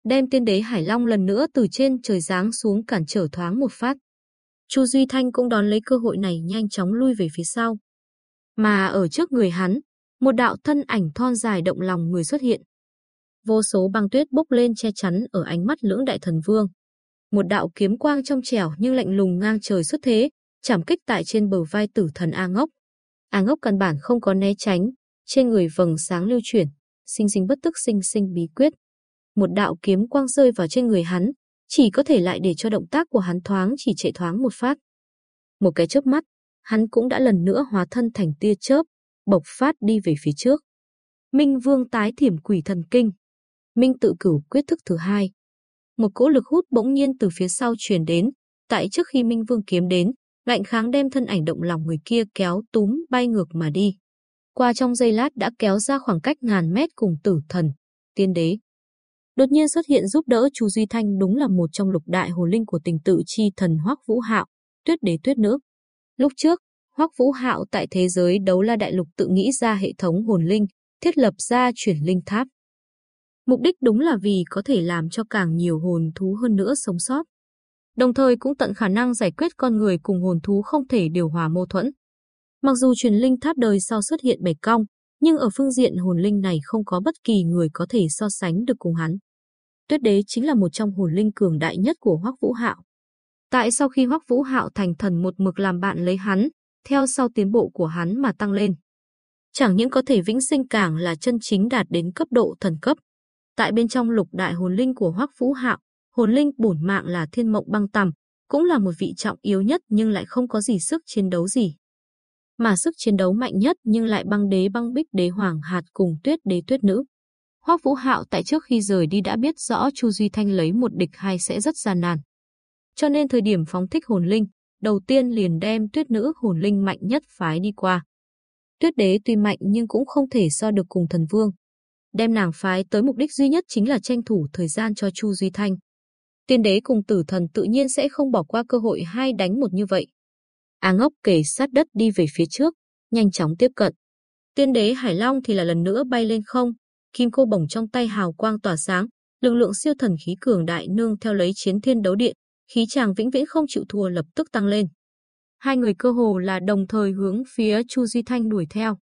đem tiên đế Hải Long lần nữa từ trên trời giáng xuống cản trở thoáng một phát. Chu Duy Thanh cũng đón lấy cơ hội này nhanh chóng lui về phía sau. Mà ở trước người hắn, một đạo thân ảnh thon dài động lòng người xuất hiện. Vô số băng tuyết bốc lên che chắn ở ánh mắt lưỡng đại thần vương. Một đạo kiếm quang trong trẻo nhưng lạnh lùng ngang trời xuất thế, chạm kích tại trên bờ vai tử thần A Ngốc. A Ngốc căn bản không có né tránh, trên người vầng sáng lưu chuyển, sinh sinh bất tức sinh sinh bí quyết. Một đạo kiếm quang rơi vào trên người hắn, chỉ có thể lại để cho động tác của hắn thoáng chỉ chạy thoáng một phát. Một cái chớp mắt, hắn cũng đã lần nữa hóa thân thành tia chớp, bộc phát đi về phía trước. Minh Vương tái thiểm quỷ thần kinh. Minh tự cửu quyết thức thứ hai. Một cỗ lực hút bỗng nhiên từ phía sau truyền đến, tại trước khi Minh Vương kiếm đến, ngạnh kháng đem thân ảnh động lòng người kia kéo túm bay ngược mà đi. Qua trong giây lát đã kéo ra khoảng cách ngàn mét cùng tử thần, tiên đế. Đột nhiên xuất hiện giúp đỡ Chu Duy Thanh đúng là một trong lục đại hồn linh của tình tự chi thần Hoắc Vũ Hạo, tuyết đế tuyết nữ. Lúc trước, Hoắc Vũ Hạo tại thế giới đấu la đại lục tự nghĩ ra hệ thống hồn linh, thiết lập ra chuyển linh tháp. Mục đích đúng là vì có thể làm cho càng nhiều hồn thú hơn nữa sống sót. Đồng thời cũng tận khả năng giải quyết con người cùng hồn thú không thể điều hòa mâu thuẫn. Mặc dù truyền linh tháp đời sau xuất hiện bạch cong, nhưng ở phương diện hồn linh này không có bất kỳ người có thể so sánh được cùng hắn. Tuyết đế chính là một trong hồn linh cường đại nhất của Hoắc Vũ Hạo. Tại sau khi Hoắc Vũ Hạo thành thần một mực làm bạn lấy hắn, theo sau tiến bộ của hắn mà tăng lên. Chẳng những có thể vĩnh sinh càng là chân chính đạt đến cấp độ thần cấp. Tại bên trong lục đại hồn linh của Hoắc Vũ Hạo, hồn linh bổn mạng là Thiên Mộng Băng Tầm, cũng là một vị trọng yếu nhất nhưng lại không có gì sức chiến đấu gì. Mà sức chiến đấu mạnh nhất nhưng lại băng đế băng bích đế hoàng hạt cùng tuyết đế tuyết nữ. Hoắc Vũ Hạo tại trước khi rời đi đã biết rõ Chu Duy Thanh lấy một địch hai sẽ rất gian nan. Cho nên thời điểm phóng thích hồn linh, đầu tiên liền đem tuyết nữ hồn linh mạnh nhất phái đi qua. Tuyết đế tuy mạnh nhưng cũng không thể so được cùng thần vương. Đem nàng phái tới mục đích duy nhất chính là tranh thủ thời gian cho Chu Duy Thanh. Tiên đế cùng tử thần tự nhiên sẽ không bỏ qua cơ hội hai đánh một như vậy. Á ngốc kề sát đất đi về phía trước, nhanh chóng tiếp cận. Tiên đế Hải Long thì là lần nữa bay lên không, kim cô bổng trong tay hào quang tỏa sáng, lực lượng siêu thần khí cường đại nương theo lấy chiến thiên đấu điện, khí chàng vĩnh viễn không chịu thua lập tức tăng lên. Hai người cơ hồ là đồng thời hướng phía Chu Duy Thanh đuổi theo.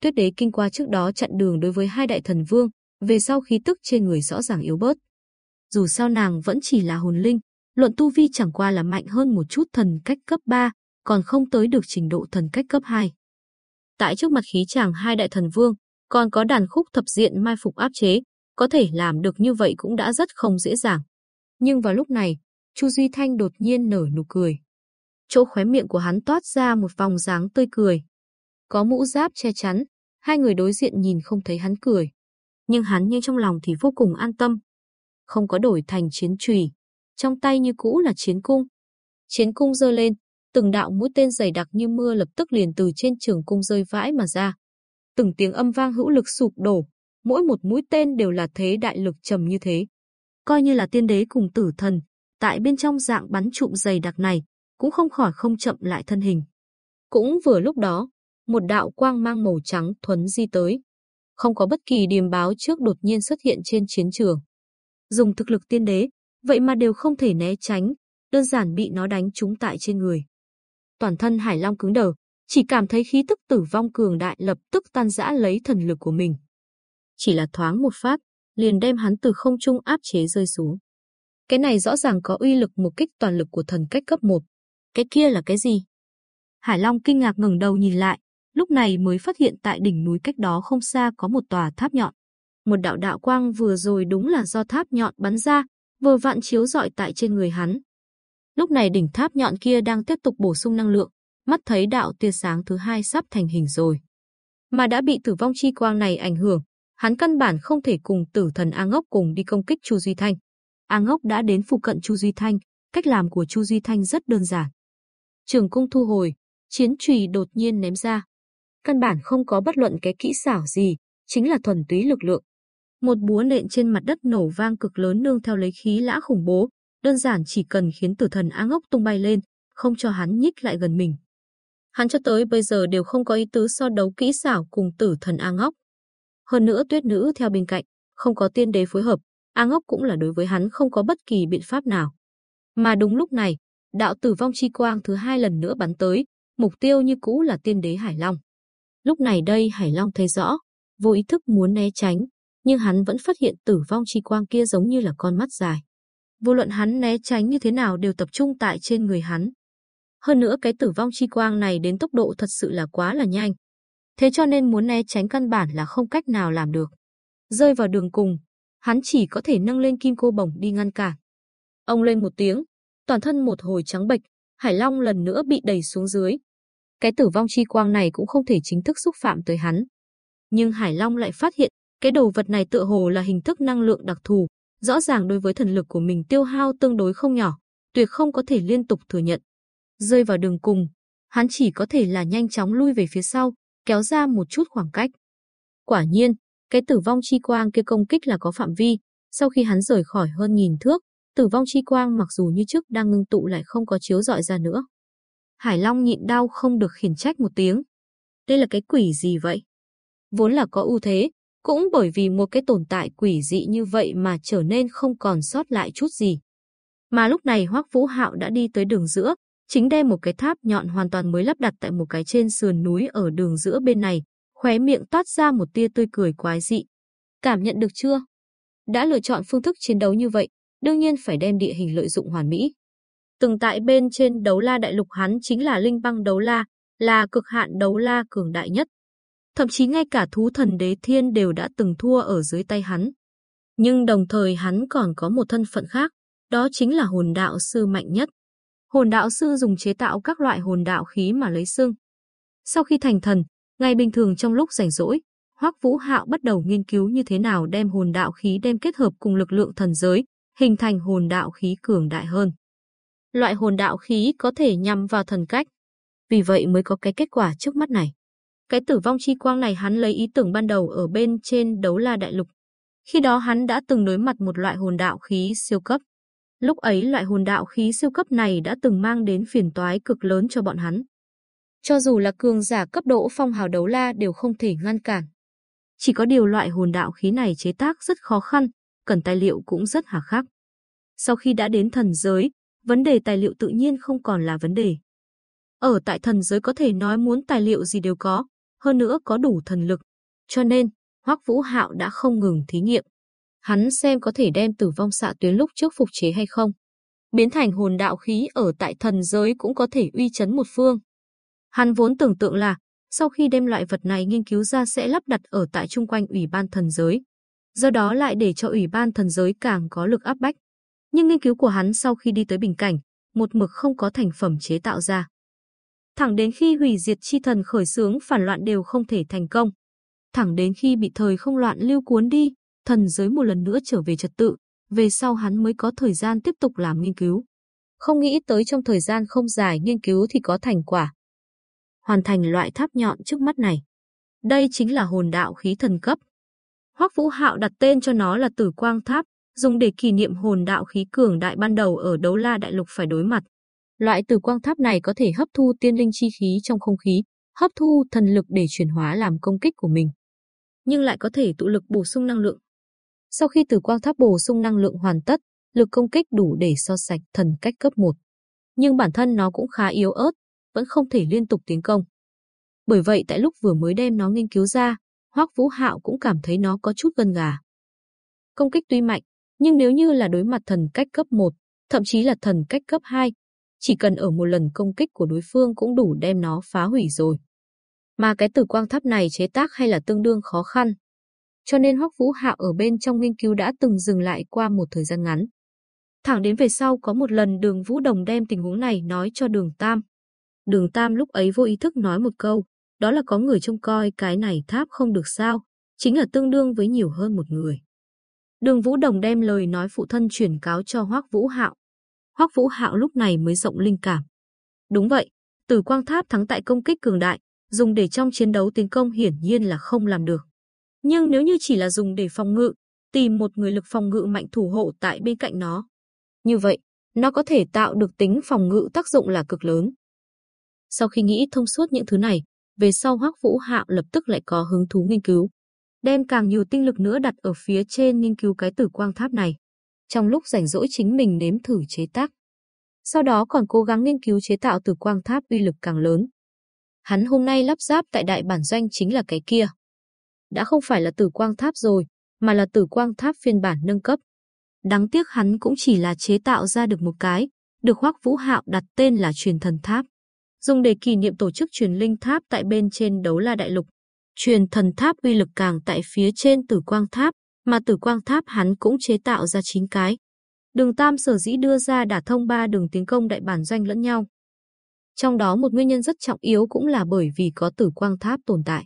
Tuyết đế kinh qua trước đó chặn đường đối với hai đại thần vương, về sau khí tức trên người rõ ràng yếu bớt. Dù sao nàng vẫn chỉ là hồn linh, luận tu vi chẳng qua là mạnh hơn một chút thần cách cấp 3, còn không tới được trình độ thần cách cấp 2. Tại trước mặt khí chàng hai đại thần vương, còn có đàn khúc thập diện mai phục áp chế, có thể làm được như vậy cũng đã rất không dễ dàng. Nhưng vào lúc này, Chu Duy Thanh đột nhiên nở nụ cười. Chỗ khóe miệng của hắn toát ra một vòng dáng tươi cười. Có mũ giáp che chắn, hai người đối diện nhìn không thấy hắn cười. Nhưng hắn như trong lòng thì vô cùng an tâm. Không có đổi thành chiến trùy, trong tay như cũ là chiến cung. Chiến cung giơ lên, từng đạo mũi tên dày đặc như mưa lập tức liền từ trên trường cung rơi vãi mà ra. Từng tiếng âm vang hữu lực sụp đổ, mỗi một mũi tên đều là thế đại lực trầm như thế. Coi như là tiên đế cùng tử thần, tại bên trong dạng bắn trụm dày đặc này, cũng không khỏi không chậm lại thân hình. Cũng vừa lúc đó, một đạo quang mang màu trắng thuấn di tới. Không có bất kỳ điềm báo trước đột nhiên xuất hiện trên chiến trường. Dùng thực lực tiên đế, vậy mà đều không thể né tránh, đơn giản bị nó đánh trúng tại trên người. Toàn thân Hải Long cứng đờ, chỉ cảm thấy khí tức tử vong cường đại lập tức tan rã lấy thần lực của mình. Chỉ là thoáng một phát, liền đem hắn từ không trung áp chế rơi xuống. Cái này rõ ràng có uy lực một kích toàn lực của thần cách cấp 1. Cái kia là cái gì? Hải Long kinh ngạc ngẩng đầu nhìn lại, lúc này mới phát hiện tại đỉnh núi cách đó không xa có một tòa tháp nhọn. Một đạo đạo quang vừa rồi đúng là do tháp nhọn bắn ra, vừa vặn chiếu rọi tại trên người hắn. Lúc này đỉnh tháp nhọn kia đang tiếp tục bổ sung năng lượng, mắt thấy đạo tia sáng thứ hai sắp thành hình rồi. Mà đã bị tử vong chi quang này ảnh hưởng, hắn căn bản không thể cùng tử thần A Ngốc cùng đi công kích Chu Duy Thanh. A Ngốc đã đến phụ cận Chu Duy Thanh, cách làm của Chu Duy Thanh rất đơn giản. Trường cung thu hồi, chiến trùy đột nhiên ném ra. Căn bản không có bất luận cái kỹ xảo gì, chính là thuần túy lực lượng. Một búa nện trên mặt đất nổ vang cực lớn nương theo lấy khí lã khủng bố, đơn giản chỉ cần khiến tử thần A Ngốc tung bay lên, không cho hắn nhích lại gần mình. Hắn cho tới bây giờ đều không có ý tứ so đấu kỹ xảo cùng tử thần A Ngốc. Hơn nữa tuyết nữ theo bên cạnh, không có tiên đế phối hợp, A Ngốc cũng là đối với hắn không có bất kỳ biện pháp nào. Mà đúng lúc này, đạo tử vong chi quang thứ hai lần nữa bắn tới, mục tiêu như cũ là tiên đế Hải Long. Lúc này đây Hải Long thấy rõ, vô ý thức muốn né tránh, nhưng hắn vẫn phát hiện tử vong chi quang kia giống như là con mắt dài. Vô luận hắn né tránh như thế nào đều tập trung tại trên người hắn. Hơn nữa cái tử vong chi quang này đến tốc độ thật sự là quá là nhanh. Thế cho nên muốn né tránh căn bản là không cách nào làm được. Rơi vào đường cùng, hắn chỉ có thể nâng lên kim cô bổng đi ngăn cản. Ông lên một tiếng, toàn thân một hồi trắng bệch, Hải Long lần nữa bị đẩy xuống dưới. Cái tử vong chi quang này cũng không thể chính thức xúc phạm tới hắn. Nhưng Hải Long lại phát hiện, cái đồ vật này tựa hồ là hình thức năng lượng đặc thù, rõ ràng đối với thần lực của mình tiêu hao tương đối không nhỏ, tuyệt không có thể liên tục thừa nhận. Rơi vào đường cùng, hắn chỉ có thể là nhanh chóng lui về phía sau, kéo ra một chút khoảng cách. Quả nhiên, cái tử vong chi quang kia công kích là có phạm vi, sau khi hắn rời khỏi hơn nghìn thước, tử vong chi quang mặc dù như trước đang ngưng tụ lại không có chiếu rọi ra nữa. Hải Long nhịn đau không được khiển trách một tiếng. Đây là cái quỷ gì vậy? Vốn là có ưu thế, cũng bởi vì một cái tồn tại quỷ dị như vậy mà trở nên không còn sót lại chút gì. Mà lúc này Hoắc Vũ Hạo đã đi tới đường giữa, chính đem một cái tháp nhọn hoàn toàn mới lắp đặt tại một cái trên sườn núi ở đường giữa bên này, khóe miệng toát ra một tia tươi cười quái dị. Cảm nhận được chưa? Đã lựa chọn phương thức chiến đấu như vậy, đương nhiên phải đem địa hình lợi dụng hoàn mỹ. Từng tại bên trên đấu la đại lục hắn chính là linh băng đấu la, là cực hạn đấu la cường đại nhất. Thậm chí ngay cả thú thần đế thiên đều đã từng thua ở dưới tay hắn. Nhưng đồng thời hắn còn có một thân phận khác, đó chính là hồn đạo sư mạnh nhất. Hồn đạo sư dùng chế tạo các loại hồn đạo khí mà lấy xương. Sau khi thành thần, ngày bình thường trong lúc rảnh rỗi, Hoắc Vũ Hạo bắt đầu nghiên cứu như thế nào đem hồn đạo khí đem kết hợp cùng lực lượng thần giới, hình thành hồn đạo khí cường đại hơn. Loại hồn đạo khí có thể nhằm vào thần cách, vì vậy mới có cái kết quả trước mắt này. Cái tử vong chi quang này hắn lấy ý tưởng ban đầu ở bên trên đấu la đại lục. Khi đó hắn đã từng đối mặt một loại hồn đạo khí siêu cấp. Lúc ấy loại hồn đạo khí siêu cấp này đã từng mang đến phiền toái cực lớn cho bọn hắn. Cho dù là cường giả cấp độ phong hào đấu la đều không thể ngăn cản. Chỉ có điều loại hồn đạo khí này chế tác rất khó khăn, cần tài liệu cũng rất hà khắc. Sau khi đã đến thần giới, vấn đề tài liệu tự nhiên không còn là vấn đề. Ở tại thần giới có thể nói muốn tài liệu gì đều có, hơn nữa có đủ thần lực. Cho nên, Hoắc Vũ Hạo đã không ngừng thí nghiệm. Hắn xem có thể đem tử vong xạ tuyến lúc trước phục chế hay không. Biến thành hồn đạo khí ở tại thần giới cũng có thể uy chấn một phương. Hắn vốn tưởng tượng là, sau khi đem loại vật này nghiên cứu ra sẽ lắp đặt ở tại chung quanh ủy ban thần giới. Do đó lại để cho ủy ban thần giới càng có lực áp bách. Nhưng nghiên cứu của hắn sau khi đi tới bình cảnh, một mực không có thành phẩm chế tạo ra. Thẳng đến khi hủy diệt chi thần khởi xướng phản loạn đều không thể thành công. Thẳng đến khi bị thời không loạn lưu cuốn đi, thần giới một lần nữa trở về trật tự, về sau hắn mới có thời gian tiếp tục làm nghiên cứu. Không nghĩ tới trong thời gian không dài nghiên cứu thì có thành quả. Hoàn thành loại tháp nhọn trước mắt này. Đây chính là hồn đạo khí thần cấp. Hoắc Vũ Hạo đặt tên cho nó là Tử Quang Tháp, dùng để kỷ niệm hồn đạo khí cường đại ban đầu ở đấu la đại lục phải đối mặt. Loại tử quang tháp này có thể hấp thu tiên linh chi khí trong không khí, hấp thu thần lực để chuyển hóa làm công kích của mình. Nhưng lại có thể tụ lực bổ sung năng lượng. Sau khi tử quang tháp bổ sung năng lượng hoàn tất, lực công kích đủ để so sạch thần cách cấp 1. Nhưng bản thân nó cũng khá yếu ớt, vẫn không thể liên tục tiến công. Bởi vậy tại lúc vừa mới đem nó nghiên cứu ra, Hoắc Vũ Hạo cũng cảm thấy nó có chút gần gà. Công kích tuy mạnh, nhưng nếu như là đối mặt thần cách cấp 1, thậm chí là thần cách cấp 2, chỉ cần ở một lần công kích của đối phương cũng đủ đem nó phá hủy rồi. Mà cái tử quang tháp này chế tác hay là tương đương khó khăn. Cho nên Hoắc Vũ Hạo ở bên trong nghiên cứu đã từng dừng lại qua một thời gian ngắn. Thẳng đến về sau có một lần đường Vũ Đồng đem tình huống này nói cho đường Tam. Đường Tam lúc ấy vô ý thức nói một câu, đó là có người trông coi cái này tháp không được sao, chính là tương đương với nhiều hơn một người. Đường Vũ Đồng đem lời nói phụ thân chuyển cáo cho Hoắc Vũ Hạo. Hoắc Vũ Hạo lúc này mới rộng linh cảm. Đúng vậy, Tử Quang Tháp thắng tại công kích cường đại, dùng để trong chiến đấu tiến công hiển nhiên là không làm được. Nhưng nếu như chỉ là dùng để phòng ngự, tìm một người lực phòng ngự mạnh thủ hộ tại bên cạnh nó, như vậy, nó có thể tạo được tính phòng ngự tác dụng là cực lớn. Sau khi nghĩ thông suốt những thứ này, về sau Hoắc Vũ Hạo lập tức lại có hứng thú nghiên cứu, đem càng nhiều tinh lực nữa đặt ở phía trên nghiên cứu cái tử quang tháp này trong lúc rảnh rỗi chính mình nếm thử chế tác. Sau đó còn cố gắng nghiên cứu chế tạo tử quang tháp uy lực càng lớn. Hắn hôm nay lắp ráp tại đại bản doanh chính là cái kia. Đã không phải là tử quang tháp rồi, mà là tử quang tháp phiên bản nâng cấp. Đáng tiếc hắn cũng chỉ là chế tạo ra được một cái, được Hoắc Vũ Hạo đặt tên là truyền thần tháp. Dùng để kỷ niệm tổ chức truyền linh tháp tại bên trên đấu la đại lục. Truyền thần tháp uy lực càng tại phía trên tử quang tháp, mà tử quang tháp hắn cũng chế tạo ra 9 cái. Đường Tam sở dĩ đưa ra đả thông ba đường tiến công đại bản doanh lẫn nhau. Trong đó một nguyên nhân rất trọng yếu cũng là bởi vì có tử quang tháp tồn tại.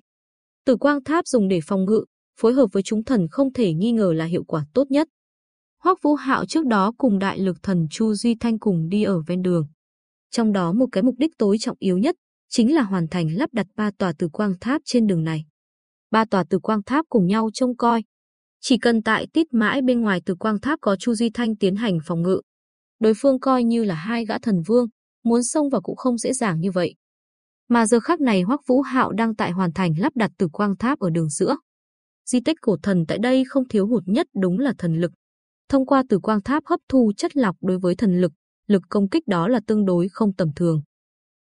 Tử quang tháp dùng để phòng ngự, phối hợp với chúng thần không thể nghi ngờ là hiệu quả tốt nhất. Hoắc Vũ Hạo trước đó cùng đại lực thần Chu Duy Thanh cùng đi ở ven đường. Trong đó một cái mục đích tối trọng yếu nhất chính là hoàn thành lắp đặt ba tòa tử quang tháp trên đường này. Ba tòa tử quang tháp cùng nhau trông coi. Chỉ cần tại tít mãi bên ngoài tử quang tháp có Chu Duy Thanh tiến hành phòng ngự. Đối phương coi như là hai gã thần vương, muốn xông vào cũng không dễ dàng như vậy. Mà giờ khắc này Hoắc Vũ Hạo đang tại hoàn thành lắp đặt tử quang tháp ở đường giữa. Di tích cổ thần tại đây không thiếu hụt nhất đúng là thần lực. Thông qua tử quang tháp hấp thu chất lọc đối với thần lực, lực công kích đó là tương đối không tầm thường.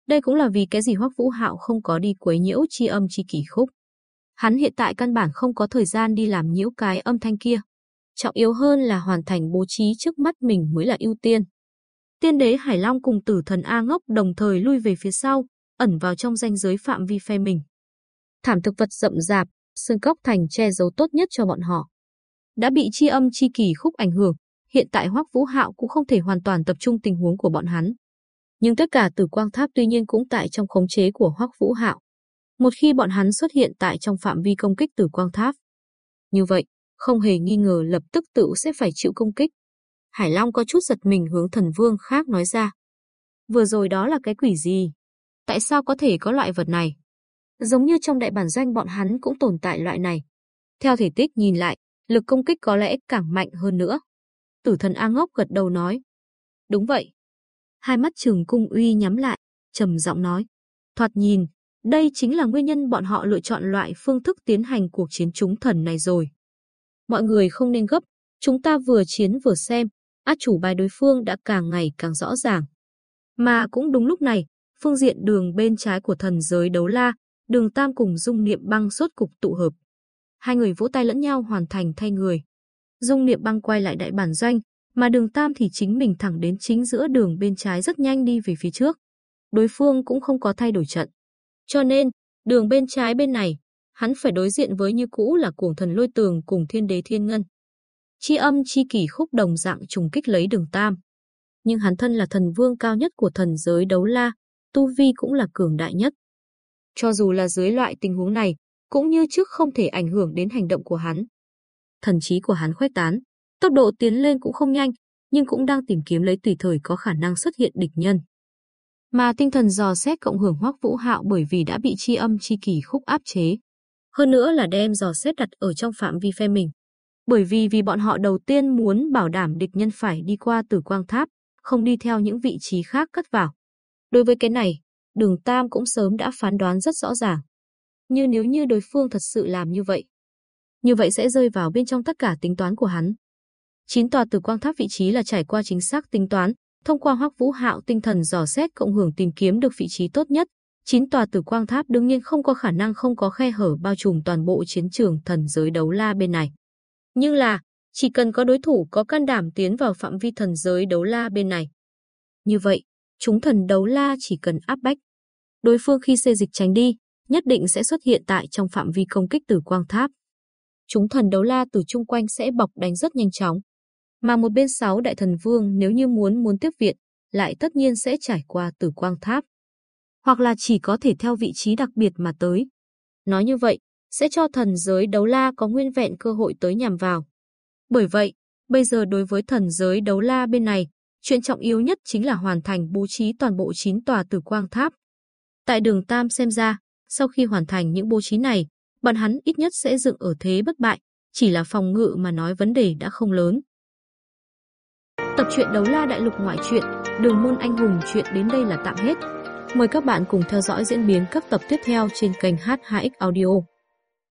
Đây cũng là vì cái gì Hoắc Vũ Hạo không có đi quấy nhiễu chi âm chi kỷ khúc. Hắn hiện tại căn bản không có thời gian đi làm nhiễu cái âm thanh kia. Trọng yếu hơn là hoàn thành bố trí trước mắt mình mới là ưu tiên. Tiên đế Hải Long cùng tử thần A Ngốc đồng thời lui về phía sau, ẩn vào trong danh giới phạm vi phe mình. Thảm thực vật rậm rạp, xương cốc thành che giấu tốt nhất cho bọn họ. Đã bị chi âm chi kỳ khúc ảnh hưởng, hiện tại Hoắc Vũ Hạo cũng không thể hoàn toàn tập trung tình huống của bọn hắn. Nhưng tất cả Tử Quang Tháp tuy nhiên cũng tại trong khống chế của Hoắc Vũ Hạo. Một khi bọn hắn xuất hiện tại trong phạm vi công kích Tử Quang Tháp, như vậy, không hề nghi ngờ lập tức tự sẽ phải chịu công kích. Hải Long có chút giật mình hướng thần vương khác nói ra. Vừa rồi đó là cái quỷ gì? Tại sao có thể có loại vật này? Giống như trong đại bản doanh bọn hắn cũng tồn tại loại này. Theo thể tích nhìn lại, lực công kích có lẽ càng mạnh hơn nữa. Tử thần A ngốc gật đầu nói. Đúng vậy. Hai mắt trường cung uy nhắm lại, trầm giọng nói. Thoạt nhìn, đây chính là nguyên nhân bọn họ lựa chọn loại phương thức tiến hành cuộc chiến chúng thần này rồi. Mọi người không nên gấp, chúng ta vừa chiến vừa xem, át chủ bài đối phương đã càng ngày càng rõ ràng. Mà cũng đúng lúc này, phương diện đường bên trái của thần giới đấu la, đường Tam cùng Dung Niệm Băng sốt cục tụ hợp. Hai người vỗ tay lẫn nhau hoàn thành thay người. Dung Niệm Băng quay lại đại bản doanh, mà đường Tam thì chính mình thẳng đến chính giữa đường bên trái rất nhanh đi về phía trước. Đối phương cũng không có thay đổi trận. Cho nên, đường bên trái bên này, hắn phải đối diện với như cũ là cuồng thần lôi tường cùng thiên đế thiên ngân. Chi âm chi kỷ khúc đồng dạng trùng kích lấy đường Tam. Nhưng hắn thân là thần vương cao nhất của thần giới đấu la, tu vi cũng là cường đại nhất. Cho dù là dưới loại tình huống này, cũng như trước không thể ảnh hưởng đến hành động của hắn. Thần trí của hắn khuếch tán, tốc độ tiến lên cũng không nhanh, nhưng cũng đang tìm kiếm lấy tùy thời có khả năng xuất hiện địch nhân. Mà tinh thần dò xét cộng hưởng hoắc vũ hạo bởi vì đã bị chi âm chi kỳ khúc áp chế. Hơn nữa là đem dò xét đặt ở trong phạm vi phe mình. Bởi vì vì bọn họ đầu tiên muốn bảo đảm địch nhân phải đi qua tử quang tháp, không đi theo những vị trí khác cất vào. Đối với cái này, đường Tam cũng sớm đã phán đoán rất rõ ràng. Như nếu như đối phương thật sự làm như vậy, như vậy sẽ rơi vào bên trong tất cả tính toán của hắn. Chín tòa tử quang tháp vị trí là trải qua chính xác tính toán, thông qua Hoắc Vũ Hạo tinh thần dò xét cộng hưởng tìm kiếm được vị trí tốt nhất. Chín tòa tử quang tháp đương nhiên không có khả năng không có khe hở bao trùm toàn bộ chiến trường thần giới đấu la bên này. Nhưng là, chỉ cần có đối thủ có can đảm tiến vào phạm vi thần giới đấu la bên này. Như vậy, chúng thần đấu la chỉ cần áp bách. Đối phương khi xê dịch tránh đi, nhất định sẽ xuất hiện tại trong phạm vi công kích tử quang tháp. Chúng thần đấu la từ chung quanh sẽ bọc đánh rất nhanh chóng. Mà một bên sáu đại thần vương nếu như muốn muốn tiếp viện, lại tất nhiên sẽ trải qua tử quang tháp. Hoặc là chỉ có thể theo vị trí đặc biệt mà tới. Nói như vậy, sẽ cho thần giới đấu la có nguyên vẹn cơ hội tới nhằm vào. Bởi vậy, bây giờ đối với thần giới đấu la bên này, chuyện trọng yếu nhất chính là hoàn thành bố trí toàn bộ 9 tòa tử quang tháp. Tại đường Tam xem ra, sau khi hoàn thành những bố trí này, bọn hắn ít nhất sẽ dựng ở thế bất bại, chỉ là phòng ngự mà nói vấn đề đã không lớn. Tập truyện đấu la đại lục ngoại truyện, đường môn anh hùng chuyện đến đây là tạm hết. Mời các bạn cùng theo dõi diễn biến các tập tiếp theo trên kênh H2X Audio.